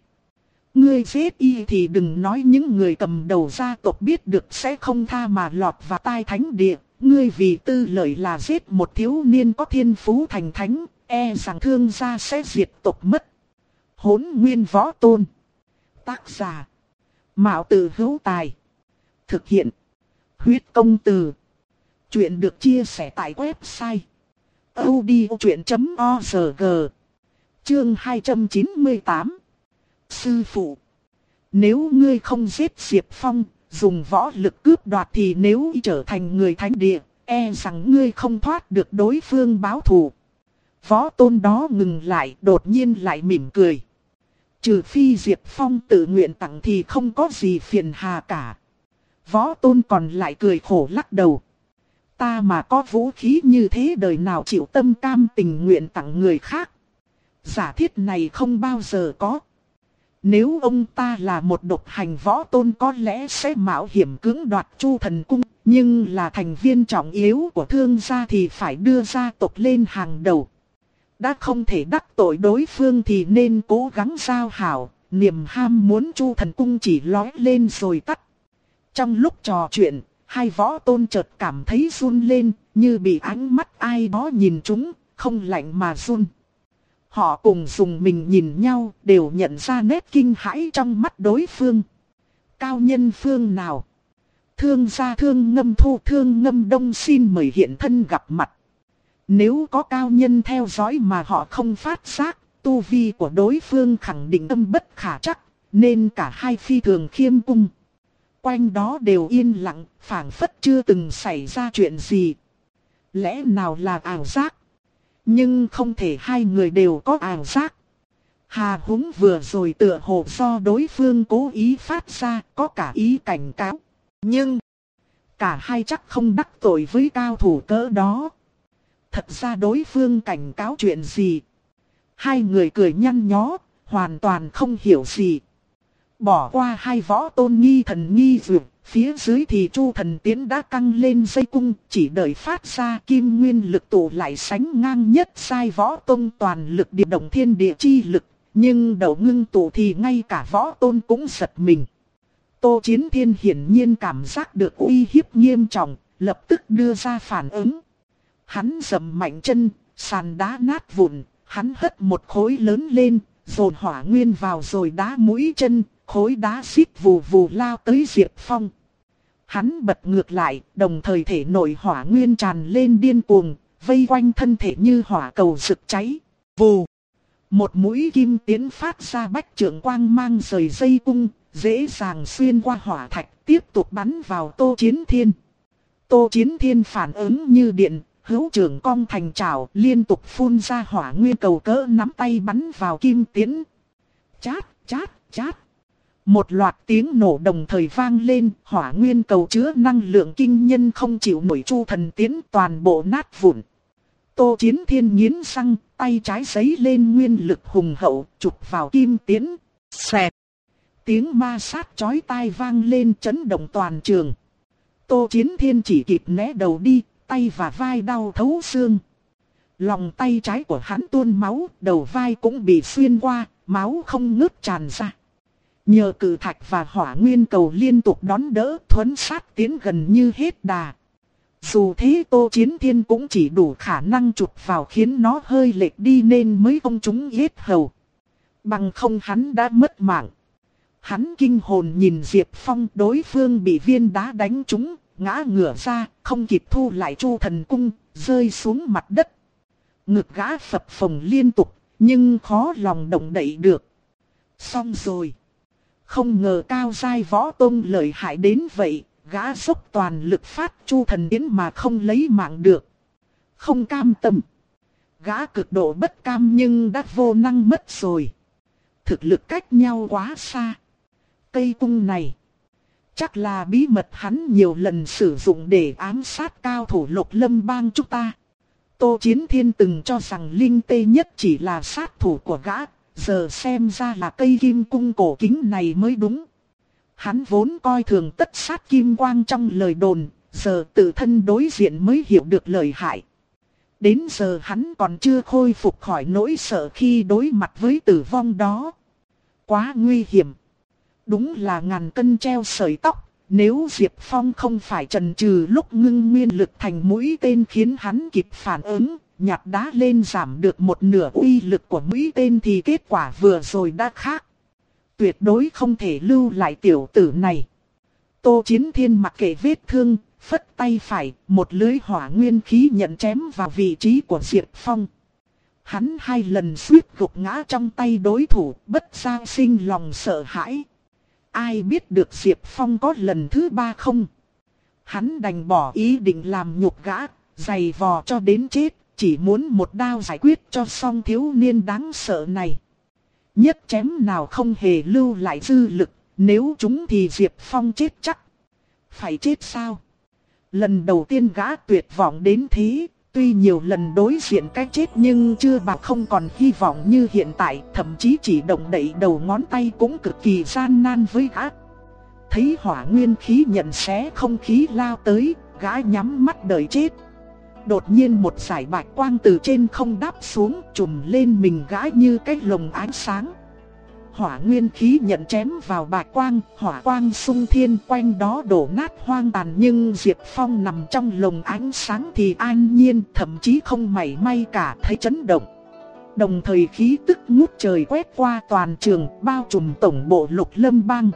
Ngươi giết y thì đừng nói những người cầm đầu gia tộc biết được sẽ không tha mà lọt vào tai thánh địa. Ngươi vì tư lợi là giết một thiếu niên có thiên phú thành thánh, e rằng thương gia sẽ diệt tộc mất. Hốn nguyên võ tôn. Tác giả. Mạo tử hữu tài. Thực hiện. Huyết công từ. Chuyện được chia sẻ tại website. odchuyện.org Chương 298 Sư phụ Nếu ngươi không giết Diệp Phong, dùng võ lực cướp đoạt thì nếu trở thành người thánh địa, e rằng ngươi không thoát được đối phương báo thù. Võ tôn đó ngừng lại, đột nhiên lại mỉm cười. Trừ phi Diệp Phong tự nguyện tặng thì không có gì phiền hà cả. Võ tôn còn lại cười khổ lắc đầu. Ta mà có vũ khí như thế đời nào chịu tâm cam tình nguyện tặng người khác. Giả thiết này không bao giờ có. Nếu ông ta là một độc hành võ tôn có lẽ sẽ mạo hiểm cưỡng đoạt chu thần cung. Nhưng là thành viên trọng yếu của thương gia thì phải đưa gia tộc lên hàng đầu. Đã không thể đắc tội đối phương thì nên cố gắng giao hảo, niềm ham muốn chu thần cung chỉ lói lên rồi tắt. Trong lúc trò chuyện, hai võ tôn chợt cảm thấy run lên, như bị ánh mắt ai đó nhìn chúng, không lạnh mà run. Họ cùng dùng mình nhìn nhau, đều nhận ra nét kinh hãi trong mắt đối phương. Cao nhân phương nào? Thương gia thương ngâm thu thương ngâm đông xin mời hiện thân gặp mặt. Nếu có cao nhân theo dõi mà họ không phát giác, tu vi của đối phương khẳng định âm bất khả chắc, nên cả hai phi thường khiêm cung. quanh đó đều yên lặng, phảng phất chưa từng xảy ra chuyện gì. Lẽ nào là ảo giác? Nhưng không thể hai người đều có ảo giác. Hà húng vừa rồi tựa hồ do đối phương cố ý phát ra, có cả ý cảnh cáo. Nhưng, cả hai chắc không đắc tội với cao thủ cỡ đó. Thật ra đối phương cảnh cáo chuyện gì? Hai người cười nhăn nhó, hoàn toàn không hiểu gì. Bỏ qua hai võ tôn nghi thần nghi dược, phía dưới thì chu thần tiến đã căng lên dây cung, chỉ đợi phát ra kim nguyên lực tụ lại sánh ngang nhất sai võ tôn toàn lực địa động thiên địa chi lực, nhưng đầu ngưng tụ thì ngay cả võ tôn cũng giật mình. Tô Chiến Thiên hiển nhiên cảm giác được uy hiếp nghiêm trọng, lập tức đưa ra phản ứng. Hắn dầm mạnh chân, sàn đá nát vụn, hắn hất một khối lớn lên, dồn hỏa nguyên vào rồi đá mũi chân, khối đá xít vù vù lao tới Diệp Phong. Hắn bật ngược lại, đồng thời thể nội hỏa nguyên tràn lên điên cuồng, vây quanh thân thể như hỏa cầu rực cháy. Vù! Một mũi kim tiến phát ra bách trưởng quang mang rời dây cung, dễ dàng xuyên qua hỏa thạch, tiếp tục bắn vào tô chiến thiên. Tô chiến thiên phản ứng như điện, hữu trưởng cong thành trào, liên tục phun ra hỏa nguyên cầu cỡ nắm tay bắn vào kim tiến. Chát, chát, chát. Một loạt tiếng nổ đồng thời vang lên, hỏa nguyên cầu chứa năng lượng kinh nhân không chịu nổi chu thần tiến toàn bộ nát vụn. Tô Chiến Thiên nghiến răng, tay trái giấy lên nguyên lực hùng hậu, chụp vào kim tiến. xẹp. Tiếng ma sát chói tai vang lên chấn động toàn trường. Tô Chiến Thiên chỉ kịp né đầu đi, tay và vai đau thấu xương. Lòng tay trái của hắn tuôn máu, đầu vai cũng bị xuyên qua, máu không ngớt tràn ra. Nhờ cử thạch và hỏa nguyên cầu liên tục đón đỡ thuấn sát tiến gần như hết đà. Dù thế Tô Chiến Thiên cũng chỉ đủ khả năng chụp vào khiến nó hơi lệch đi nên mới không chúng giết hầu. Bằng không hắn đã mất mạng. Hắn kinh hồn nhìn Diệp Phong đối phương bị viên đá đánh trúng, ngã ngửa ra, không kịp thu lại chu thần cung, rơi xuống mặt đất. Ngực gã phập phồng liên tục, nhưng khó lòng động đậy được. Xong rồi. Không ngờ cao giai võ tôn lợi hại đến vậy, gã dốc toàn lực phát chu thần yến mà không lấy mạng được. Không cam tâm. Gã cực độ bất cam nhưng đã vô năng mất rồi. Thực lực cách nhau quá xa. Cây cung này. Chắc là bí mật hắn nhiều lần sử dụng để ám sát cao thủ lục lâm bang chúng ta. Tô Chiến Thiên từng cho rằng Linh Tê Nhất chỉ là sát thủ của gã, giờ xem ra là cây kim cung cổ kính này mới đúng. Hắn vốn coi thường tất sát kim quang trong lời đồn, giờ tự thân đối diện mới hiểu được lời hại. Đến giờ hắn còn chưa khôi phục khỏi nỗi sợ khi đối mặt với tử vong đó. Quá nguy hiểm. Đúng là ngàn cân treo sợi tóc, nếu Diệp Phong không phải trần trừ lúc ngưng nguyên lực thành mũi tên khiến hắn kịp phản ứng, nhặt đá lên giảm được một nửa uy lực của mũi tên thì kết quả vừa rồi đã khác. Tuyệt đối không thể lưu lại tiểu tử này. Tô Chiến Thiên mặc kệ vết thương, phất tay phải, một lưới hỏa nguyên khí nhận chém vào vị trí của Diệp Phong. Hắn hai lần suýt gục ngã trong tay đối thủ, bất sang sinh lòng sợ hãi. Ai biết được Diệp Phong có lần thứ ba không? Hắn đành bỏ ý định làm nhục gã, giày vò cho đến chết, chỉ muốn một đao giải quyết cho xong thiếu niên đáng sợ này. Nhất chém nào không hề lưu lại dư lực, nếu chúng thì Diệp Phong chết chắc. Phải chết sao? Lần đầu tiên gã tuyệt vọng đến thế, tuy nhiều lần đối diện cái chết nhưng chưa bằng không còn hy vọng như hiện tại, thậm chí chỉ động đậy đầu ngón tay cũng cực kỳ gian nan với gã. Thấy hỏa nguyên khí nhận xé không khí lao tới, gã nhắm mắt đợi chết. Đột nhiên một giải bạch quang từ trên không đáp xuống trùm lên mình gãi như cái lồng ánh sáng. Hỏa nguyên khí nhận chém vào bạch quang, hỏa quang sung thiên quanh đó đổ nát hoang tàn nhưng Diệp Phong nằm trong lồng ánh sáng thì an nhiên thậm chí không mảy may cả thấy chấn động. Đồng thời khí tức ngút trời quét qua toàn trường bao trùm tổng bộ lục lâm bang.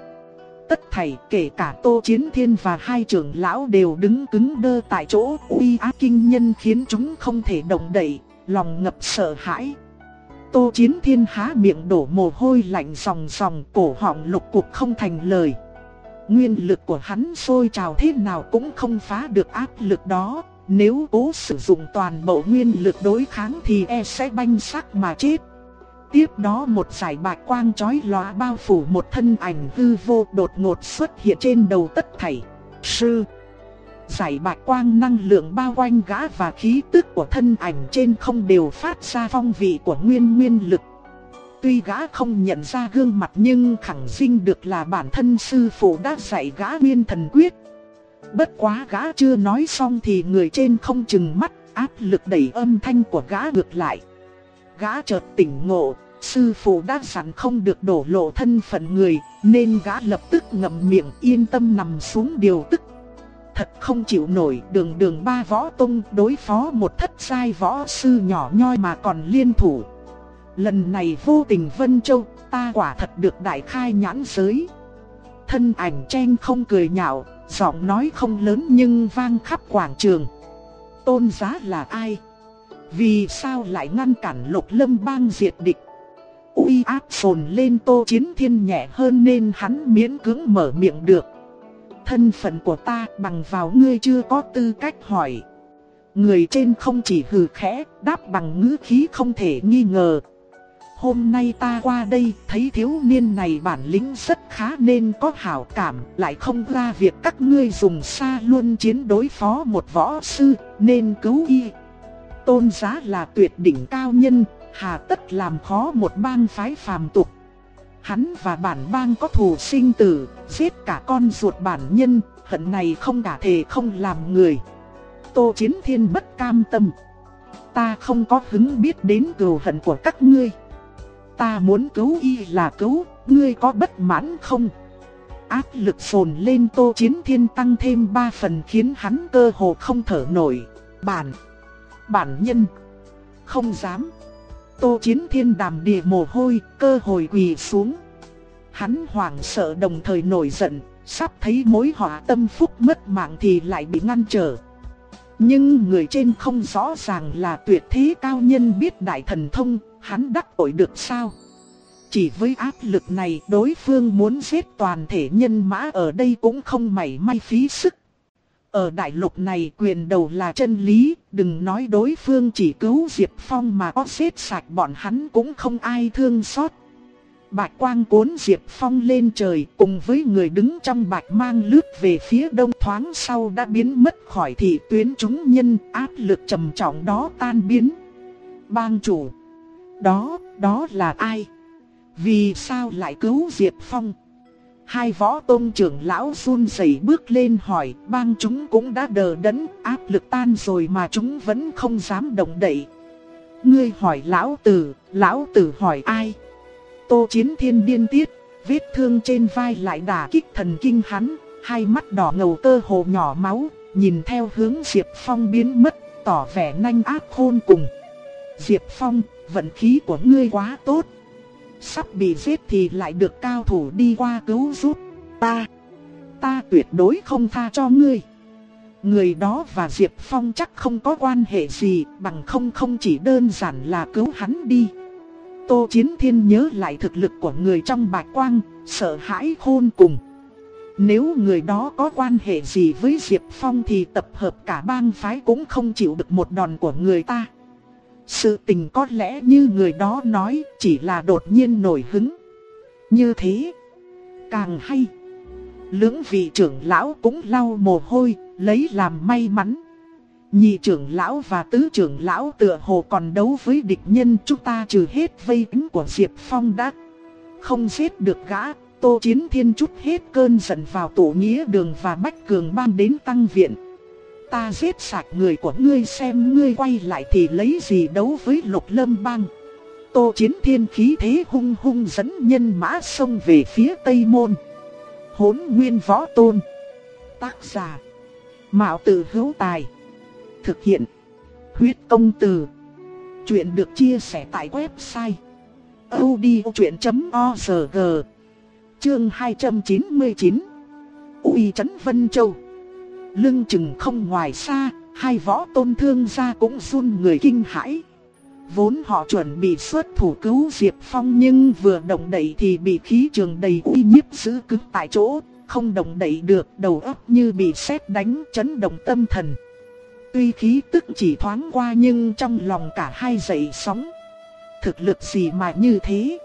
Tất thảy kể cả Tô Chiến Thiên và hai trưởng lão đều đứng cứng đơ tại chỗ uy áp kinh nhân khiến chúng không thể động đậy, lòng ngập sợ hãi. Tô Chiến Thiên há miệng đổ mồ hôi lạnh ròng ròng cổ họng lục cục không thành lời. Nguyên lực của hắn sôi trào thế nào cũng không phá được áp lực đó. Nếu cố sử dụng toàn bộ nguyên lực đối kháng thì e sẽ banh sắc mà chết. Tiếp đó một giải bạch quang chói lóa bao phủ một thân ảnh hư vô đột ngột xuất hiện trên đầu tất thảy. Sư Giải bạch quang năng lượng bao quanh gã và khí tức của thân ảnh trên không đều phát ra phong vị của nguyên nguyên lực. Tuy gã không nhận ra gương mặt nhưng khẳng sinh được là bản thân sư phụ đã dạy gã nguyên thần quyết. Bất quá gã chưa nói xong thì người trên không chừng mắt, áp lực đẩy âm thanh của gã ngược lại. Gã chợt tỉnh ngộ, sư phụ đã dặn không được đổ lộ thân phận người, nên gã lập tức ngậm miệng yên tâm nằm xuống điều tức. Thật không chịu nổi đường đường ba võ tung đối phó một thất sai võ sư nhỏ nhoi mà còn liên thủ. Lần này vô tình Vân Châu, ta quả thật được đại khai nhãn giới. Thân ảnh tranh không cười nhạo, giọng nói không lớn nhưng vang khắp quảng trường. Tôn giá là ai? Vì sao lại ngăn cản lục lâm bang diệt địch? uy áp sồn lên tô chiến thiên nhẹ hơn nên hắn miễn cưỡng mở miệng được. Thân phận của ta bằng vào ngươi chưa có tư cách hỏi. Người trên không chỉ hừ khẽ, đáp bằng ngữ khí không thể nghi ngờ. Hôm nay ta qua đây thấy thiếu niên này bản lĩnh rất khá nên có hảo cảm, lại không ra việc các ngươi dùng xa luôn chiến đối phó một võ sư, nên cứu y. Tôn giá là tuyệt đỉnh cao nhân, hà tất làm khó một bang phái phàm tục. Hắn và bản bang có thù sinh tử, giết cả con ruột bản nhân, hận này không cả thể không làm người. Tô Chiến Thiên bất cam tâm. Ta không có hứng biết đến cừu hận của các ngươi. Ta muốn cứu y là cứu, ngươi có bất mãn không? Áp lực phồn lên Tô Chiến Thiên tăng thêm ba phần khiến hắn cơ hồ không thở nổi. Bản, bản nhân, không dám. Tô Chiến Thiên đàm địa mồ hôi, cơ hồi quỳ xuống. Hắn hoảng sợ đồng thời nổi giận, sắp thấy mối họa tâm phúc mất mạng thì lại bị ngăn trở. Nhưng người trên không rõ ràng là tuyệt thế cao nhân biết đại thần thông, hắn đắc tội được sao? Chỉ với áp lực này đối phương muốn giết toàn thể nhân mã ở đây cũng không mảy may phí sức. Ở đại lục này quyền đầu là chân lý, đừng nói đối phương chỉ cứu Diệp Phong mà có xếp sạch bọn hắn cũng không ai thương xót. Bạch quang cuốn Diệp Phong lên trời cùng với người đứng trong bạch mang lướt về phía đông thoáng sau đã biến mất khỏi thị tuyến chúng nhân áp lực trầm trọng đó tan biến. Bang chủ, đó, đó là ai? Vì sao lại cứu Diệp Phong? Hai võ tôn trưởng lão run rẩy bước lên hỏi, bang chúng cũng đã đờ đẫn, áp lực tan rồi mà chúng vẫn không dám động đậy. Ngươi hỏi lão tử, lão tử hỏi ai? Tô chiến thiên điên tiết, vết thương trên vai lại đả kích thần kinh hắn, hai mắt đỏ ngầu cơ hồ nhỏ máu, nhìn theo hướng Diệp Phong biến mất, tỏ vẻ nhanh ác khôn cùng. Diệp Phong, vận khí của ngươi quá tốt, Sắp bị giết thì lại được cao thủ đi qua cứu giúp ta. Ta tuyệt đối không tha cho ngươi. Người đó và Diệp Phong chắc không có quan hệ gì, Bằng không không chỉ đơn giản là cứu hắn đi. Tô Chiến Thiên nhớ lại thực lực của người trong bạch quang, Sợ hãi khôn cùng. Nếu người đó có quan hệ gì với Diệp Phong thì tập hợp cả bang phái cũng không chịu được một đòn của người ta sự tình có lẽ như người đó nói chỉ là đột nhiên nổi hứng. Như thế, càng hay. Lưỡng vị trưởng lão cũng lau mồ hôi, lấy làm may mắn. Nhị trưởng lão và tứ trưởng lão tựa hồ còn đấu với địch nhân chúng ta trừ hết vây tính của Diệp Phong đã. Không giết được gã, Tô Chiến Thiên chút hết cơn giận vào tổ nghĩa đường và Bách Cường ban đến tăng viện. Ta giết sạch người của ngươi xem ngươi quay lại thì lấy gì đấu với lục lâm bang. Tô chiến thiên khí thế hung hung dẫn nhân mã sông về phía tây môn. Hốn nguyên võ tôn. Tác giả. Mạo tử hữu tài. Thực hiện. Huyết công từ. Chuyện được chia sẻ tại website. odchuyện.org Chương 299 Uy Trấn Vân Châu Lưng chừng không ngoài xa, hai võ tôn thương gia cũng run người kinh hãi. Vốn họ chuẩn bị xuất thủ cứu Diệp Phong nhưng vừa động đẩy thì bị khí trường đầy uy nhiếp giữ cứng tại chỗ. không động đậy được, đầu óc như bị sét đánh chấn động tâm thần. Tuy khí tức chỉ thoáng qua nhưng trong lòng cả hai dậy sóng. Thực lực gì mà như thế?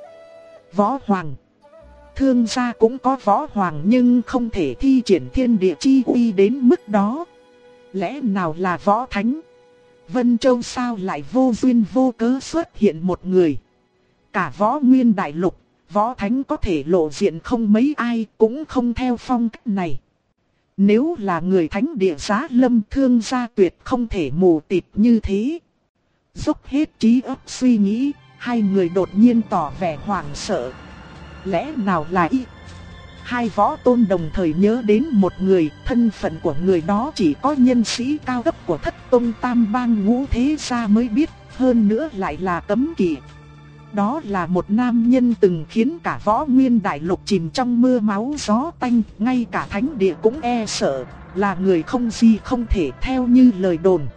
Võ Hoàng Thương gia cũng có võ hoàng nhưng không thể thi triển thiên địa chi uy đến mức đó. Lẽ nào là võ thánh? Vân Châu sao lại vô duyên vô cớ xuất hiện một người? Cả võ nguyên đại lục, võ thánh có thể lộ diện không mấy ai cũng không theo phong cách này. Nếu là người thánh địa giá lâm thương gia tuyệt không thể mù tịt như thế. Dốc hết trí óc suy nghĩ, hai người đột nhiên tỏ vẻ hoảng sợ. Lẽ nào là y? Hai võ tôn đồng thời nhớ đến một người, thân phận của người đó chỉ có nhân sĩ cao cấp của thất tôn tam bang ngũ thế gia mới biết, hơn nữa lại là cấm kỵ. Đó là một nam nhân từng khiến cả võ nguyên đại lục chìm trong mưa máu gió tanh, ngay cả thánh địa cũng e sợ, là người không gì không thể theo như lời đồn.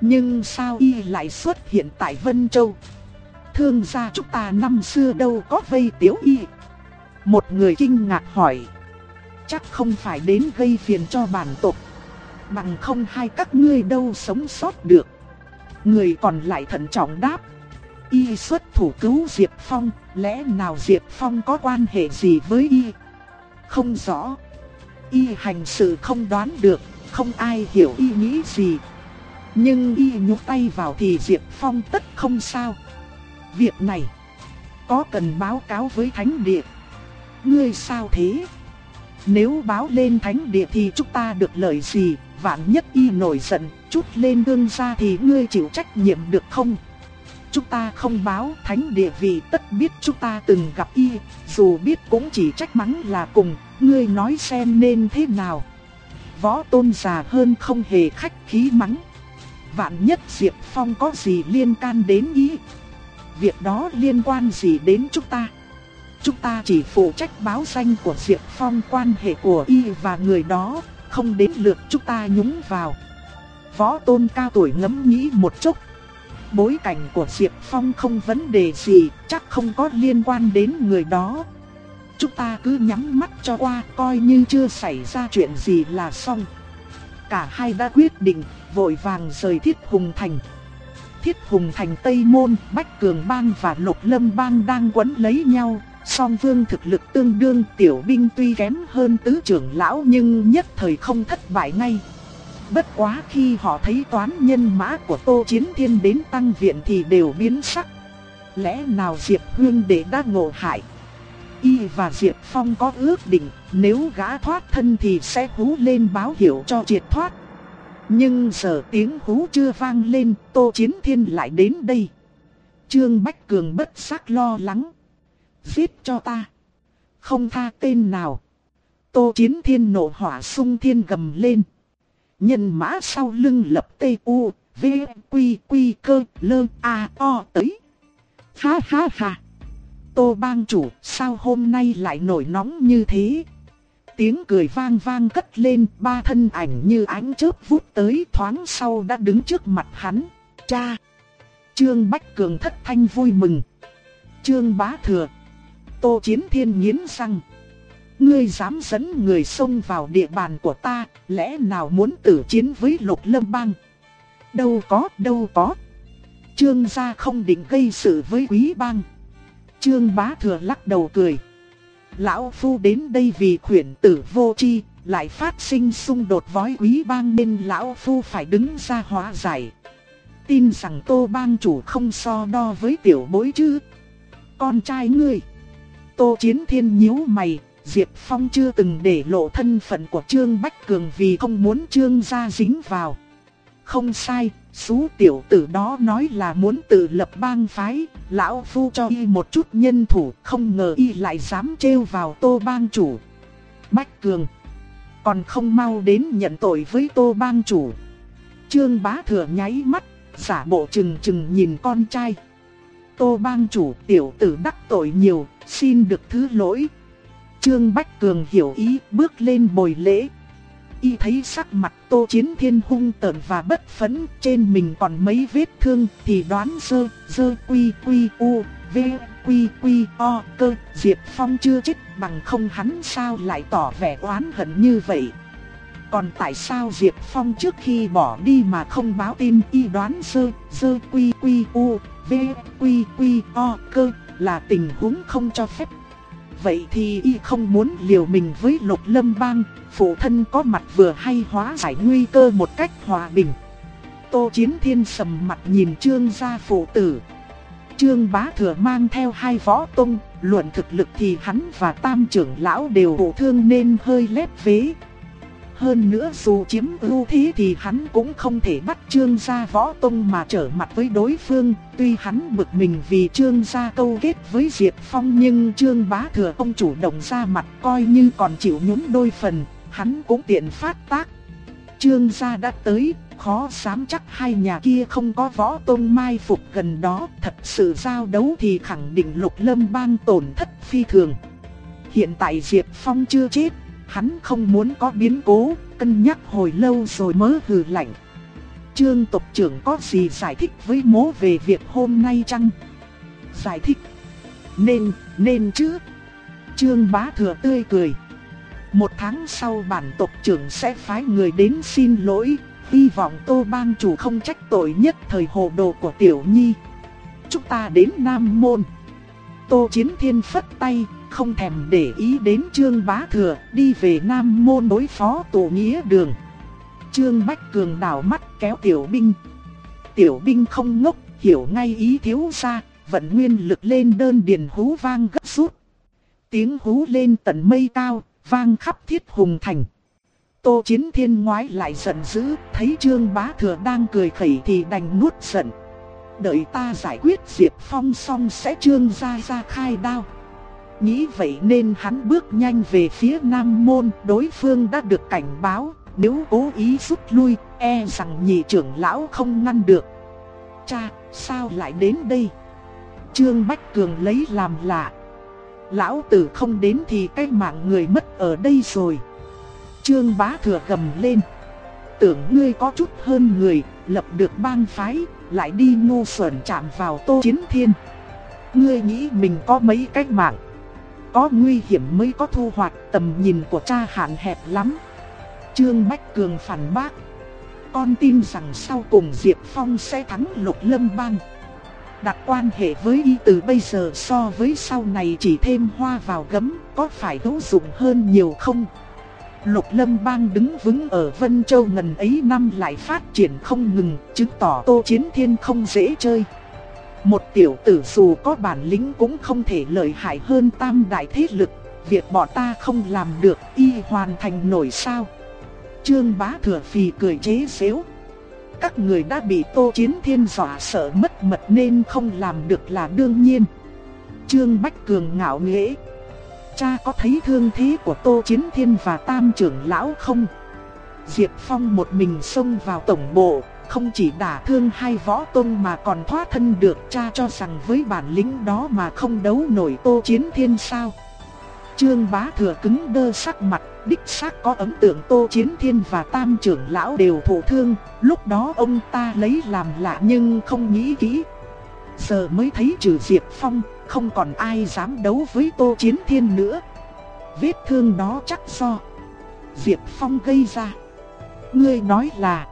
Nhưng sao y lại xuất hiện tại Vân Châu? Thương gia chúng ta năm xưa đâu có vây tiếu y. Một người kinh ngạc hỏi. Chắc không phải đến gây phiền cho bản tộc. Bằng không hai các ngươi đâu sống sót được. Người còn lại thận trọng đáp. Y xuất thủ cứu Diệp Phong, lẽ nào Diệp Phong có quan hệ gì với Y? Không rõ. Y hành sự không đoán được, không ai hiểu Y nghĩ gì. Nhưng Y nhúc tay vào thì Diệp Phong tất không sao. Việc này, có cần báo cáo với Thánh Địa. Ngươi sao thế? Nếu báo lên Thánh Địa thì chúng ta được lợi gì? Vạn nhất Y nổi giận, chút lên đương ra thì ngươi chịu trách nhiệm được không? Chúng ta không báo thánh địa vì tất biết chúng ta từng gặp y, dù biết cũng chỉ trách mắng là cùng, ngươi nói xem nên thế nào. Võ tôn già hơn không hề khách khí mắng. Vạn nhất Diệp Phong có gì liên can đến y. Việc đó liên quan gì đến chúng ta? Chúng ta chỉ phụ trách báo danh của Diệp Phong quan hệ của y và người đó, không đến lượt chúng ta nhúng vào. Võ tôn cao tuổi ngẫm nghĩ một chút Bối cảnh của Diệp Phong không vấn đề gì, chắc không có liên quan đến người đó. Chúng ta cứ nhắm mắt cho qua, coi như chưa xảy ra chuyện gì là xong. Cả hai đã quyết định, vội vàng rời Thiết Hùng Thành. Thiết Hùng Thành Tây Môn, Bách Cường Bang và Lục Lâm Bang đang quấn lấy nhau. Song vương thực lực tương đương tiểu binh tuy kém hơn tứ trưởng lão nhưng nhất thời không thất bại ngay. Bất quá khi họ thấy toán nhân mã của Tô Chiến Thiên đến tăng viện thì đều biến sắc. Lẽ nào Diệp Hương để đã ngộ hại? Y và Diệp Phong có ước định, nếu gã thoát thân thì sẽ hú lên báo hiệu cho triệt thoát. Nhưng giờ tiếng hú chưa vang lên, Tô Chiến Thiên lại đến đây. Trương Bách Cường bất giác lo lắng. Giết cho ta. Không tha tên nào. Tô Chiến Thiên nộ hỏa sung thiên gầm lên. Nhân mã sau lưng lập tê u, v, quy quy cơ, lơ, a, o tới. Ha ha ha. Tô bang chủ, sao hôm nay lại nổi nóng như thế? Tiếng cười vang vang cất lên, ba thân ảnh như ánh chớp vút tới thoáng sau đã đứng trước mặt hắn. Cha! Trương Bách Cường thất thanh vui mừng. Trương Bá Thừa. Tô Chiến Thiên nghiến răng. Ngươi dám dẫn người xông vào địa bàn của ta, lẽ nào muốn tử chiến với lục lâm bang? Đâu có, đâu có. Trương gia không định gây sự với quý bang. Trương bá thừa lắc đầu cười. Lão Phu đến đây vì khuyển tử vô chi, lại phát sinh xung đột với quý bang nên Lão Phu phải đứng ra hóa giải. Tin rằng tô bang chủ không so đo với tiểu bối chứ. Con trai ngươi. Tô chiến thiên nhíu mày, Diệp Phong chưa từng để lộ thân phận của Trương Bách Cường vì không muốn Trương gia dính vào. Không sai, xú tiểu tử đó nói là muốn tự lập bang phái, lão phu cho y một chút nhân thủ, không ngờ y lại dám trêu vào tô bang chủ. Bách Cường, còn không mau đến nhận tội với tô bang chủ. Trương bá thừa nháy mắt, giả bộ chừng chừng nhìn con trai. Tô bang chủ tiểu tử đắc tội nhiều, xin được thứ lỗi. Trương Bách Cường hiểu ý bước lên bồi lễ. Y thấy sắc mặt Tô Chiến Thiên hung tợn và bất phấn trên mình còn mấy vết thương thì đoán sơ sơ quy quy u, V, Quy, Quy, O, cơ, Diệp Phong chưa chết bằng không hắn sao lại tỏ vẻ oán hận như vậy. Còn tại sao Diệp Phong trước khi bỏ đi mà không báo tin y đoán sơ, sơ quy quy u, v quy quy o cơ là tình huống không cho phép. Vậy thì y không muốn liều mình với lục lâm bang, phụ thân có mặt vừa hay hóa giải nguy cơ một cách hòa bình. Tô Chiến Thiên sầm mặt nhìn trương gia phụ tử. Trương Bá Thừa mang theo hai võ tông, luận thực lực thì hắn và tam trưởng lão đều hộ thương nên hơi lép vế. Hơn nữa dù chiếm ưu thế thì hắn cũng không thể bắt trương gia võ tông mà trở mặt với đối phương. Tuy hắn bực mình vì trương gia câu kết với Diệp Phong nhưng trương bá thừa ông chủ động ra mặt coi như còn chịu nhún đôi phần, hắn cũng tiện phát tác. Trương gia đã tới, khó dám chắc hai nhà kia không có võ tôn mai phục gần đó. Thật sự giao đấu thì khẳng định lục lâm bang tổn thất phi thường. Hiện tại Diệp Phong chưa chết, hắn không muốn có biến cố, cân nhắc hồi lâu rồi mới hừ lạnh. Trương tộc trưởng có gì giải thích với mố về việc hôm nay chăng? Giải thích. Nên, nên chứ. Trương bá thừa tươi cười. Một tháng sau bản tộc trưởng sẽ phái người đến xin lỗi, hy vọng tô bang chủ không trách tội nhất thời hồ đồ của tiểu nhi. Chúng ta đến Nam Môn. Tô Chiến Thiên phất tay, không thèm để ý đến Trương Bá Thừa, đi về Nam Môn đối phó tổ nghĩa đường. Trương Bách Cường đảo mắt kéo tiểu binh. Tiểu binh không ngốc, hiểu ngay ý thiếu gia, vận nguyên lực lên đơn điền hú vang gấp rút. Tiếng hú lên tận mây cao, vang khắp thiết hùng thành. Tô Chiến Thiên ngoái lại giận dữ, thấy Trương Bá Thừa đang cười khẩy thì đành nuốt giận. Đợi ta giải quyết Diệp Phong xong sẽ trương ra ra khai đao. Nghĩ vậy nên hắn bước nhanh về phía Nam Môn, đối phương đã được cảnh báo, nếu cố ý rút lui, e rằng nhị trưởng lão không ngăn được. Cha, sao lại đến đây? Trương Bách Cường lấy làm lạ. Lão tử không đến thì cái mạng người mất ở đây rồi. Trương Bá Thừa gầm lên. Tưởng ngươi có chút hơn người, lập được bang phái, lại đi ngu xuẩn chạm vào tô chiến thiên. Ngươi nghĩ mình có mấy cái mạng. Có nguy hiểm mới có thu hoạch tầm nhìn của cha hạn hẹp lắm. Trương Bách Cường phản bác. Con tin rằng sau cùng Diệp Phong sẽ thắng lục lâm bang. Đặt quan hệ với y từ bây giờ so với sau này chỉ thêm hoa vào gấm có phải hữu dụng hơn nhiều không? Lục Lâm Bang đứng vững ở Vân Châu ngần ấy năm lại phát triển không ngừng, chứng tỏ Tô Chiến Thiên không dễ chơi. Một tiểu tử dù có bản lĩnh cũng không thể lợi hại hơn tam đại thế lực, việc bọn ta không làm được y hoàn thành nổi sao. Trương Bá Thừa Phì cười chế xếu. Các người đã bị Tô Chiến Thiên dọa sợ mất mật nên không làm được là đương nhiên. Trương Bách Cường ngạo nghễ. Cha có thấy thương thế của Tô Chiến Thiên và Tam trưởng lão không? Diệp Phong một mình xông vào tổng bộ, không chỉ đả thương hai võ tôn mà còn thoát thân được cha cho rằng với bản lĩnh đó mà không đấu nổi Tô Chiến Thiên sao. Trương Bá Thừa cứng đơ sắc mặt, đích xác có ấn tượng Tô Chiến Thiên và Tam trưởng lão đều thổ thương, lúc đó ông ta lấy làm lạ nhưng không nghĩ kỹ. Giờ mới thấy trừ Diệp Phong, không còn ai dám đấu với Tô Chiến Thiên nữa. Vết thương đó chắc do Diệp Phong gây ra. Ngươi nói là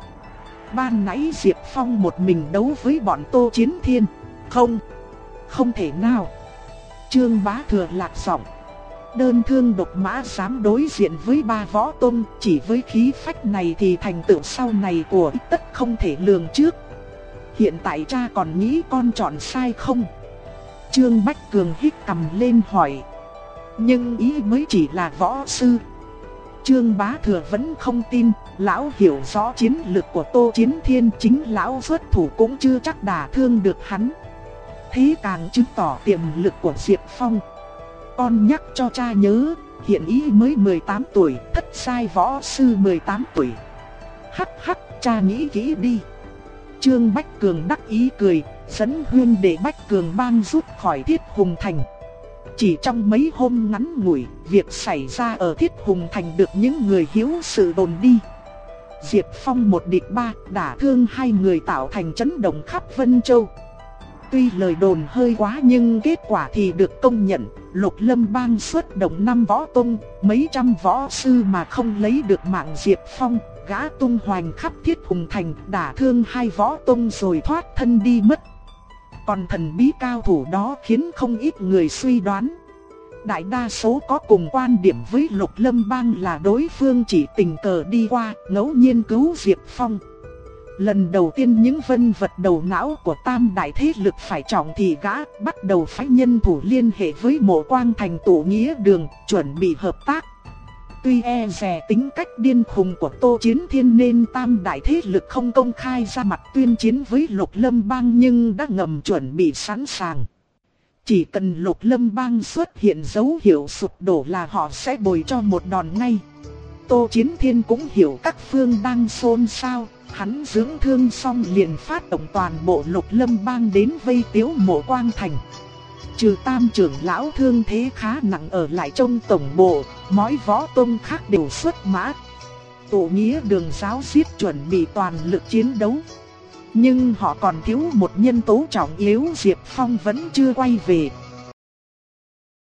Ban nãy Diệp Phong một mình đấu với bọn Tô Chiến Thiên. Không, không thể nào. Trương Bá Thừa lạc giọng. Đơn thương độc mã dám đối diện với ba võ tôn, chỉ với khí phách này thì thành tựu sau này của tất không thể lường trước. Hiện tại cha còn nghĩ con chọn sai không? Trương Bách Cường hít cầm lên hỏi. Nhưng ý mới chỉ là võ sư. Trương Bá Thừa vẫn không tin, lão hiểu rõ chiến lực của Tô Chiến Thiên chính lão xuất thủ cũng chưa chắc đả thương được hắn. Thế càng chứng tỏ tiềm lực của Diệp Phong. Con nhắc cho cha nhớ, hiện ý mới 18 tuổi, thất sai võ sư 18 tuổi. Hắc hắc, cha nghĩ kỹ đi. Trương Bách Cường đắc ý cười, dẫn huyên để Bách Cường bang rút khỏi thiết hùng thành. Chỉ trong mấy hôm ngắn ngủi, việc xảy ra ở Thiết Hùng Thành được những người hiếu sự đồn đi. Diệp Phong một địch ba đả thương hai người tạo thành chấn động khắp Vân Châu. Tuy lời đồn hơi quá nhưng kết quả thì được công nhận, Lục Lâm Bang xuất động năm võ tông, mấy trăm võ sư mà không lấy được mạng Diệp Phong, gã tung hoành khắp thiết hùng thành, đả thương hai võ tông rồi thoát thân đi mất. Còn thần bí cao thủ đó khiến không ít người suy đoán. Đại đa số có cùng quan điểm với Lục Lâm Bang là đối phương chỉ tình cờ đi qua, ngẫu nhiên cứu Diệp Phong. Lần đầu tiên những vân vật đầu não của tam đại thế lực phải trọng thì gã bắt đầu phái nhân thủ liên hệ với mộ quang thành tổ nghĩa đường, chuẩn bị hợp tác. Tuy e rè tính cách điên khùng của Tô Chiến Thiên nên tam đại thế lực không công khai ra mặt tuyên chiến với Lục Lâm Bang nhưng đã ngầm chuẩn bị sẵn sàng. Chỉ cần Lục Lâm Bang xuất hiện dấu hiệu sụp đổ là họ sẽ bồi cho một đòn ngay. Tô Chiến Thiên cũng hiểu các phương đang xôn xao, hắn dưỡng thương xong liền phát động toàn bộ Lục Lâm Bang đến vây tiếu mộ quang thành. Trừ tam trưởng lão thương thế khá nặng ở lại trong tổng bộ, mỗi võ tôn khác đều xuất mã. Tổ nghĩa đường giáo giết chuẩn bị toàn lực chiến đấu. Nhưng họ còn thiếu một nhân tố trọng yếu Diệp Phong vẫn chưa quay về.